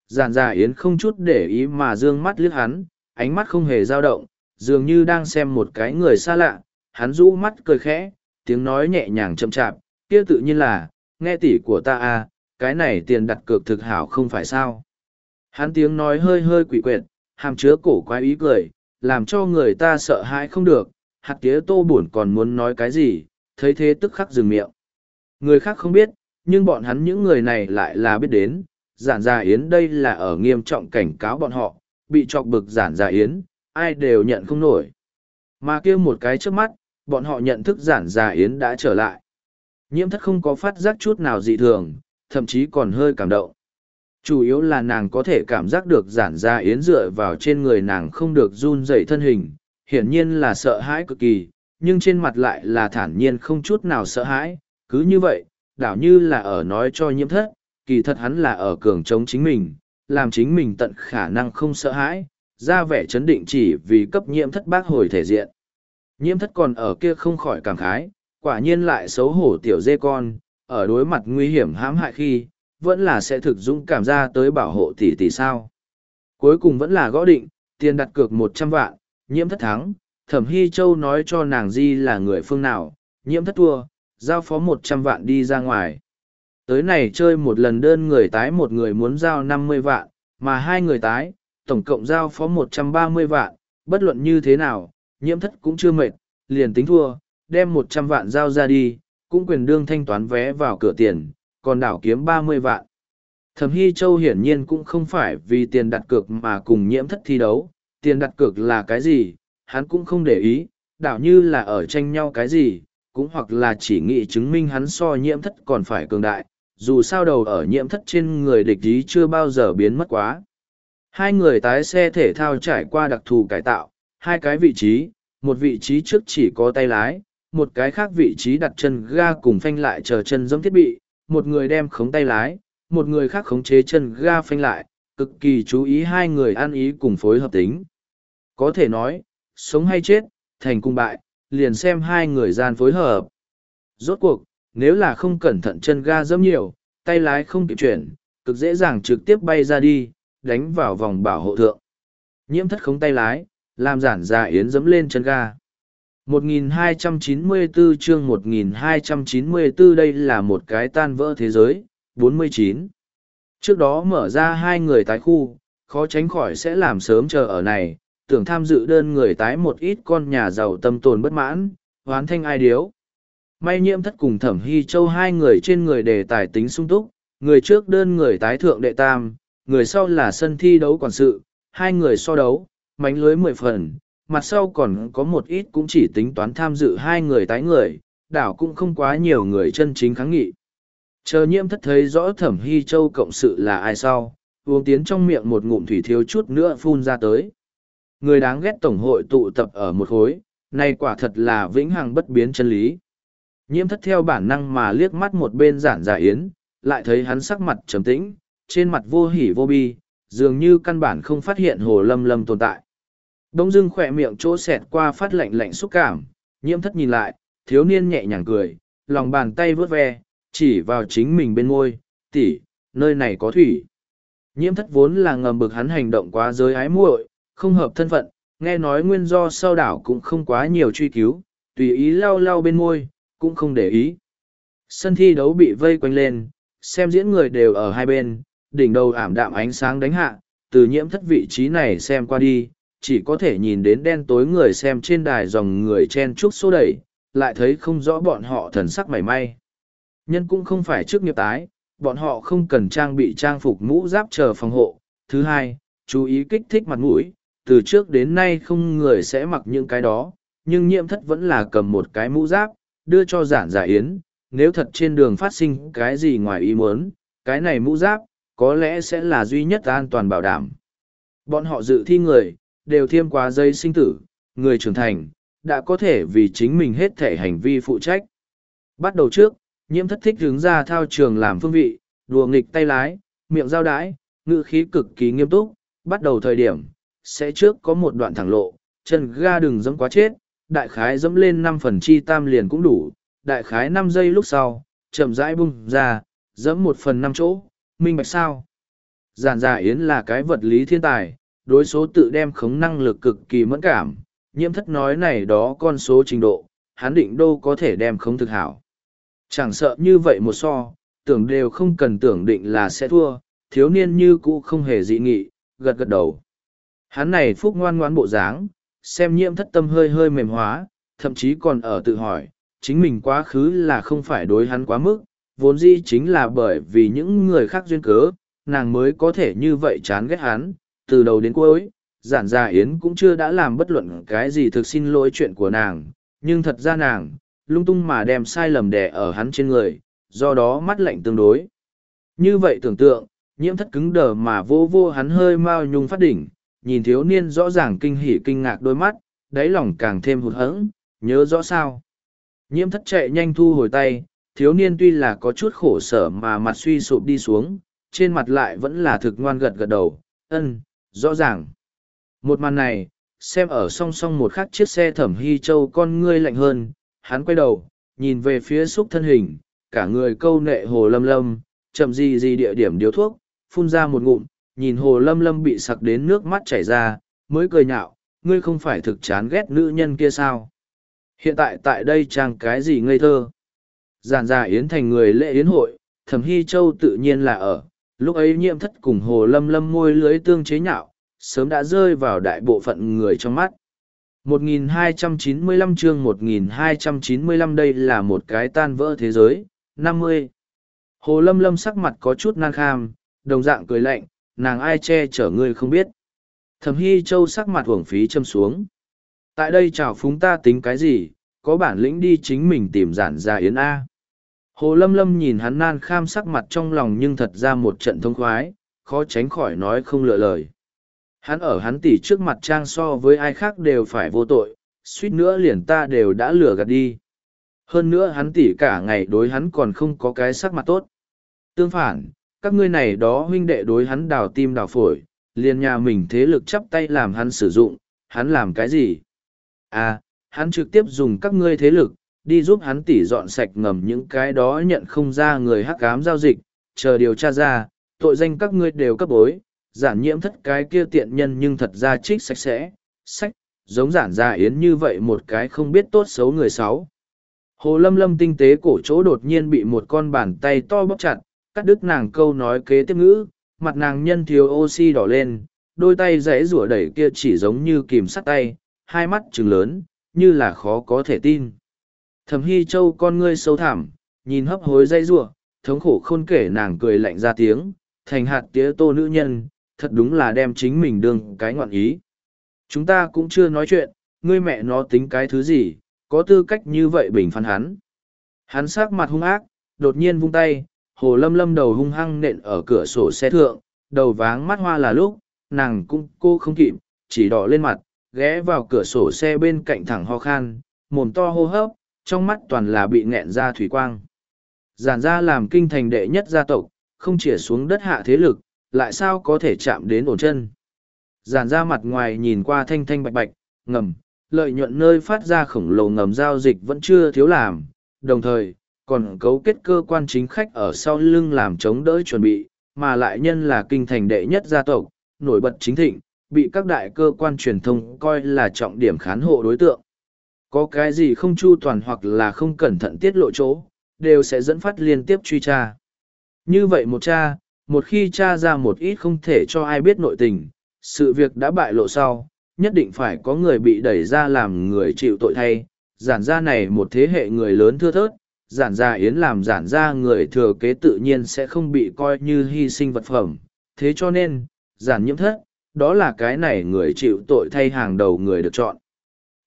Giản dạ yến không chút để ý mà dương mắt liếc hắn, ánh mắt không hề dao động, dường như đang xem một cái người xa lạ, hắn rũ mắt cười khẽ, tiếng nói nhẹ nhàng chậm chạp, kia tự nhiên là, nghe tỷ của ta à, cái này tiền đặt cược thực hảo không phải sao. Hắn tiếng nói hơi hơi quỷ quyệt, hàm chứa cổ quái ý cười, làm cho người ta sợ hãi không được, hạt tía tô buồn còn muốn nói cái gì, thấy thế tức khắc dừng miệng. Người khác không biết, nhưng bọn hắn những người này lại là biết đến, giản gia yến đây là ở nghiêm trọng cảnh cáo bọn họ, bị chọc bực giản gia yến, ai đều nhận không nổi. Mà kia một cái trước mắt, bọn họ nhận thức giản gia yến đã trở lại. Nhiễm thất không có phát giác chút nào dị thường, thậm chí còn hơi cảm động. Chủ yếu là nàng có thể cảm giác được giản gia yến dựa vào trên người nàng không được run dậy thân hình, hiển nhiên là sợ hãi cực kỳ, nhưng trên mặt lại là thản nhiên không chút nào sợ hãi, cứ như vậy, đảo như là ở nói cho nhiễm thất, kỳ thật hắn là ở cường chống chính mình, làm chính mình tận khả năng không sợ hãi, ra vẻ chấn định chỉ vì cấp nhiễm thất bác hồi thể diện. Nhiễm thất còn ở kia không khỏi cảm khái, quả nhiên lại xấu hổ tiểu dê con, ở đối mặt nguy hiểm hãm hại khi, vẫn là sẽ thực dũng cảm ra tới bảo hộ tỷ tỷ sao. Cuối cùng vẫn là gõ định, tiền đặt cược một trăm vạn, nhiễm thất thắng, thẩm hy châu nói cho nàng di là người phương nào, nhiễm thất thua, giao phó một trăm vạn đi ra ngoài. Tới này chơi một lần đơn người tái một người muốn giao năm mươi vạn, mà hai người tái, tổng cộng giao phó một trăm ba mươi vạn, bất luận như thế nào, nhiễm thất cũng chưa mệt, liền tính thua, đem một trăm vạn giao ra đi, cũng quyền đương thanh toán vé vào cửa tiền, còn đảo kiếm ba mươi vạn. Thẩm Hy Châu hiển nhiên cũng không phải vì tiền đặt cược mà cùng nhiễm thất thi đấu, tiền đặt cược là cái gì, hắn cũng không để ý, đảo như là ở tranh nhau cái gì, cũng hoặc là chỉ nghĩ chứng minh hắn so nhiễm thất còn phải cường đại, dù sao đầu ở nhiễm thất trên người địch ý chưa bao giờ biến mất quá. Hai người tái xe thể thao trải qua đặc thù cải tạo, hai cái vị trí, một vị trí trước chỉ có tay lái, một cái khác vị trí đặt chân ga cùng phanh lại chờ chân giống thiết bị, một người đem khống tay lái, một người khác khống chế chân ga phanh lại, cực kỳ chú ý hai người ăn ý cùng phối hợp tính. Có thể nói, sống hay chết, thành cung bại, liền xem hai người gian phối hợp. Rốt cuộc, nếu là không cẩn thận chân ga dẫm nhiều, tay lái không kịp chuyển, cực dễ dàng trực tiếp bay ra đi, đánh vào vòng bảo hộ thượng. Nhiễm thất khống tay lái, làm giản già yến dẫm lên chân ga. 1294 chương 1294 đây là một cái tan vỡ thế giới, 49. Trước đó mở ra hai người tái khu, khó tránh khỏi sẽ làm sớm chờ ở này, tưởng tham dự đơn người tái một ít con nhà giàu tâm tồn bất mãn, hoán thanh ai điếu. May nhiễm thất cùng thẩm hy châu hai người trên người đề tài tính sung túc, người trước đơn người tái thượng đệ tam, người sau là sân thi đấu quản sự, hai người so đấu, mánh lưới mười phần, mặt sau còn có một ít cũng chỉ tính toán tham dự hai người tái người, đảo cũng không quá nhiều người chân chính kháng nghị. Chờ nhiễm thất thấy rõ thẩm hy châu cộng sự là ai sau, uống tiến trong miệng một ngụm thủy thiếu chút nữa phun ra tới. Người đáng ghét tổng hội tụ tập ở một khối, này quả thật là vĩnh hằng bất biến chân lý. Nhiễm thất theo bản năng mà liếc mắt một bên giản giả yến, lại thấy hắn sắc mặt trầm tĩnh, trên mặt vô hỉ vô bi, dường như căn bản không phát hiện hồ lâm lâm tồn tại. Đông dưng khỏe miệng chỗ xẹt qua phát lạnh lạnh xúc cảm, nhiễm thất nhìn lại, thiếu niên nhẹ nhàng cười, lòng bàn tay vớt ve, chỉ vào chính mình bên môi, tỷ, nơi này có thủy. Nhiễm thất vốn là ngầm bực hắn hành động quá giới ái muội, không hợp thân phận, nghe nói nguyên do sau đảo cũng không quá nhiều truy cứu, tùy ý lau lau bên môi, cũng không để ý. Sân thi đấu bị vây quanh lên, xem diễn người đều ở hai bên, đỉnh đầu ảm đạm ánh sáng đánh hạ, từ nhiễm thất vị trí này xem qua đi, chỉ có thể nhìn đến đen tối người xem trên đài dòng người chen chúc xô đẩy, lại thấy không rõ bọn họ thần sắc mảy may. Nhân cũng không phải trước nghiệp tái, bọn họ không cần trang bị trang phục mũ giáp chờ phòng hộ. Thứ hai, chú ý kích thích mặt mũi, từ trước đến nay không người sẽ mặc những cái đó, nhưng nhiễm thất vẫn là cầm một cái mũ giáp, đưa cho giản giả yến. Nếu thật trên đường phát sinh cái gì ngoài ý muốn, cái này mũ giáp, có lẽ sẽ là duy nhất an toàn bảo đảm. Bọn họ dự thi người, đều thiêm quá dây sinh tử, người trưởng thành, đã có thể vì chính mình hết thể hành vi phụ trách. Bắt đầu trước, nhiễm thất thích hướng ra thao trường làm phương vị, đùa nghịch tay lái, miệng giao đái, ngữ khí cực kỳ nghiêm túc, bắt đầu thời điểm, sẽ trước có một đoạn thẳng lộ, chân ga đừng dẫm quá chết, đại khái dẫm lên năm phần chi tam liền cũng đủ, đại khái năm giây lúc sau, chậm rãi bung ra, dẫm một phần năm chỗ, minh bạch sao. Giản giả yến là cái vật lý thiên tài, đối số tự đem khống năng lực cực kỳ mẫn cảm, nhiễm thất nói này đó con số trình độ, hắn định đô có thể đem khống thực hảo. Chẳng sợ như vậy một so, tưởng đều không cần tưởng định là sẽ thua, thiếu niên như cũ không hề dị nghị, gật gật đầu. Hắn này phúc ngoan ngoãn bộ dáng, xem nhiễm thất tâm hơi hơi mềm hóa, thậm chí còn ở tự hỏi, chính mình quá khứ là không phải đối hắn quá mức, vốn dĩ chính là bởi vì những người khác duyên cớ, nàng mới có thể như vậy chán ghét hắn, từ đầu đến cuối, giản gia yến cũng chưa đã làm bất luận cái gì thực xin lỗi chuyện của nàng, nhưng thật ra nàng, lung tung mà đem sai lầm đè ở hắn trên người, do đó mắt lạnh tương đối. Như vậy tưởng tượng, nhiễm thất cứng đờ mà vô vô hắn hơi mau nhung phát đỉnh, nhìn thiếu niên rõ ràng kinh hỉ kinh ngạc đôi mắt, đáy lòng càng thêm hụt hẫng, nhớ rõ sao. Nhiễm thất chạy nhanh thu hồi tay, thiếu niên tuy là có chút khổ sở mà mặt suy sụp đi xuống, trên mặt lại vẫn là thực ngoan gật gật đầu, ân, rõ ràng. Một màn này, xem ở song song một khắc chiếc xe thẩm hy châu con ngươi lạnh hơn, hắn quay đầu, nhìn về phía xúc thân hình, cả người câu nệ hồ lâm lâm, chậm gì gì địa điểm điếu thuốc, phun ra một ngụm, nhìn hồ lâm lâm bị sặc đến nước mắt chảy ra, mới cười nhạo, ngươi không phải thực chán ghét nữ nhân kia sao? Hiện tại tại đây trang cái gì ngây thơ? Giản già yến thành người lễ yến hội, thẩm hy châu tự nhiên là ở, lúc ấy nhiễm thất cùng hồ lâm lâm môi lưới tương chế nhạo, sớm đã rơi vào đại bộ phận người trong mắt. 1295 chương 1295 đây là một cái tan vỡ thế giới, 50. Hồ Lâm Lâm sắc mặt có chút nan kham, đồng dạng cười lạnh, nàng ai che chở ngươi không biết. thầm Hy Châu sắc mặt uổng phí châm xuống. Tại đây chào phúng ta tính cái gì, có bản lĩnh đi chính mình tìm giản ra yến A. Hồ Lâm Lâm nhìn hắn nan kham sắc mặt trong lòng nhưng thật ra một trận thông khoái, khó tránh khỏi nói không lựa lời. Hắn ở hắn tỷ trước mặt trang so với ai khác đều phải vô tội, suýt nữa liền ta đều đã lừa gạt đi. Hơn nữa hắn tỷ cả ngày đối hắn còn không có cái sắc mặt tốt. Tương phản, các ngươi này đó huynh đệ đối hắn đào tim đào phổi, liền nhà mình thế lực chắp tay làm hắn sử dụng, hắn làm cái gì? À, hắn trực tiếp dùng các ngươi thế lực, đi giúp hắn tỉ dọn sạch ngầm những cái đó nhận không ra người hắc ám giao dịch, chờ điều tra ra, tội danh các ngươi đều cấp bối, giản nhiễm thất cái kia tiện nhân nhưng thật ra trích sạch sẽ, sách, giống giản gia yến như vậy một cái không biết tốt xấu người sáu. Hồ lâm lâm tinh tế cổ chỗ đột nhiên bị một con bàn tay to bóp chặt, cắt đứt nàng câu nói kế tiếp ngữ, mặt nàng nhân thiếu oxy đỏ lên, đôi tay rẽ rủa đẩy kia chỉ giống như kìm sắt tay, hai mắt trừng lớn, như là khó có thể tin. Thẩm Hy Châu con ngươi sâu thẳm, nhìn hấp hối dây rủa, thống khổ khôn kể nàng cười lạnh ra tiếng, thành hạt tía tô nữ nhân, thật đúng là đem chính mình đương cái ngoạn ý. Chúng ta cũng chưa nói chuyện, ngươi mẹ nó tính cái thứ gì, có tư cách như vậy bình phán hắn. Hắn sắc mặt hung ác, đột nhiên vung tay, hồ lâm lâm đầu hung hăng nện ở cửa sổ xe thượng, đầu váng mắt hoa là lúc, nàng cũng cô không kịp, chỉ đỏ lên mặt, ghé vào cửa sổ xe bên cạnh thẳng ho khan, mồm to hô hấp, trong mắt toàn là bị nghẹn ra thủy quang. Giản ra làm kinh thành đệ nhất gia tộc, không chỉ xuống đất hạ thế lực, lại sao có thể chạm đến ổn chân. Giản ra mặt ngoài nhìn qua thanh thanh bạch bạch, ngầm, lợi nhuận nơi phát ra khổng lồ ngầm giao dịch vẫn chưa thiếu làm, đồng thời, còn cấu kết cơ quan chính khách ở sau lưng làm chống đỡ chuẩn bị, mà lại nhân là kinh thành đệ nhất gia tộc, nổi bật chính thịnh, bị các đại cơ quan truyền thông coi là trọng điểm khán hộ đối tượng. Có cái gì không chu toàn hoặc là không cẩn thận tiết lộ chỗ, đều sẽ dẫn phát liên tiếp truy tra. Như vậy một cha, một khi cha ra một ít không thể cho ai biết nội tình, sự việc đã bại lộ sau, nhất định phải có người bị đẩy ra làm người chịu tội thay. Giản gia này một thế hệ người lớn thưa thớt, giản gia yến làm giản gia người thừa kế tự nhiên sẽ không bị coi như hy sinh vật phẩm. Thế cho nên, giản nhiễm thất, đó là cái này người chịu tội thay hàng đầu người được chọn.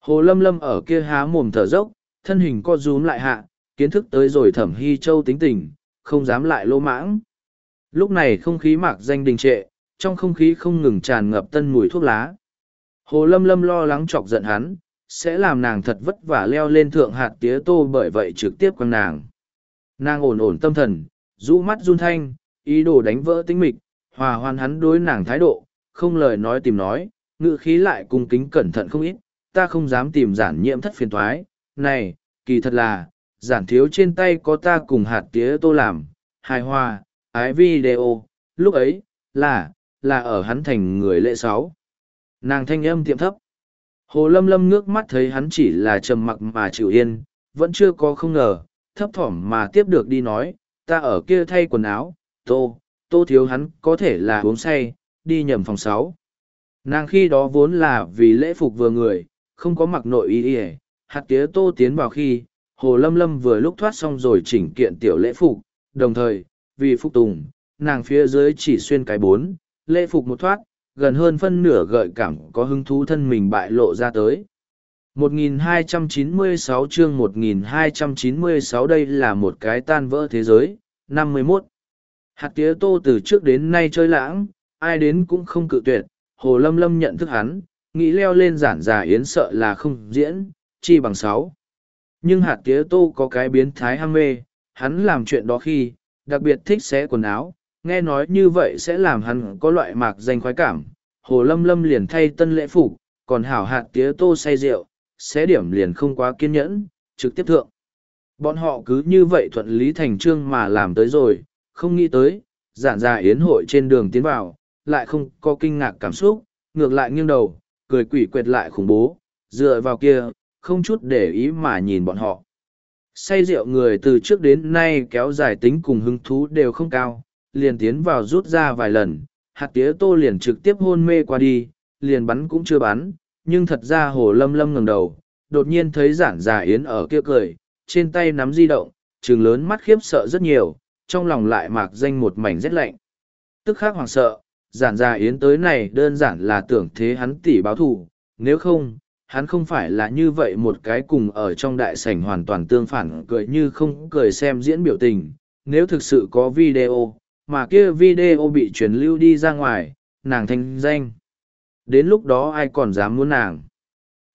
Hồ Lâm Lâm ở kia há mồm thở dốc, thân hình co rúm lại hạ, kiến thức tới rồi thẩm hy châu tính tình, không dám lại lô mãng. Lúc này không khí mạc danh đình trệ, trong không khí không ngừng tràn ngập tân mùi thuốc lá. Hồ Lâm Lâm lo lắng chọc giận hắn, sẽ làm nàng thật vất vả leo lên thượng hạt tía tô bởi vậy trực tiếp quăng nàng. Nàng ổn ổn tâm thần, rũ mắt run thanh, ý đồ đánh vỡ tính mịch, hòa hoan hắn đối nàng thái độ, không lời nói tìm nói, ngự khí lại cung kính cẩn thận không ít, ta không dám tìm giản nhiễm thất phiền thoái, này, kỳ thật là, giản thiếu trên tay có ta cùng hạt tía tô làm, hài hòa, ái video, lúc ấy, là, là ở hắn thành người lễ sáu. Nàng thanh âm tiệm thấp. Hồ Lâm Lâm ngước mắt thấy hắn chỉ là trầm mặc mà chịu yên, vẫn chưa có không ngờ, thấp thỏm mà tiếp được đi nói, ta ở kia thay quần áo, tô, tô thiếu hắn có thể là uống say, đi nhầm phòng sáu. Nàng khi đó vốn là vì lễ phục vừa người, không có mặc nội y ỉa hạt tía tô tiến vào khi, Hồ Lâm Lâm vừa lúc thoát xong rồi chỉnh kiện tiểu lễ phục, đồng thời, vì phục tùng, nàng phía dưới chỉ xuyên cái bốn, lễ phục một thoát, gần hơn phân nửa gợi cảm có hứng thú thân mình bại lộ ra tới. 1296 chương 1296 đây là một cái tan vỡ thế giới, 51. Hạt tía tô từ trước đến nay chơi lãng, ai đến cũng không cự tuyệt, hồ lâm lâm nhận thức hắn, nghĩ leo lên giản giả yến sợ là không diễn, chi bằng sáu. Nhưng hạt tía tô có cái biến thái ham mê, hắn làm chuyện đó khi, đặc biệt thích xé quần áo, nghe nói như vậy sẽ làm hắn có loại mạc danh khoái cảm. Hồ Lâm Lâm liền thay tân lễ phục, còn hảo hạt tía tô say rượu, xé điểm liền không quá kiên nhẫn, trực tiếp thượng. Bọn họ cứ như vậy thuận lý thành trương mà làm tới rồi, không nghĩ tới, giản ra yến hội trên đường tiến vào, lại không có kinh ngạc cảm xúc, ngược lại nghiêng đầu, cười quỷ quệt lại khủng bố, dựa vào kia, không chút để ý mà nhìn bọn họ. Say rượu người từ trước đến nay kéo dài tính cùng hứng thú đều không cao, liền tiến vào rút ra vài lần, hạt tía tô liền trực tiếp hôn mê qua đi, liền bắn cũng chưa bắn, nhưng thật ra hồ lâm lâm ngẩng đầu, đột nhiên thấy giản già yến ở kia cười, trên tay nắm di động, trừng lớn mắt khiếp sợ rất nhiều, trong lòng lại mạc danh một mảnh rét lạnh. Tức khắc hoàng sợ, giản già yến tới này đơn giản là tưởng thế hắn tỉ báo thù, nếu không, hắn không phải là như vậy một cái cùng ở trong đại sảnh hoàn toàn tương phản cười như không cười xem diễn biểu tình, nếu thực sự có video, mà kia video bị truyền lưu đi ra ngoài, nàng thanh danh. Đến lúc đó ai còn dám muốn nàng.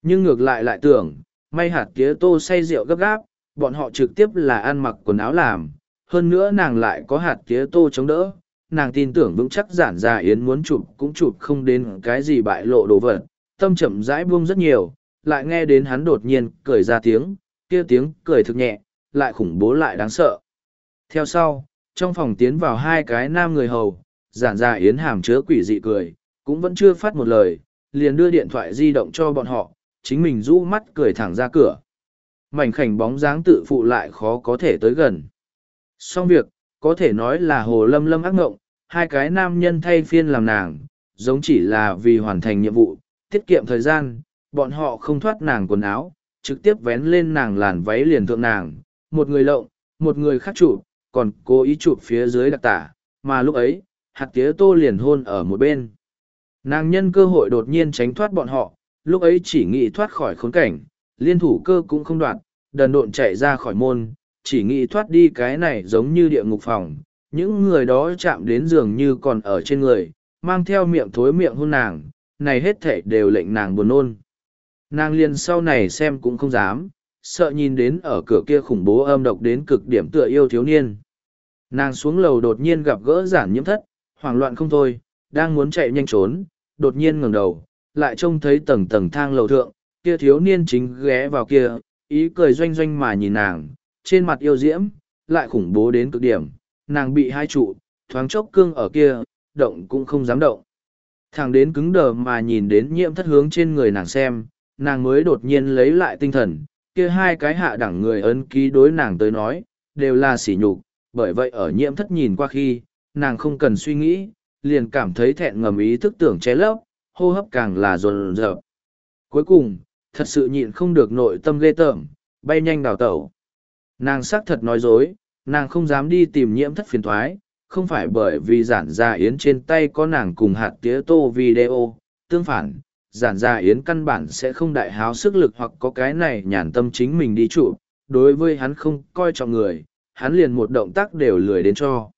Nhưng ngược lại lại tưởng, may hạt tía tô say rượu gấp gáp, bọn họ trực tiếp là ăn mặc quần áo làm, hơn nữa nàng lại có hạt tía tô chống đỡ, nàng tin tưởng vững chắc giản gia yến muốn chụp cũng chụp không đến cái gì bại lộ đồ vật, tâm chậm rãi buông rất nhiều, lại nghe đến hắn đột nhiên cười ra tiếng, kia tiếng cười thực nhẹ, lại khủng bố lại đáng sợ. Theo sau, trong phòng tiến vào hai cái nam người hầu, giản gia yến hàm chứa quỷ dị cười, cũng vẫn chưa phát một lời, liền đưa điện thoại di động cho bọn họ, chính mình rũ mắt cười thẳng ra cửa. Mảnh khảnh bóng dáng tự phụ lại khó có thể tới gần. Xong việc, có thể nói là hồ lâm lâm ác ngộng, hai cái nam nhân thay phiên làm nàng, giống chỉ là vì hoàn thành nhiệm vụ, tiết kiệm thời gian, bọn họ không thoát nàng quần áo, trực tiếp vén lên nàng làn váy liền thượng nàng, một người lộng, một người khác chụp, còn cố ý chụp phía dưới đặc tả, mà lúc ấy, hạt tía tô liền hôn ở một bên. Nàng nhân cơ hội đột nhiên tránh thoát bọn họ, lúc ấy chỉ nghĩ thoát khỏi khốn cảnh, liên thủ cơ cũng không đoạn, đần độn chạy ra khỏi môn, chỉ nghĩ thoát đi cái này giống như địa ngục phòng. Những người đó chạm đến giường như còn ở trên người, mang theo miệng thối miệng hôn nàng, này hết thể đều lệnh nàng buồn nôn. Nàng liền sau này xem cũng không dám, sợ nhìn đến ở cửa kia khủng bố âm độc đến cực điểm tựa yêu thiếu niên. Nàng xuống lầu đột nhiên gặp gỡ giản nhiễm thất, hoảng loạn không thôi, đang muốn chạy nhanh trốn, đột nhiên ngẩng đầu, lại trông thấy tầng tầng thang lầu thượng, kia thiếu niên chính ghé vào kia, ý cười doanh doanh mà nhìn nàng, trên mặt yêu diễm, lại khủng bố đến cực điểm, nàng bị hai trụ, thoáng chốc cương ở kia, động cũng không dám động. Thằng đến cứng đờ mà nhìn đến nhiễm thất hướng trên người nàng xem, nàng mới đột nhiên lấy lại tinh thần, kia hai cái hạ đẳng người ấn ký đối nàng tới nói, đều là sỉ nhục, bởi vậy ở nhiễm thất nhìn qua khi, nàng không cần suy nghĩ, liền cảm thấy thẹn ngầm ý thức tưởng che lấp, hô hấp càng là rồn dập. Cuối cùng, thật sự nhịn không được nội tâm ghê tởm, bay nhanh đào tẩu. Nàng xác thật nói dối, nàng không dám đi tìm nhiễm thất phiền thoái, không phải bởi vì giản gia yến trên tay có nàng cùng hạt tía tô video, tương phản, giản gia yến căn bản sẽ không đại háo sức lực hoặc có cái này nhàn tâm chính mình đi trụ, đối với hắn không coi trọng người, hắn liền một động tác đều lười đến cho.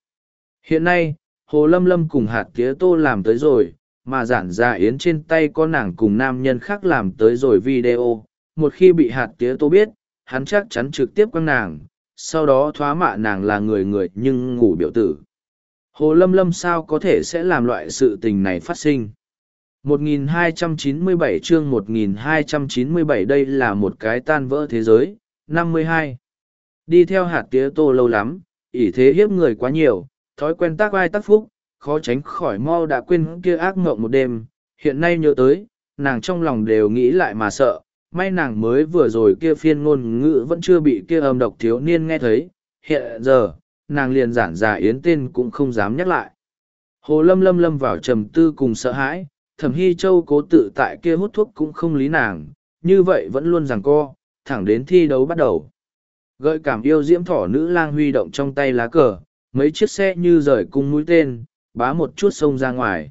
Hiện nay, Hồ Lâm Lâm cùng hạt tía tô làm tới rồi, mà giản gia yến trên tay có nàng cùng nam nhân khác làm tới rồi video. Một khi bị hạt tía tô biết, hắn chắc chắn trực tiếp quăng nàng, sau đó thoá mạ nàng là người người nhưng ngủ biểu tử. Hồ Lâm Lâm sao có thể sẽ làm loại sự tình này phát sinh? 1297 chương 1297 đây là một cái tan vỡ thế giới, 52. Đi theo hạt tía tô lâu lắm, ỷ thế hiếp người quá nhiều, thói quen tác vai tác phúc, khó tránh khỏi mau đã quên kia ác mộng một đêm, hiện nay nhớ tới, nàng trong lòng đều nghĩ lại mà sợ, may nàng mới vừa rồi kia phiên ngôn ngữ vẫn chưa bị kia âm độc thiếu niên nghe thấy, hiện giờ, nàng liền giản giả yến tên cũng không dám nhắc lại. Hồ lâm lâm lâm vào trầm tư cùng sợ hãi, thẩm hy châu cố tự tại kia hút thuốc cũng không lý nàng, như vậy vẫn luôn rằng co, thẳng đến thi đấu bắt đầu. Gợi cảm yêu diễm thỏ nữ lang huy động trong tay lá cờ, mấy chiếc xe như rời cung mũi tên, bá một chút sông ra ngoài.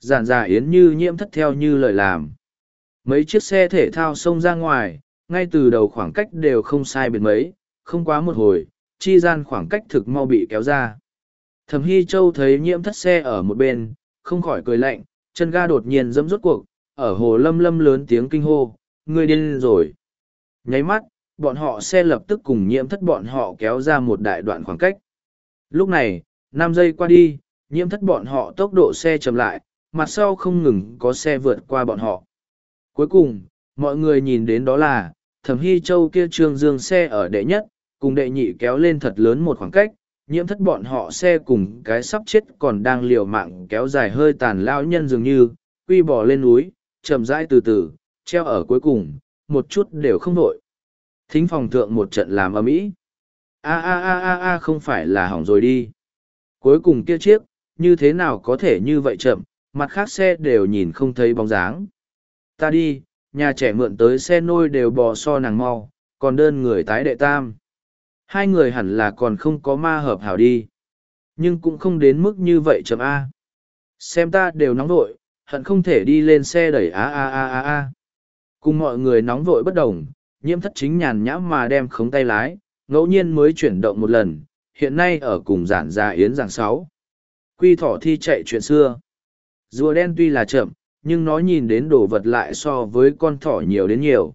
Giản giả yến như nhiễm thất theo như lời làm. Mấy chiếc xe thể thao xông ra ngoài, ngay từ đầu khoảng cách đều không sai biệt mấy, không quá một hồi, chi gian khoảng cách thực mau bị kéo ra. Thẩm Hy Châu thấy nhiễm thất xe ở một bên, không khỏi cười lạnh, chân ga đột nhiên dẫm rốt cuộc, ở hồ lâm lâm lớn tiếng kinh hô, người điên rồi. Nháy mắt, bọn họ xe lập tức cùng nhiễm thất bọn họ kéo ra một đại đoạn khoảng cách. Lúc này, năm giây qua đi, nhiễm thất bọn họ tốc độ xe chậm lại, mặt sau không ngừng có xe vượt qua bọn họ. Cuối cùng, mọi người nhìn đến đó là, thẩm hy châu kia trương dương xe ở đệ nhất, cùng đệ nhị kéo lên thật lớn một khoảng cách, nhiễm thất bọn họ xe cùng cái sắp chết còn đang liều mạng kéo dài hơi tàn lao nhân dường như, quy bỏ lên núi, chậm rãi từ từ, treo ở cuối cùng, một chút đều không nổi. Thính phòng thượng một trận làm ầm ĩ. A a a a a không phải là hỏng rồi đi. Cuối cùng kia chiếc, như thế nào có thể như vậy chậm, mặt khác xe đều nhìn không thấy bóng dáng. Ta đi, nhà trẻ mượn tới xe nôi đều bò so nàng mau, còn đơn người tái đệ tam. Hai người hẳn là còn không có ma hợp hảo đi. Nhưng cũng không đến mức như vậy chậm A. Xem ta đều nóng vội, hận không thể đi lên xe đẩy a a a a a. Cùng mọi người nóng vội bất đồng, nhiễm thất chính nhàn nhã mà đem khống tay lái, ngẫu nhiên mới chuyển động một lần, hiện nay ở cùng giản gia yến giảng sáu. Quy thỏ thi chạy chuyện xưa. Rùa đen tuy là chậm, nhưng nó nhìn đến đồ vật lại so với con thỏ nhiều đến nhiều.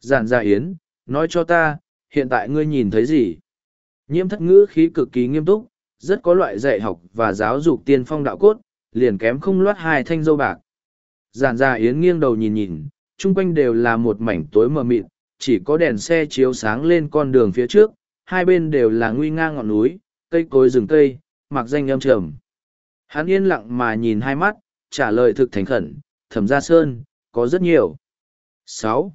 Giản gia yến, nói cho ta, hiện tại ngươi nhìn thấy gì? Nhiễm thất ngữ khí cực kỳ nghiêm túc, rất có loại dạy học và giáo dục tiên phong đạo cốt, liền kém không loát hai thanh dâu bạc. Giản Gia Yến nghiêng đầu nhìn nhìn, chung quanh đều là một mảnh tối mờ mịt, chỉ có đèn xe chiếu sáng lên con đường phía trước, hai bên đều là nguy nga ngọn núi, cây cối rừng cây, mặc danh âm trầm. Hắn yên lặng mà nhìn hai mắt, trả lời thực thành khẩn, thẩm gia sơn, có rất nhiều. sáu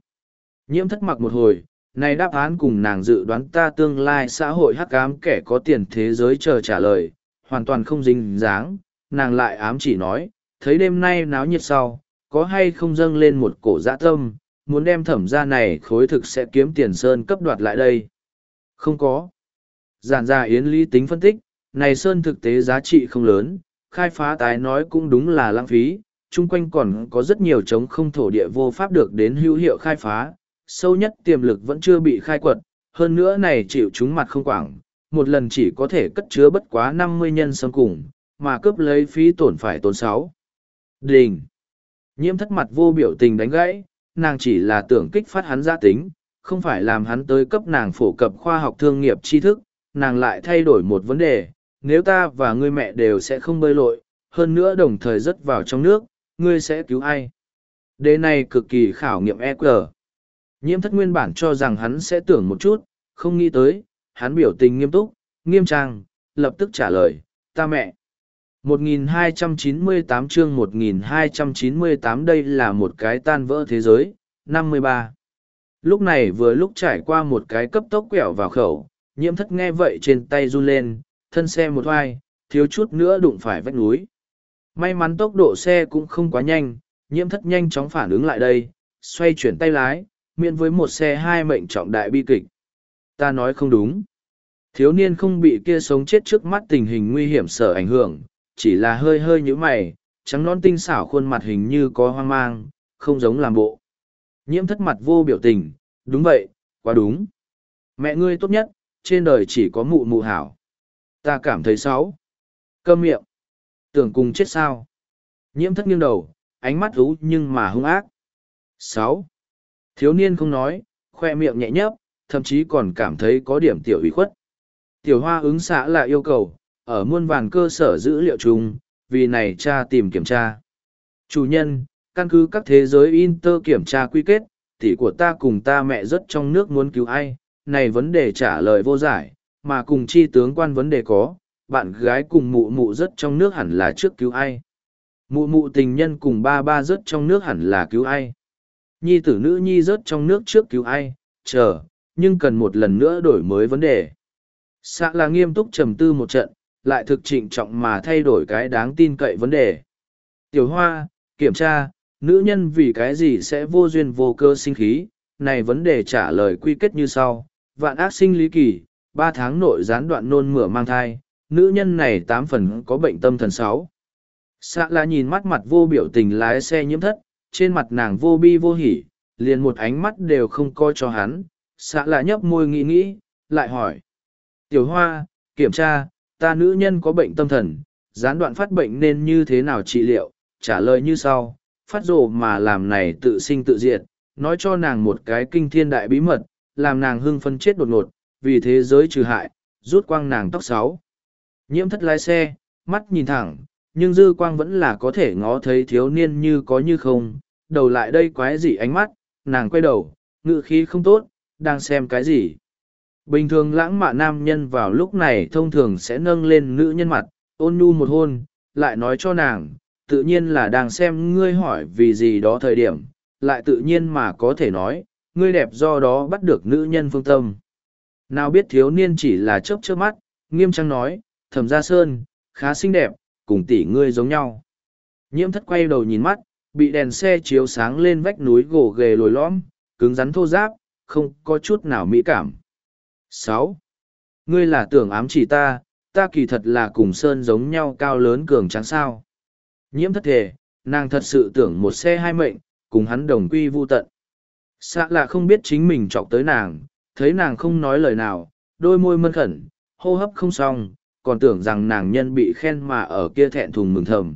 Nhiễm thất mặc một hồi, này đáp án cùng nàng dự đoán ta tương lai xã hội hắc ám kẻ có tiền thế giới chờ trả lời, hoàn toàn không dính dáng, nàng lại ám chỉ nói, thấy đêm nay náo nhiệt sau, có hay không dâng lên một cổ dã tâm, muốn đem thẩm gia này khối thực sẽ kiếm tiền sơn cấp đoạt lại đây. Không có. Giản ra yến lý tính phân tích, này sơn thực tế giá trị không lớn, khai phá tái nói cũng đúng là lãng phí, chung quanh còn có rất nhiều trống không thổ địa vô pháp được đến hữu hiệu khai phá, sâu nhất tiềm lực vẫn chưa bị khai quật, hơn nữa này chịu chúng mặt không quảng, một lần chỉ có thể cất chứa bất quá năm mươi nhân sâm cùng, mà cướp lấy phí tổn phải tốn sáu. Đình! Nhiễm thất mặt vô biểu tình đánh gãy, nàng chỉ là tưởng kích phát hắn gia tính, không phải làm hắn tới cấp nàng phổ cập khoa học thương nghiệp tri thức, nàng lại thay đổi một vấn đề, nếu ta và ngươi mẹ đều sẽ không bơi lội, hơn nữa đồng thời rớt vào trong nước, ngươi sẽ cứu ai? Đề này cực kỳ khảo nghiệm EQ. Nhiễm thất nguyên bản cho rằng hắn sẽ tưởng một chút, không nghĩ tới, hắn biểu tình nghiêm túc, nghiêm trang, lập tức trả lời, ta mẹ. 1298 chương 1298 đây là một cái tan vỡ thế giới, 53. Lúc này vừa lúc trải qua một cái cấp tốc quẹo vào khẩu, nhiễm thất nghe vậy trên tay run lên, thân xe một hoai, thiếu chút nữa đụng phải vách núi. May mắn tốc độ xe cũng không quá nhanh, nhiễm thất nhanh chóng phản ứng lại đây, xoay chuyển tay lái, miễn với một xe hai mệnh trọng đại bi kịch. Ta nói không đúng. Thiếu niên không bị kia sống chết trước mắt tình hình nguy hiểm sở ảnh hưởng, chỉ là hơi hơi như mày, trắng non tinh xảo khuôn mặt hình như có hoang mang, không giống làm bộ. Nhiễm thất mặt vô biểu tình, đúng vậy, quá đúng. Mẹ ngươi tốt nhất, trên đời chỉ có mụ mụ hảo. Ta cảm thấy xấu. Cơm miệng. Tưởng cùng chết sao. Nhiễm thất nghiêng đầu, ánh mắt rú nhưng mà hung ác. sáu Thiếu niên không nói, khoe miệng nhẹ nhấp, thậm chí còn cảm thấy có điểm tiểu ủy khuất. Tiểu hoa ứng xã là yêu cầu, ở muôn vàn cơ sở dữ liệu chung, vì này cha tìm kiểm tra. Chủ nhân, căn cứ các thế giới Inter kiểm tra quy kết, tỷ của ta cùng ta mẹ rất trong nước muốn cứu ai, này vấn đề trả lời vô giải, mà cùng chi tướng quan vấn đề có, bạn gái cùng mụ mụ rất trong nước hẳn là trước cứu ai. Mụ mụ tình nhân cùng ba ba rất trong nước hẳn là cứu ai. Nhi tử nữ nhi rất trong nước trước cứu ai, chờ, nhưng cần một lần nữa đổi mới vấn đề. Xã là nghiêm túc trầm tư một trận, lại thực trịnh trọng mà thay đổi cái đáng tin cậy vấn đề. Tiểu hoa, kiểm tra, nữ nhân vì cái gì sẽ vô duyên vô cơ sinh khí, này vấn đề trả lời quy kết như sau. Vạn ác sinh lý kỳ, ba tháng nội gián đoạn nôn mửa mang thai, nữ nhân này tám phần có bệnh tâm thần sáu. Sạ là nhìn mắt mặt vô biểu tình lái xe nhiễm thất, trên mặt nàng vô bi vô hỉ, liền một ánh mắt đều không coi cho hắn. Sạ là nhấp môi nghĩ nghĩ, lại hỏi. Tiểu hoa, kiểm tra, ta nữ nhân có bệnh tâm thần, gián đoạn phát bệnh nên như thế nào trị liệu, trả lời như sau, phát rồ mà làm này tự sinh tự diệt, nói cho nàng một cái kinh thiên đại bí mật, làm nàng hưng phân chết đột ngột, vì thế giới trừ hại, rút quang nàng tóc sáu. Nhiễm thất lái xe, mắt nhìn thẳng, nhưng dư quang vẫn là có thể ngó thấy thiếu niên như có như không, đầu lại đây quái gì ánh mắt, nàng quay đầu, ngự khí không tốt, đang xem cái gì. Bình thường lãng mạn nam nhân vào lúc này thông thường sẽ nâng lên nữ nhân mặt, ôn nhu một hôn, lại nói cho nàng, tự nhiên là đang xem ngươi hỏi vì gì đó thời điểm, lại tự nhiên mà có thể nói, ngươi đẹp do đó bắt được nữ nhân phương tâm. Nào biết thiếu niên chỉ là chớp chớp mắt, nghiêm trang nói, thẩm gia sơn, khá xinh đẹp, cùng tỷ ngươi giống nhau. Nhiễm thất quay đầu nhìn mắt, bị đèn xe chiếu sáng lên vách núi gồ ghề lồi lõm, cứng rắn thô giáp, không có chút nào mỹ cảm. sáu Ngươi là tưởng ám chỉ ta, ta kỳ thật là cùng sơn giống nhau cao lớn cường tráng sao. Nhiễm thất thể, nàng thật sự tưởng một xe hai mệnh, cùng hắn đồng quy vu tận. Xạ là không biết chính mình chọc tới nàng, thấy nàng không nói lời nào, đôi môi mân khẩn, hô hấp không xong, còn tưởng rằng nàng nhân bị khen mà ở kia thẹn thùng mừng thầm.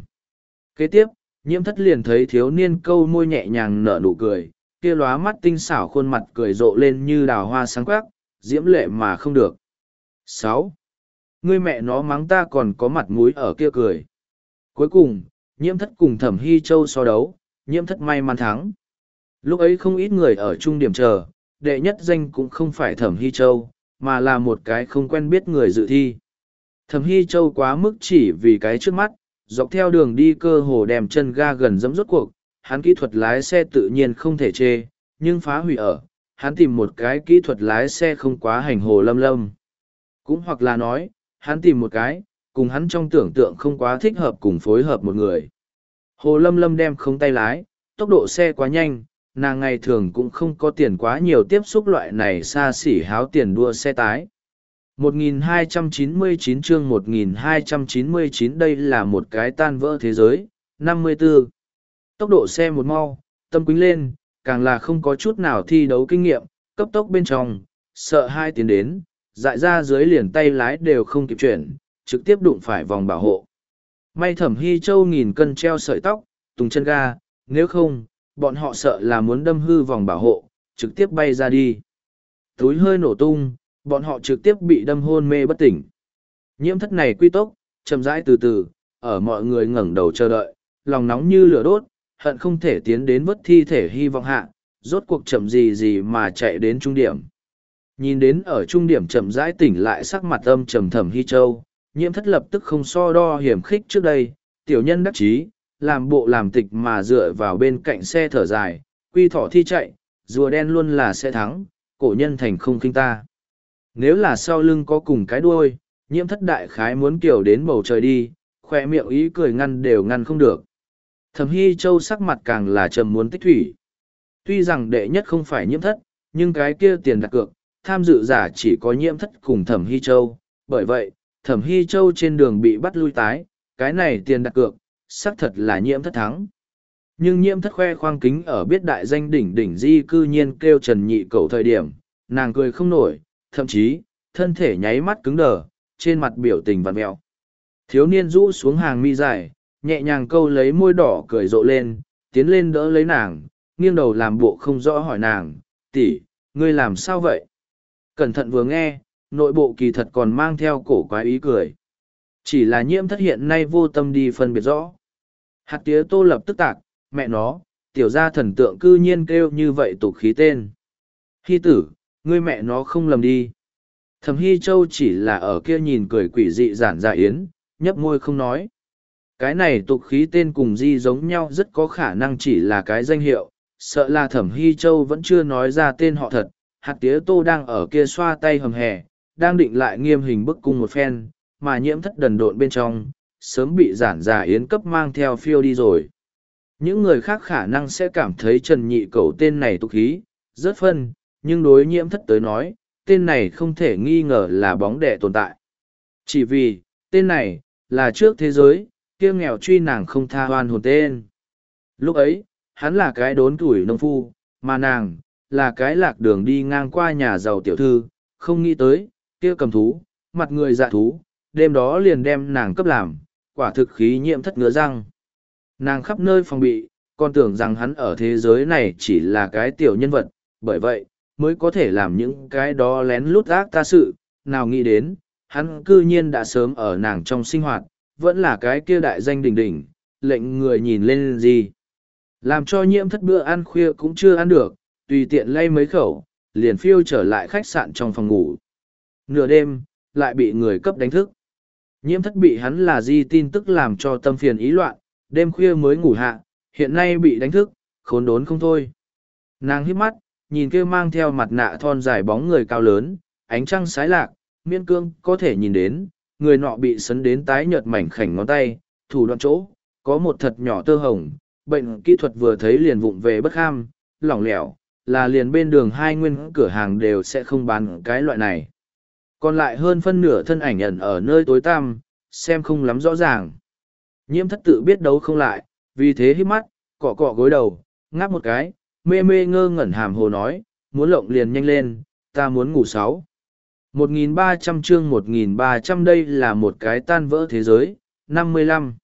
Kế tiếp, nhiễm thất liền thấy thiếu niên câu môi nhẹ nhàng nở nụ cười, kia lóa mắt tinh xảo khuôn mặt cười rộ lên như đào hoa sáng quắc, diễm lệ mà không được. sáu Ngươi mẹ nó mắng ta còn có mặt mũi ở kia cười. Cuối cùng, nhiễm thất cùng thẩm hy châu so đấu, nhiễm thất may mắn thắng. Lúc ấy không ít người ở trung điểm chờ, đệ nhất danh cũng không phải thẩm hy châu, mà là một cái không quen biết người dự thi. Thẩm hy châu quá mức chỉ vì cái trước mắt, dọc theo đường đi cơ hồ đem chân ga gần dẫm rốt cuộc, hắn kỹ thuật lái xe tự nhiên không thể chê, nhưng phá hủy ở, hắn tìm một cái kỹ thuật lái xe không quá hành hồ lâm lâm. Cũng hoặc là nói, hắn tìm một cái, cùng hắn trong tưởng tượng không quá thích hợp cùng phối hợp một người. Hồ lâm lâm đem không tay lái, tốc độ xe quá nhanh, nàng ngày thường cũng không có tiền quá nhiều tiếp xúc loại này xa xỉ háo tiền đua xe tái. 1299 chương 1299 đây là một cái tan vỡ thế giới, 54. Tốc độ xe một mau, tâm quính lên, càng là không có chút nào thi đấu kinh nghiệm, cấp tốc bên trong, sợ hai tiến đến, dại ra dưới liền tay lái đều không kịp chuyển, trực tiếp đụng phải vòng bảo hộ. May thẩm hy châu nghìn cân treo sợi tóc, tùng chân ga, nếu không, bọn họ sợ là muốn đâm hư vòng bảo hộ, trực tiếp bay ra đi. Túi hơi nổ tung, bọn họ trực tiếp bị đâm hôn mê bất tỉnh. Nhiễm thất này quy tốc, chậm rãi từ từ, ở mọi người ngẩng đầu chờ đợi, lòng nóng như lửa đốt, hận không thể tiến đến vớt thi thể hy vọng hạ, rốt cuộc chậm gì gì mà chạy đến trung điểm. Nhìn đến ở trung điểm chậm rãi tỉnh lại sắc mặt âm trầm thầm hy châu, nhiễm thất lập tức không so đo hiểm khích trước đây, tiểu nhân đắc chí làm bộ làm tịch mà dựa vào bên cạnh xe thở dài, quy thỏ thi chạy, rùa đen luôn là sẽ thắng, cổ nhân thành không kinh ta. Nếu là sau lưng có cùng cái đuôi, nhiễm thất đại khái muốn kiểu đến bầu trời đi, khoe miệng ý cười ngăn đều ngăn không được. Thẩm Hy Châu sắc mặt càng là trầm muốn tích thủy. Tuy rằng đệ nhất không phải nhiễm thất, nhưng cái kia tiền đặt cược, tham dự giả chỉ có nhiễm thất cùng Thẩm Hy Châu. Bởi vậy, Thẩm Hy Châu trên đường bị bắt lui tái, cái này tiền đặt cược, xác thật là nhiễm thất thắng. Nhưng nhiễm thất khoe khoang kính ở biết đại danh đỉnh đỉnh di cư nhiên kêu trần nhị cầu thời điểm, nàng cười không nổi, thậm chí, thân thể nháy mắt cứng đờ, trên mặt biểu tình vặn mẹo. Thiếu niên rũ xuống hàng mi dài, nhẹ nhàng câu lấy môi đỏ cười rộ lên, tiến lên đỡ lấy nàng, nghiêng đầu làm bộ không rõ hỏi nàng, tỷ, ngươi làm sao vậy? Cẩn thận vừa nghe, nội bộ kỳ thật còn mang theo cổ quái ý cười. Chỉ là nhiễm thất hiện nay vô tâm đi phân biệt rõ. Hạt tía tô lập tức tạc, mẹ nó, tiểu gia thần tượng cư nhiên kêu như vậy tục khí tên. Hy tử, ngươi mẹ nó không lầm đi. Thẩm Hy Châu chỉ là ở kia nhìn cười quỷ dị giản dạ yến, nhấp môi không nói. Cái này tục khí tên cùng di giống nhau rất có khả năng chỉ là cái danh hiệu, sợ là Thẩm Hy Châu vẫn chưa nói ra tên họ thật. Hạt tía tô đang ở kia xoa tay hầm hè, đang định lại nghiêm hình bức cung một phen, mà nhiễm thất đần độn bên trong, sớm bị giản giả yến cấp mang theo phiêu đi rồi. Những người khác khả năng sẽ cảm thấy Trần Nhị Cẩu tên này tục khí, rất phân, nhưng đối nhiễm thất tới nói, tên này không thể nghi ngờ là bóng đẻ tồn tại. Chỉ vì, tên này, là trước thế giới, kia nghèo truy nàng không tha hoan hồn tên. Lúc ấy, hắn là cái đốn tuổi nông phu, mà nàng, là cái lạc đường đi ngang qua nhà giàu tiểu thư, không nghĩ tới, kia cầm thú, mặt người dạ thú, đêm đó liền đem nàng cấp làm, quả thực khí nhiễm thất ngứa răng. Nàng khắp nơi phòng bị, còn tưởng rằng hắn ở thế giới này chỉ là cái tiểu nhân vật, bởi vậy, mới có thể làm những cái đó lén lút ác ta sự, nào nghĩ đến, hắn cư nhiên đã sớm ở nàng trong sinh hoạt, vẫn là cái kia đại danh đỉnh đỉnh, lệnh người nhìn lên gì. Làm cho nhiễm thất bữa ăn khuya cũng chưa ăn được, tùy tiện lay mấy khẩu, liền phiêu trở lại khách sạn trong phòng ngủ. Nửa đêm, lại bị người cấp đánh thức. Nhiễm thất bị hắn là di tin tức làm cho tâm phiền ý loạn, đêm khuya mới ngủ hạ, hiện nay bị đánh thức, khốn đốn không thôi. Nàng hít mắt, nhìn kia mang theo mặt nạ thon dài bóng người cao lớn, ánh trăng sái lạc, miên cương có thể nhìn đến, người nọ bị sấn đến tái nhợt mảnh khảnh ngón tay, thủ đoạn chỗ, có một thật nhỏ tơ hồng, bệnh kỹ thuật vừa thấy liền vụng về bất ham, lỏng lẻo, là liền bên đường hai nguyên cửa hàng đều sẽ không bán cái loại này. Còn lại hơn phân nửa thân ảnh ẩn ở nơi tối tăm, xem không lắm rõ ràng. Nhiễm thất tự biết đấu không lại, vì thế hít mắt, cọ cọ gối đầu, ngáp một cái, mê mê ngơ ngẩn hàm hồ nói, muốn lộng liền nhanh lên, ta muốn ngủ sáu. 1.300 chương 1.300 đây là một cái tan vỡ thế giới, 55.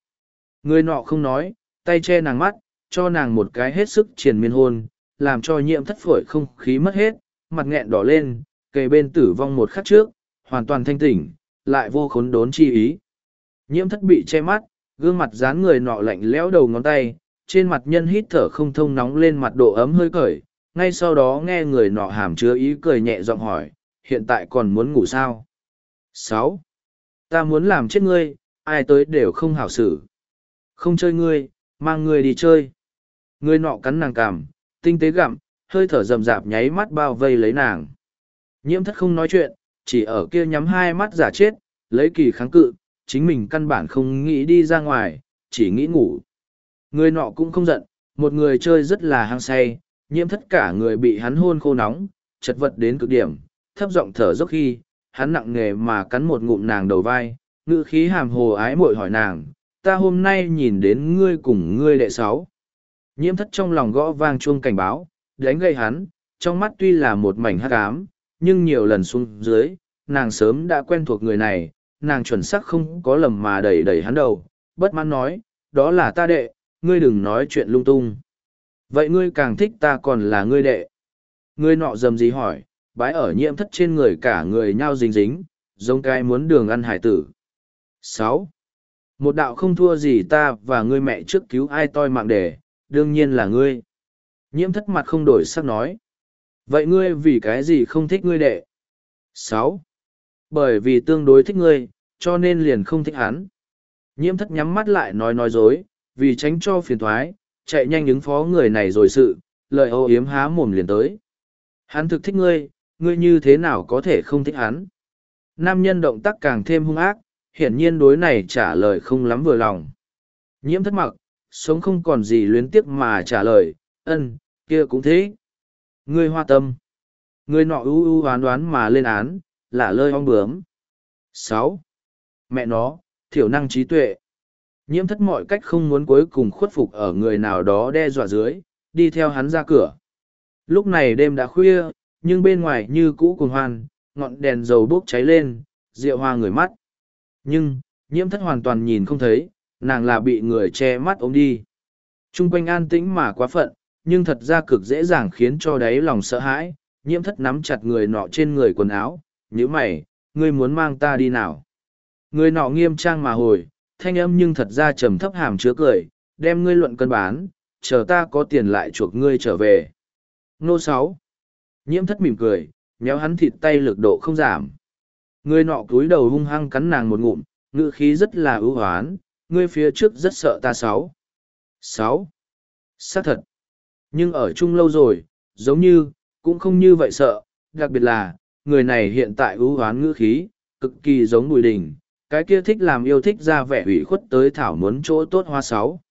Người nọ không nói, tay che nàng mắt, cho nàng một cái hết sức triền miên hôn, làm cho nhiễm thất phổi không khí mất hết, mặt nghẹn đỏ lên, kề bên tử vong một khắc trước, hoàn toàn thanh tỉnh, lại vô khốn đốn chi ý. Nhiễm thất bị che mắt, gương mặt dán người nọ lạnh lẽo đầu ngón tay, trên mặt nhân hít thở không thông nóng lên mặt độ ấm hơi cởi, ngay sau đó nghe người nọ hàm chứa ý cười nhẹ giọng hỏi, hiện tại còn muốn ngủ sao? sáu Ta muốn làm chết ngươi, ai tới đều không hảo xử. Không chơi ngươi, mang ngươi đi chơi. Ngươi nọ cắn nàng cằm, tinh tế gặm, hơi thở rầm rạp nháy mắt bao vây lấy nàng. Nhiễm thất không nói chuyện, chỉ ở kia nhắm hai mắt giả chết, lấy kỳ kháng cự, chính mình căn bản không nghĩ đi ra ngoài, chỉ nghĩ ngủ. Người nọ cũng không giận, một người chơi rất là hăng say, nhiễm thất cả người bị hắn hôn khô nóng, chật vật đến cực điểm, thấp giọng thở dốc khi, hắn nặng nghề mà cắn một ngụm nàng đầu vai, ngữ khí hàm hồ ái mội hỏi nàng, ta hôm nay nhìn đến ngươi cùng ngươi đệ sáu. Nhiễm thất trong lòng gõ vang chuông cảnh báo, đánh gây hắn, trong mắt tuy là một mảnh hắc ám, nhưng nhiều lần xuống dưới, nàng sớm đã quen thuộc người này, nàng chuẩn xác không có lầm mà đẩy đẩy hắn đầu, bất mãn nói, đó là ta đệ, ngươi đừng nói chuyện lung tung. Vậy ngươi càng thích ta còn là ngươi đệ. Ngươi nọ dầm gì hỏi, bái ở nhiễm thất trên người cả người nhau dính dính, giống cái muốn đường ăn hải tử. sáu Một đạo không thua gì ta và ngươi mẹ trước cứu ai toi mạng đề đương nhiên là ngươi. Nhiễm thất mặt không đổi sắc nói. Vậy ngươi vì cái gì không thích ngươi đệ? sáu Bởi vì tương đối thích ngươi, cho nên liền không thích hắn. Nhiễm thất nhắm mắt lại nói nói dối, vì tránh cho phiền thoái, chạy nhanh ứng phó người này rồi sự, lời ô yếm há mồm liền tới. Hắn thực thích ngươi, ngươi như thế nào có thể không thích hắn? Nam nhân động tác càng thêm hung ác, hiển nhiên đối này trả lời không lắm vừa lòng. Nhiễm thất mặc, sống không còn gì luyến tiếc mà trả lời, ân, kia cũng thế. Ngươi hoa tâm. Ngươi nọ ưu ưu oán đoán mà lên án, là lơi ong bướm. sáu Mẹ nó, thiểu năng trí tuệ. Nhiễm thất mọi cách không muốn cuối cùng khuất phục ở người nào đó đe dọa dưới, đi theo hắn ra cửa. Lúc này đêm đã khuya, nhưng bên ngoài như cũ cùng hoan, ngọn đèn dầu bốc cháy lên, rượu hoa người mắt. Nhưng, nhiễm thất hoàn toàn nhìn không thấy, nàng là bị người che mắt ôm đi. Trung quanh an tĩnh mà quá phận, nhưng thật ra cực dễ dàng khiến cho đáy lòng sợ hãi, nhiễm thất nắm chặt người nọ trên người quần áo, như mày, ngươi muốn mang ta đi nào. Người nọ nghiêm trang mà hồi, thanh âm nhưng thật ra trầm thấp hàm chứa cười, đem ngươi luận cân bán, chờ ta có tiền lại chuộc ngươi trở về. Nô sáu Nhiễm thất mỉm cười, nhéo hắn thịt tay lực độ không giảm. Người nọ cúi đầu hung hăng cắn nàng một ngụm, ngữ khí rất là ưu hoán, ngươi phía trước rất sợ ta sáu. Sáu. Xác thật. Nhưng ở chung lâu rồi, giống như, cũng không như vậy sợ, đặc biệt là, người này hiện tại ưu hoán ngữ khí, cực kỳ giống bùi đình, cái kia thích làm yêu thích ra vẻ ủy khuất tới thảo muốn chỗ tốt hoa sáu.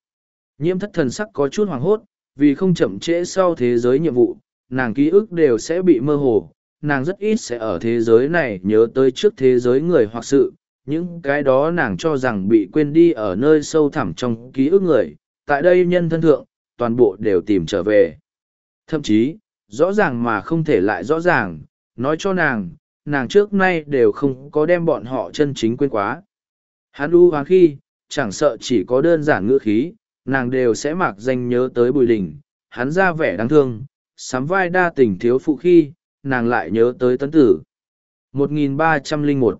Nhiễm thất thần sắc có chút hoàng hốt, vì không chậm trễ sau thế giới nhiệm vụ, nàng ký ức đều sẽ bị mơ hồ, nàng rất ít sẽ ở thế giới này nhớ tới trước thế giới người hoặc sự, những cái đó nàng cho rằng bị quên đi ở nơi sâu thẳm trong ký ức người, tại đây nhân thân thượng, toàn bộ đều tìm trở về. Thậm chí, rõ ràng mà không thể lại rõ ràng, nói cho nàng, nàng trước nay đều không có đem bọn họ chân chính quên quá. Hắn u hoán khi, chẳng sợ chỉ có đơn giản ngữ khí, nàng đều sẽ mặc danh nhớ tới bùi đình, hắn ra vẻ đáng thương, sắm vai đa tình thiếu phụ khi, nàng lại nhớ tới tấn tử. 1301